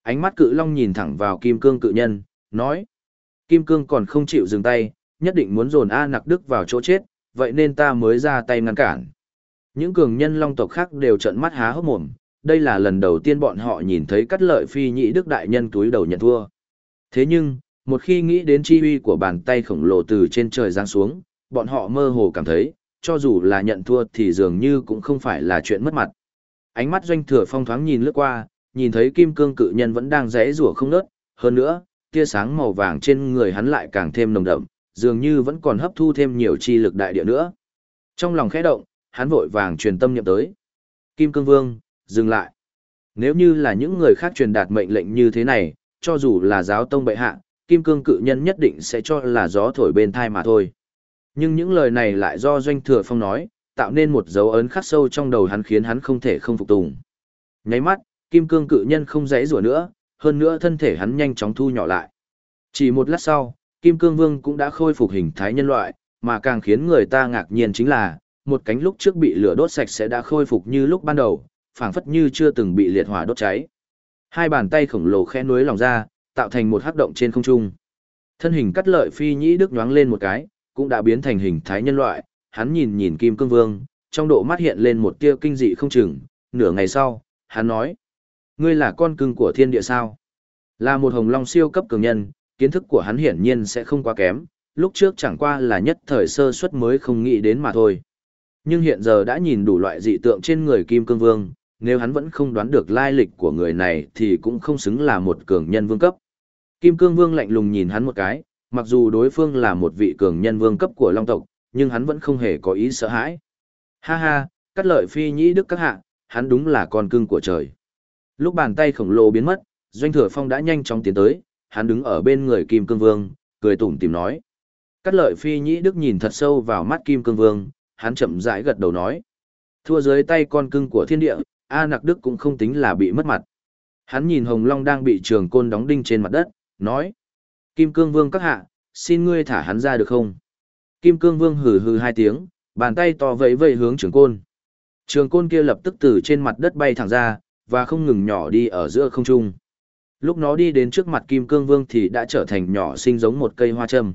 ánh mắt cự long nhìn thẳng vào kim cương cự nhân, nói: Kim cương còn không chịu dừng tay, nhất định muốn dồn A Nặc Đức vào chỗ chết, vậy nên ta mới ra tay ngăn cản. Những cường nhân long tộc khác đều trợn mắt há hốc mồm, đây là lần đầu tiên bọn họ nhìn thấy cắt lợi phi nhị đức đại nhân túi đầu nhận thua. Thế nhưng, một khi nghĩ đến chi uy của bàn tay khổng lồ từ trên trời giáng xuống, bọn họ mơ hồ cảm thấy, cho dù là nhận thua thì dường như cũng không phải là chuyện mất mặt. Ánh mắt doanh thừa phong thoáng nhìn lướt qua, nhìn thấy kim cương cự nhân vẫn đang rẽ rủa không nớt, hơn nữa, tia sáng màu vàng trên người hắn lại càng thêm nồng đậm, dường như vẫn còn hấp thu thêm nhiều chi lực đại địa nữa. Trong lòng khẽ động, hắn vội vàng truyền tâm niệm tới. Kim Cương Vương, dừng lại. Nếu như là những người khác truyền đạt mệnh lệnh như thế này, cho dù là giáo tông bệ hạ, Kim Cương cự nhân nhất định sẽ cho là gió thổi bên thai mà thôi. Nhưng những lời này lại do Doanh Thừa Phong nói, tạo nên một dấu ấn khắc sâu trong đầu hắn khiến hắn không thể không phục tùng. Nháy mắt, Kim Cương cự nhân không dãy rủa nữa, hơn nữa thân thể hắn nhanh chóng thu nhỏ lại. Chỉ một lát sau, Kim Cương Vương cũng đã khôi phục hình thái nhân loại, mà càng khiến người ta ngạc nhiên chính là, một cánh lúc trước bị lửa đốt sạch sẽ đã khôi phục như lúc ban đầu, phảng phất như chưa từng bị liệt hỏa đốt cháy. Hai bàn tay khổng lồ khẽ nuối lòng ra, tạo thành một hắc động trên không trung. Thân hình cắt lợi phi nhĩ đức nhoáng lên một cái, cũng đã biến thành hình thái nhân loại, hắn nhìn nhìn Kim Cương Vương, trong độ mắt hiện lên một tia kinh dị không chừng, nửa ngày sau, hắn nói: "Ngươi là con cưng của thiên địa sao?" Là một hồng long siêu cấp cường nhân, kiến thức của hắn hiển nhiên sẽ không quá kém, lúc trước chẳng qua là nhất thời sơ suất mới không nghĩ đến mà thôi. Nhưng hiện giờ đã nhìn đủ loại dị tượng trên người Kim Cương Vương, nếu hắn vẫn không đoán được lai lịch của người này thì cũng không xứng là một cường nhân vương cấp. Kim Cương Vương lạnh lùng nhìn hắn một cái, mặc dù đối phương là một vị cường nhân vương cấp của Long tộc, nhưng hắn vẫn không hề có ý sợ hãi. Ha ha, cắt lợi phi nhĩ đức các hạ, hắn đúng là con cưng của trời. Lúc bàn tay khổng lồ biến mất, Doanh Thừa Phong đã nhanh chóng tiến tới, hắn đứng ở bên người Kim Cương Vương, cười tủm tìm nói. Cắt lợi phi nhĩ đức nhìn thật sâu vào mắt Kim Cương Vương, hắn chậm rãi gật đầu nói. Thua dưới tay con cưng của thiên địa, A Nặc Đức cũng không tính là bị mất mặt. Hắn nhìn Hồng Long đang bị trường côn đóng đinh trên mặt đất, nói. Kim Cương Vương các hạ, xin ngươi thả hắn ra được không? Kim Cương Vương hừ hừ hai tiếng, bàn tay to vẫy vẫy hướng trường côn. Trường côn kia lập tức từ trên mặt đất bay thẳng ra, và không ngừng nhỏ đi ở giữa không trung. Lúc nó đi đến trước mặt Kim Cương Vương thì đã trở thành nhỏ xinh giống một cây hoa châm.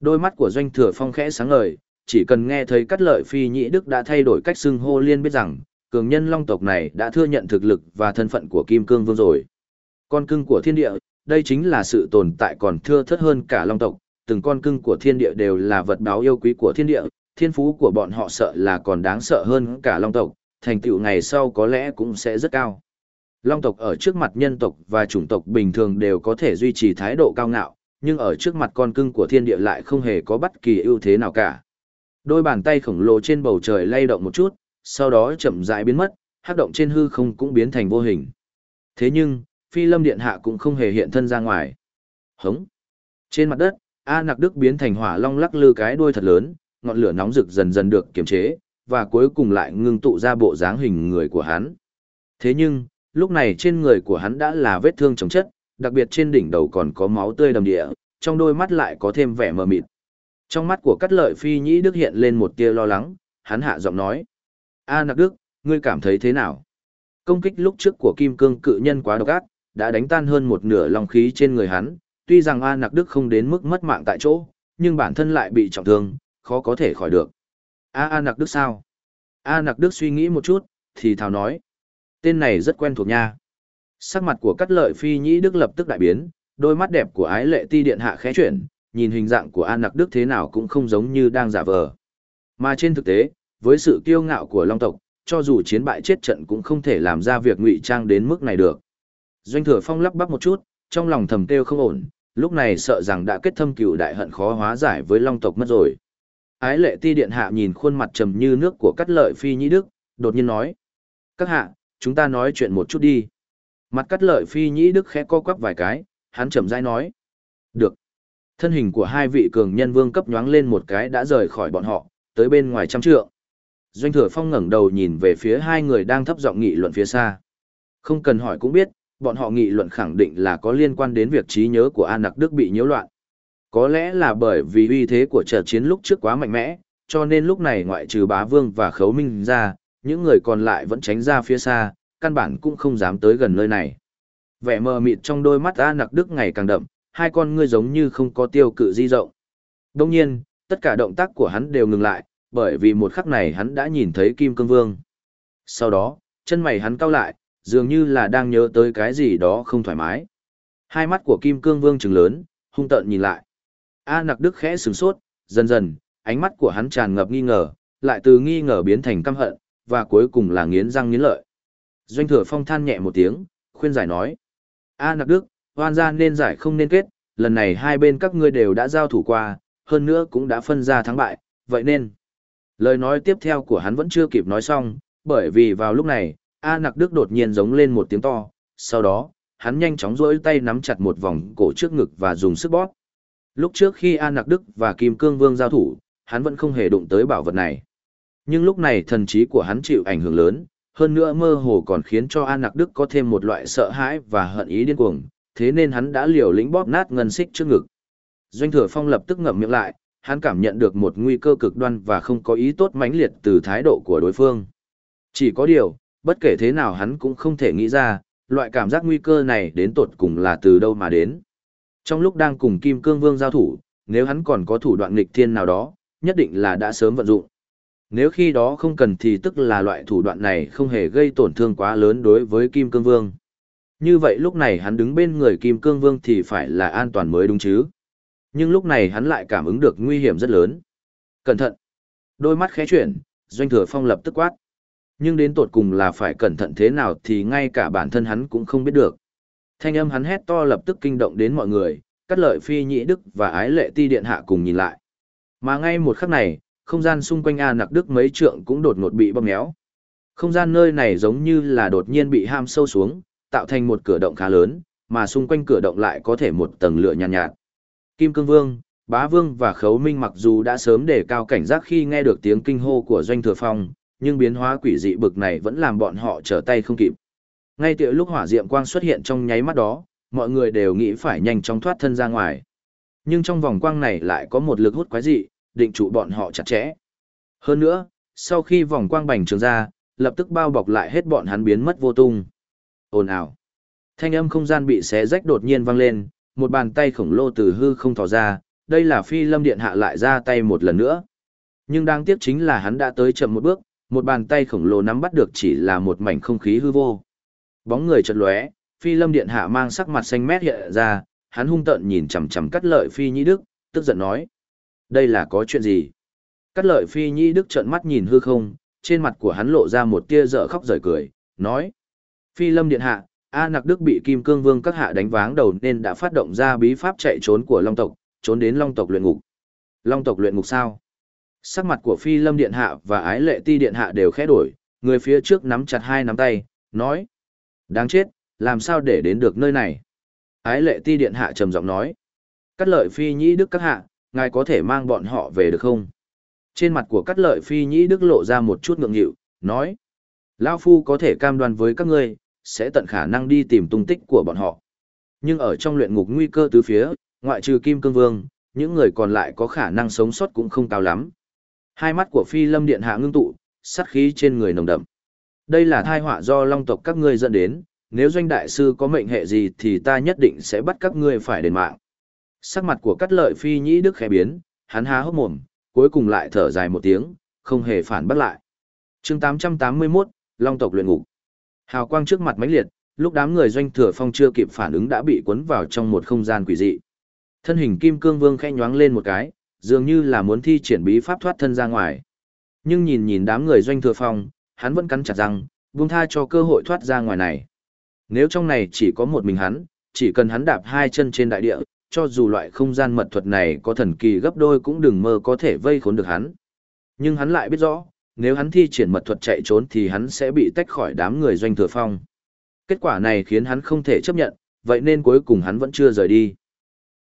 Đôi mắt của Doanh Thừa Phong khẽ sáng ngời, chỉ cần nghe thấy cắt lợi phi nhĩ đức đã thay đổi cách xưng hô liên biết rằng, cường nhân long tộc này đã thừa nhận thực lực và thân phận của Kim Cương Vương rồi. Con cưng của thiên địa, đây chính là sự tồn tại còn thưa thất hơn cả long tộc, từng con cưng của thiên địa đều là vật báo yêu quý của thiên địa, thiên phú của bọn họ sợ là còn đáng sợ hơn cả long tộc, thành tựu ngày sau có lẽ cũng sẽ rất cao. Long tộc ở trước mặt nhân tộc và chủng tộc bình thường đều có thể duy trì thái độ cao ngạo, nhưng ở trước mặt con cưng của thiên địa lại không hề có bất kỳ ưu thế nào cả. Đôi bàn tay khổng lồ trên bầu trời lay động một chút, sau đó chậm rãi biến mất, hát động trên hư không cũng biến thành vô hình. Thế nhưng, phi lâm điện hạ cũng không hề hiện thân ra ngoài. Hống! Trên mặt đất, A Nặc Đức biến thành hỏa long lắc lư cái đuôi thật lớn, ngọn lửa nóng rực dần dần được kiềm chế, và cuối cùng lại ngưng tụ ra bộ dáng hình người của hắn. Thế nhưng, lúc này trên người của hắn đã là vết thương chống chất, đặc biệt trên đỉnh đầu còn có máu tươi đầm địa, trong đôi mắt lại có thêm vẻ mờ mịt. Trong mắt của cắt lợi phi nhĩ đức hiện lên một tia lo lắng, hắn hạ giọng nói. A nặc đức, ngươi cảm thấy thế nào? Công kích lúc trước của kim cương cự nhân quá độc ác, đã đánh tan hơn một nửa long khí trên người hắn, tuy rằng A nặc đức không đến mức mất mạng tại chỗ, nhưng bản thân lại bị trọng thương, khó có thể khỏi được. A A nặc đức sao? A nặc đức suy nghĩ một chút, thì thào nói. Tên này rất quen thuộc nha. Sắc mặt của cắt lợi phi nhĩ đức lập tức đại biến, đôi mắt đẹp của ái lệ ti điện hạ khẽ chuyển, nhìn hình dạng của A Nặc Đức thế nào cũng không giống như đang giả vờ. Mà trên thực tế, với sự kiêu ngạo của Long tộc, cho dù chiến bại chết trận cũng không thể làm ra việc ngụy trang đến mức này được. Doanh Thừa Phong lắp bắp một chút, trong lòng thầm kêu không ổn, lúc này sợ rằng đã kết thâm cừu đại hận khó hóa giải với Long tộc mất rồi. Ái lệ ti điện hạ nhìn khuôn mặt trầm như nước của cắt lợi phi nhĩ đức, đột nhiên nói. Các hạ, chúng ta nói chuyện một chút đi. Mặt cắt lợi phi nhĩ đức khẽ co quắp vài cái, hắn chậm rãi nói. Được. Thân hình của hai vị cường nhân vương cấp nhoáng lên một cái đã rời khỏi bọn họ, tới bên ngoài trăm trượng. Doanh thừa phong ngẩng đầu nhìn về phía hai người đang thấp giọng nghị luận phía xa. Không cần hỏi cũng biết, bọn họ nghị luận khẳng định là có liên quan đến việc trí nhớ của An Nặc Đức bị nhiễu loạn. Có lẽ là bởi vì uy thế của trận chiến lúc trước quá mạnh mẽ, cho nên lúc này ngoại trừ bá vương và khấu minh ra, những người còn lại vẫn tránh ra phía xa, căn bản cũng không dám tới gần nơi này. Vẻ mờ mịt trong đôi mắt A nặc đức ngày càng đậm, hai con ngươi giống như không có tiêu cự di rộng. Đông nhiên, tất cả động tác của hắn đều ngừng lại, bởi vì một khắc này hắn đã nhìn thấy Kim Cương Vương. Sau đó, chân mày hắn cau lại, dường như là đang nhớ tới cái gì đó không thoải mái. Hai mắt của Kim Cương Vương trừng lớn, hung tợn nhìn lại. A nặc đức khẽ sửng sốt, dần dần, ánh mắt của hắn tràn ngập nghi ngờ, lại từ nghi ngờ biến thành căm hận, và cuối cùng là nghiến răng nghiến lợi. Doanh thừa phong than nhẹ một tiếng, khuyên giải nói. A nặc đức, hoan gia nên giải không nên kết, lần này hai bên các ngươi đều đã giao thủ qua, hơn nữa cũng đã phân ra thắng bại, vậy nên. Lời nói tiếp theo của hắn vẫn chưa kịp nói xong, bởi vì vào lúc này, A nặc đức đột nhiên giống lên một tiếng to, sau đó, hắn nhanh chóng rỗi tay nắm chặt một vòng cổ trước ngực và dùng sức bóp. Lúc trước khi An nặc đức và Kim Cương Vương giao thủ, hắn vẫn không hề đụng tới bảo vật này. Nhưng lúc này thần trí của hắn chịu ảnh hưởng lớn, hơn nữa mơ hồ còn khiến cho An Nặc Đức có thêm một loại sợ hãi và hận ý điên cuồng, thế nên hắn đã liều lĩnh bóp nát ngân xích trước ngực. Doanh Thừa Phong lập tức ngậm miệng lại, hắn cảm nhận được một nguy cơ cực đoan và không có ý tốt mãnh liệt từ thái độ của đối phương. Chỉ có điều, bất kể thế nào hắn cũng không thể nghĩ ra, loại cảm giác nguy cơ này đến tột cùng là từ đâu mà đến. Trong lúc đang cùng Kim Cương Vương giao thủ, nếu hắn còn có thủ đoạn nghịch thiên nào đó, nhất định là đã sớm vận dụng. Nếu khi đó không cần thì tức là loại thủ đoạn này không hề gây tổn thương quá lớn đối với Kim Cương Vương. Như vậy lúc này hắn đứng bên người Kim Cương Vương thì phải là an toàn mới đúng chứ. Nhưng lúc này hắn lại cảm ứng được nguy hiểm rất lớn. Cẩn thận! Đôi mắt khẽ chuyển, Doanh Thừa Phong lập tức quát. Nhưng đến tột cùng là phải cẩn thận thế nào thì ngay cả bản thân hắn cũng không biết được. Thanh âm hắn hét to lập tức kinh động đến mọi người, cắt lợi phi nhị đức và ái lệ ti điện hạ cùng nhìn lại. Mà ngay một khắc này, không gian xung quanh A nặc đức mấy trượng cũng đột ngột bị bóp méo. Không gian nơi này giống như là đột nhiên bị ham sâu xuống, tạo thành một cửa động khá lớn, mà xung quanh cửa động lại có thể một tầng lửa nhàn nhạt, nhạt. Kim Cương Vương, Bá Vương và Khấu Minh mặc dù đã sớm đề cao cảnh giác khi nghe được tiếng kinh hô của Doanh Thừa Phong, nhưng biến hóa quỷ dị bực này vẫn làm bọn họ trở tay không kịp. Ngay từ lúc hỏa diệm quang xuất hiện trong nháy mắt đó, mọi người đều nghĩ phải nhanh chóng thoát thân ra ngoài. Nhưng trong vòng quang này lại có một lực hút quái dị, định trụ bọn họ chặt chẽ. Hơn nữa, sau khi vòng quang bành trường ra, lập tức bao bọc lại hết bọn hắn biến mất vô tung. Ồn ào. Thanh âm không gian bị xé rách đột nhiên vang lên, một bàn tay khổng lồ từ hư không thò ra, đây là phi lâm điện hạ lại ra tay một lần nữa. Nhưng đáng tiếc chính là hắn đã tới chậm một bước, một bàn tay khổng lồ nắm bắt được chỉ là một mảnh không khí hư vô. Bóng người chợt lóe, phi lâm điện hạ mang sắc mặt xanh mét hiện ra, hắn hung tợn nhìn chằm chằm cắt lợi phi nhĩ đức, tức giận nói. Đây là có chuyện gì? Cắt lợi phi nhĩ đức trợn mắt nhìn hư không, trên mặt của hắn lộ ra một tia dở khóc dở cười, nói. Phi lâm điện hạ, A nặc đức bị kim cương vương các hạ đánh váng đầu nên đã phát động ra bí pháp chạy trốn của long tộc, trốn đến long tộc luyện ngục. Long tộc luyện ngục sao? Sắc mặt của phi lâm điện hạ và ái lệ ti điện hạ đều khẽ đổi, người phía trước nắm chặt hai nắm tay, nói. Đáng chết, làm sao để đến được nơi này? Ái lệ ti điện hạ trầm giọng nói. Cắt lợi phi nhĩ đức các hạ, ngài có thể mang bọn họ về được không? Trên mặt của cắt lợi phi nhĩ đức lộ ra một chút ngượng nghịu, nói. Lao Phu có thể cam đoan với các ngươi, sẽ tận khả năng đi tìm tung tích của bọn họ. Nhưng ở trong luyện ngục nguy cơ tứ phía, ngoại trừ Kim Cương Vương, những người còn lại có khả năng sống sót cũng không cao lắm. Hai mắt của Phi Lâm Điện hạ ngưng tụ, sát khí trên người nồng đậm. Đây là thai họa do long tộc các ngươi dẫn đến, nếu doanh đại sư có mệnh hệ gì thì ta nhất định sẽ bắt các ngươi phải đền mạng. Sắc mặt của cắt lợi phi nhĩ đức khẽ biến, hắn há hốc mồm, cuối cùng lại thở dài một tiếng, không hề phản bác lại. chương 881, Long tộc luyện ngục. Hào quang trước mặt mãnh liệt, lúc đám người doanh thừa phong chưa kịp phản ứng đã bị cuốn vào trong một không gian quỷ dị. Thân hình kim cương vương khẽ nhoáng lên một cái, dường như là muốn thi triển bí pháp thoát thân ra ngoài. Nhưng nhìn nhìn đám người doanh thừa phong, hắn vẫn cắn chặt răng, buông tha cho cơ hội thoát ra ngoài này. Nếu trong này chỉ có một mình hắn, chỉ cần hắn đạp hai chân trên đại địa, cho dù loại không gian mật thuật này có thần kỳ gấp đôi cũng đừng mơ có thể vây khốn được hắn. Nhưng hắn lại biết rõ, nếu hắn thi triển mật thuật chạy trốn thì hắn sẽ bị tách khỏi đám người doanh thừa phong. Kết quả này khiến hắn không thể chấp nhận, vậy nên cuối cùng hắn vẫn chưa rời đi.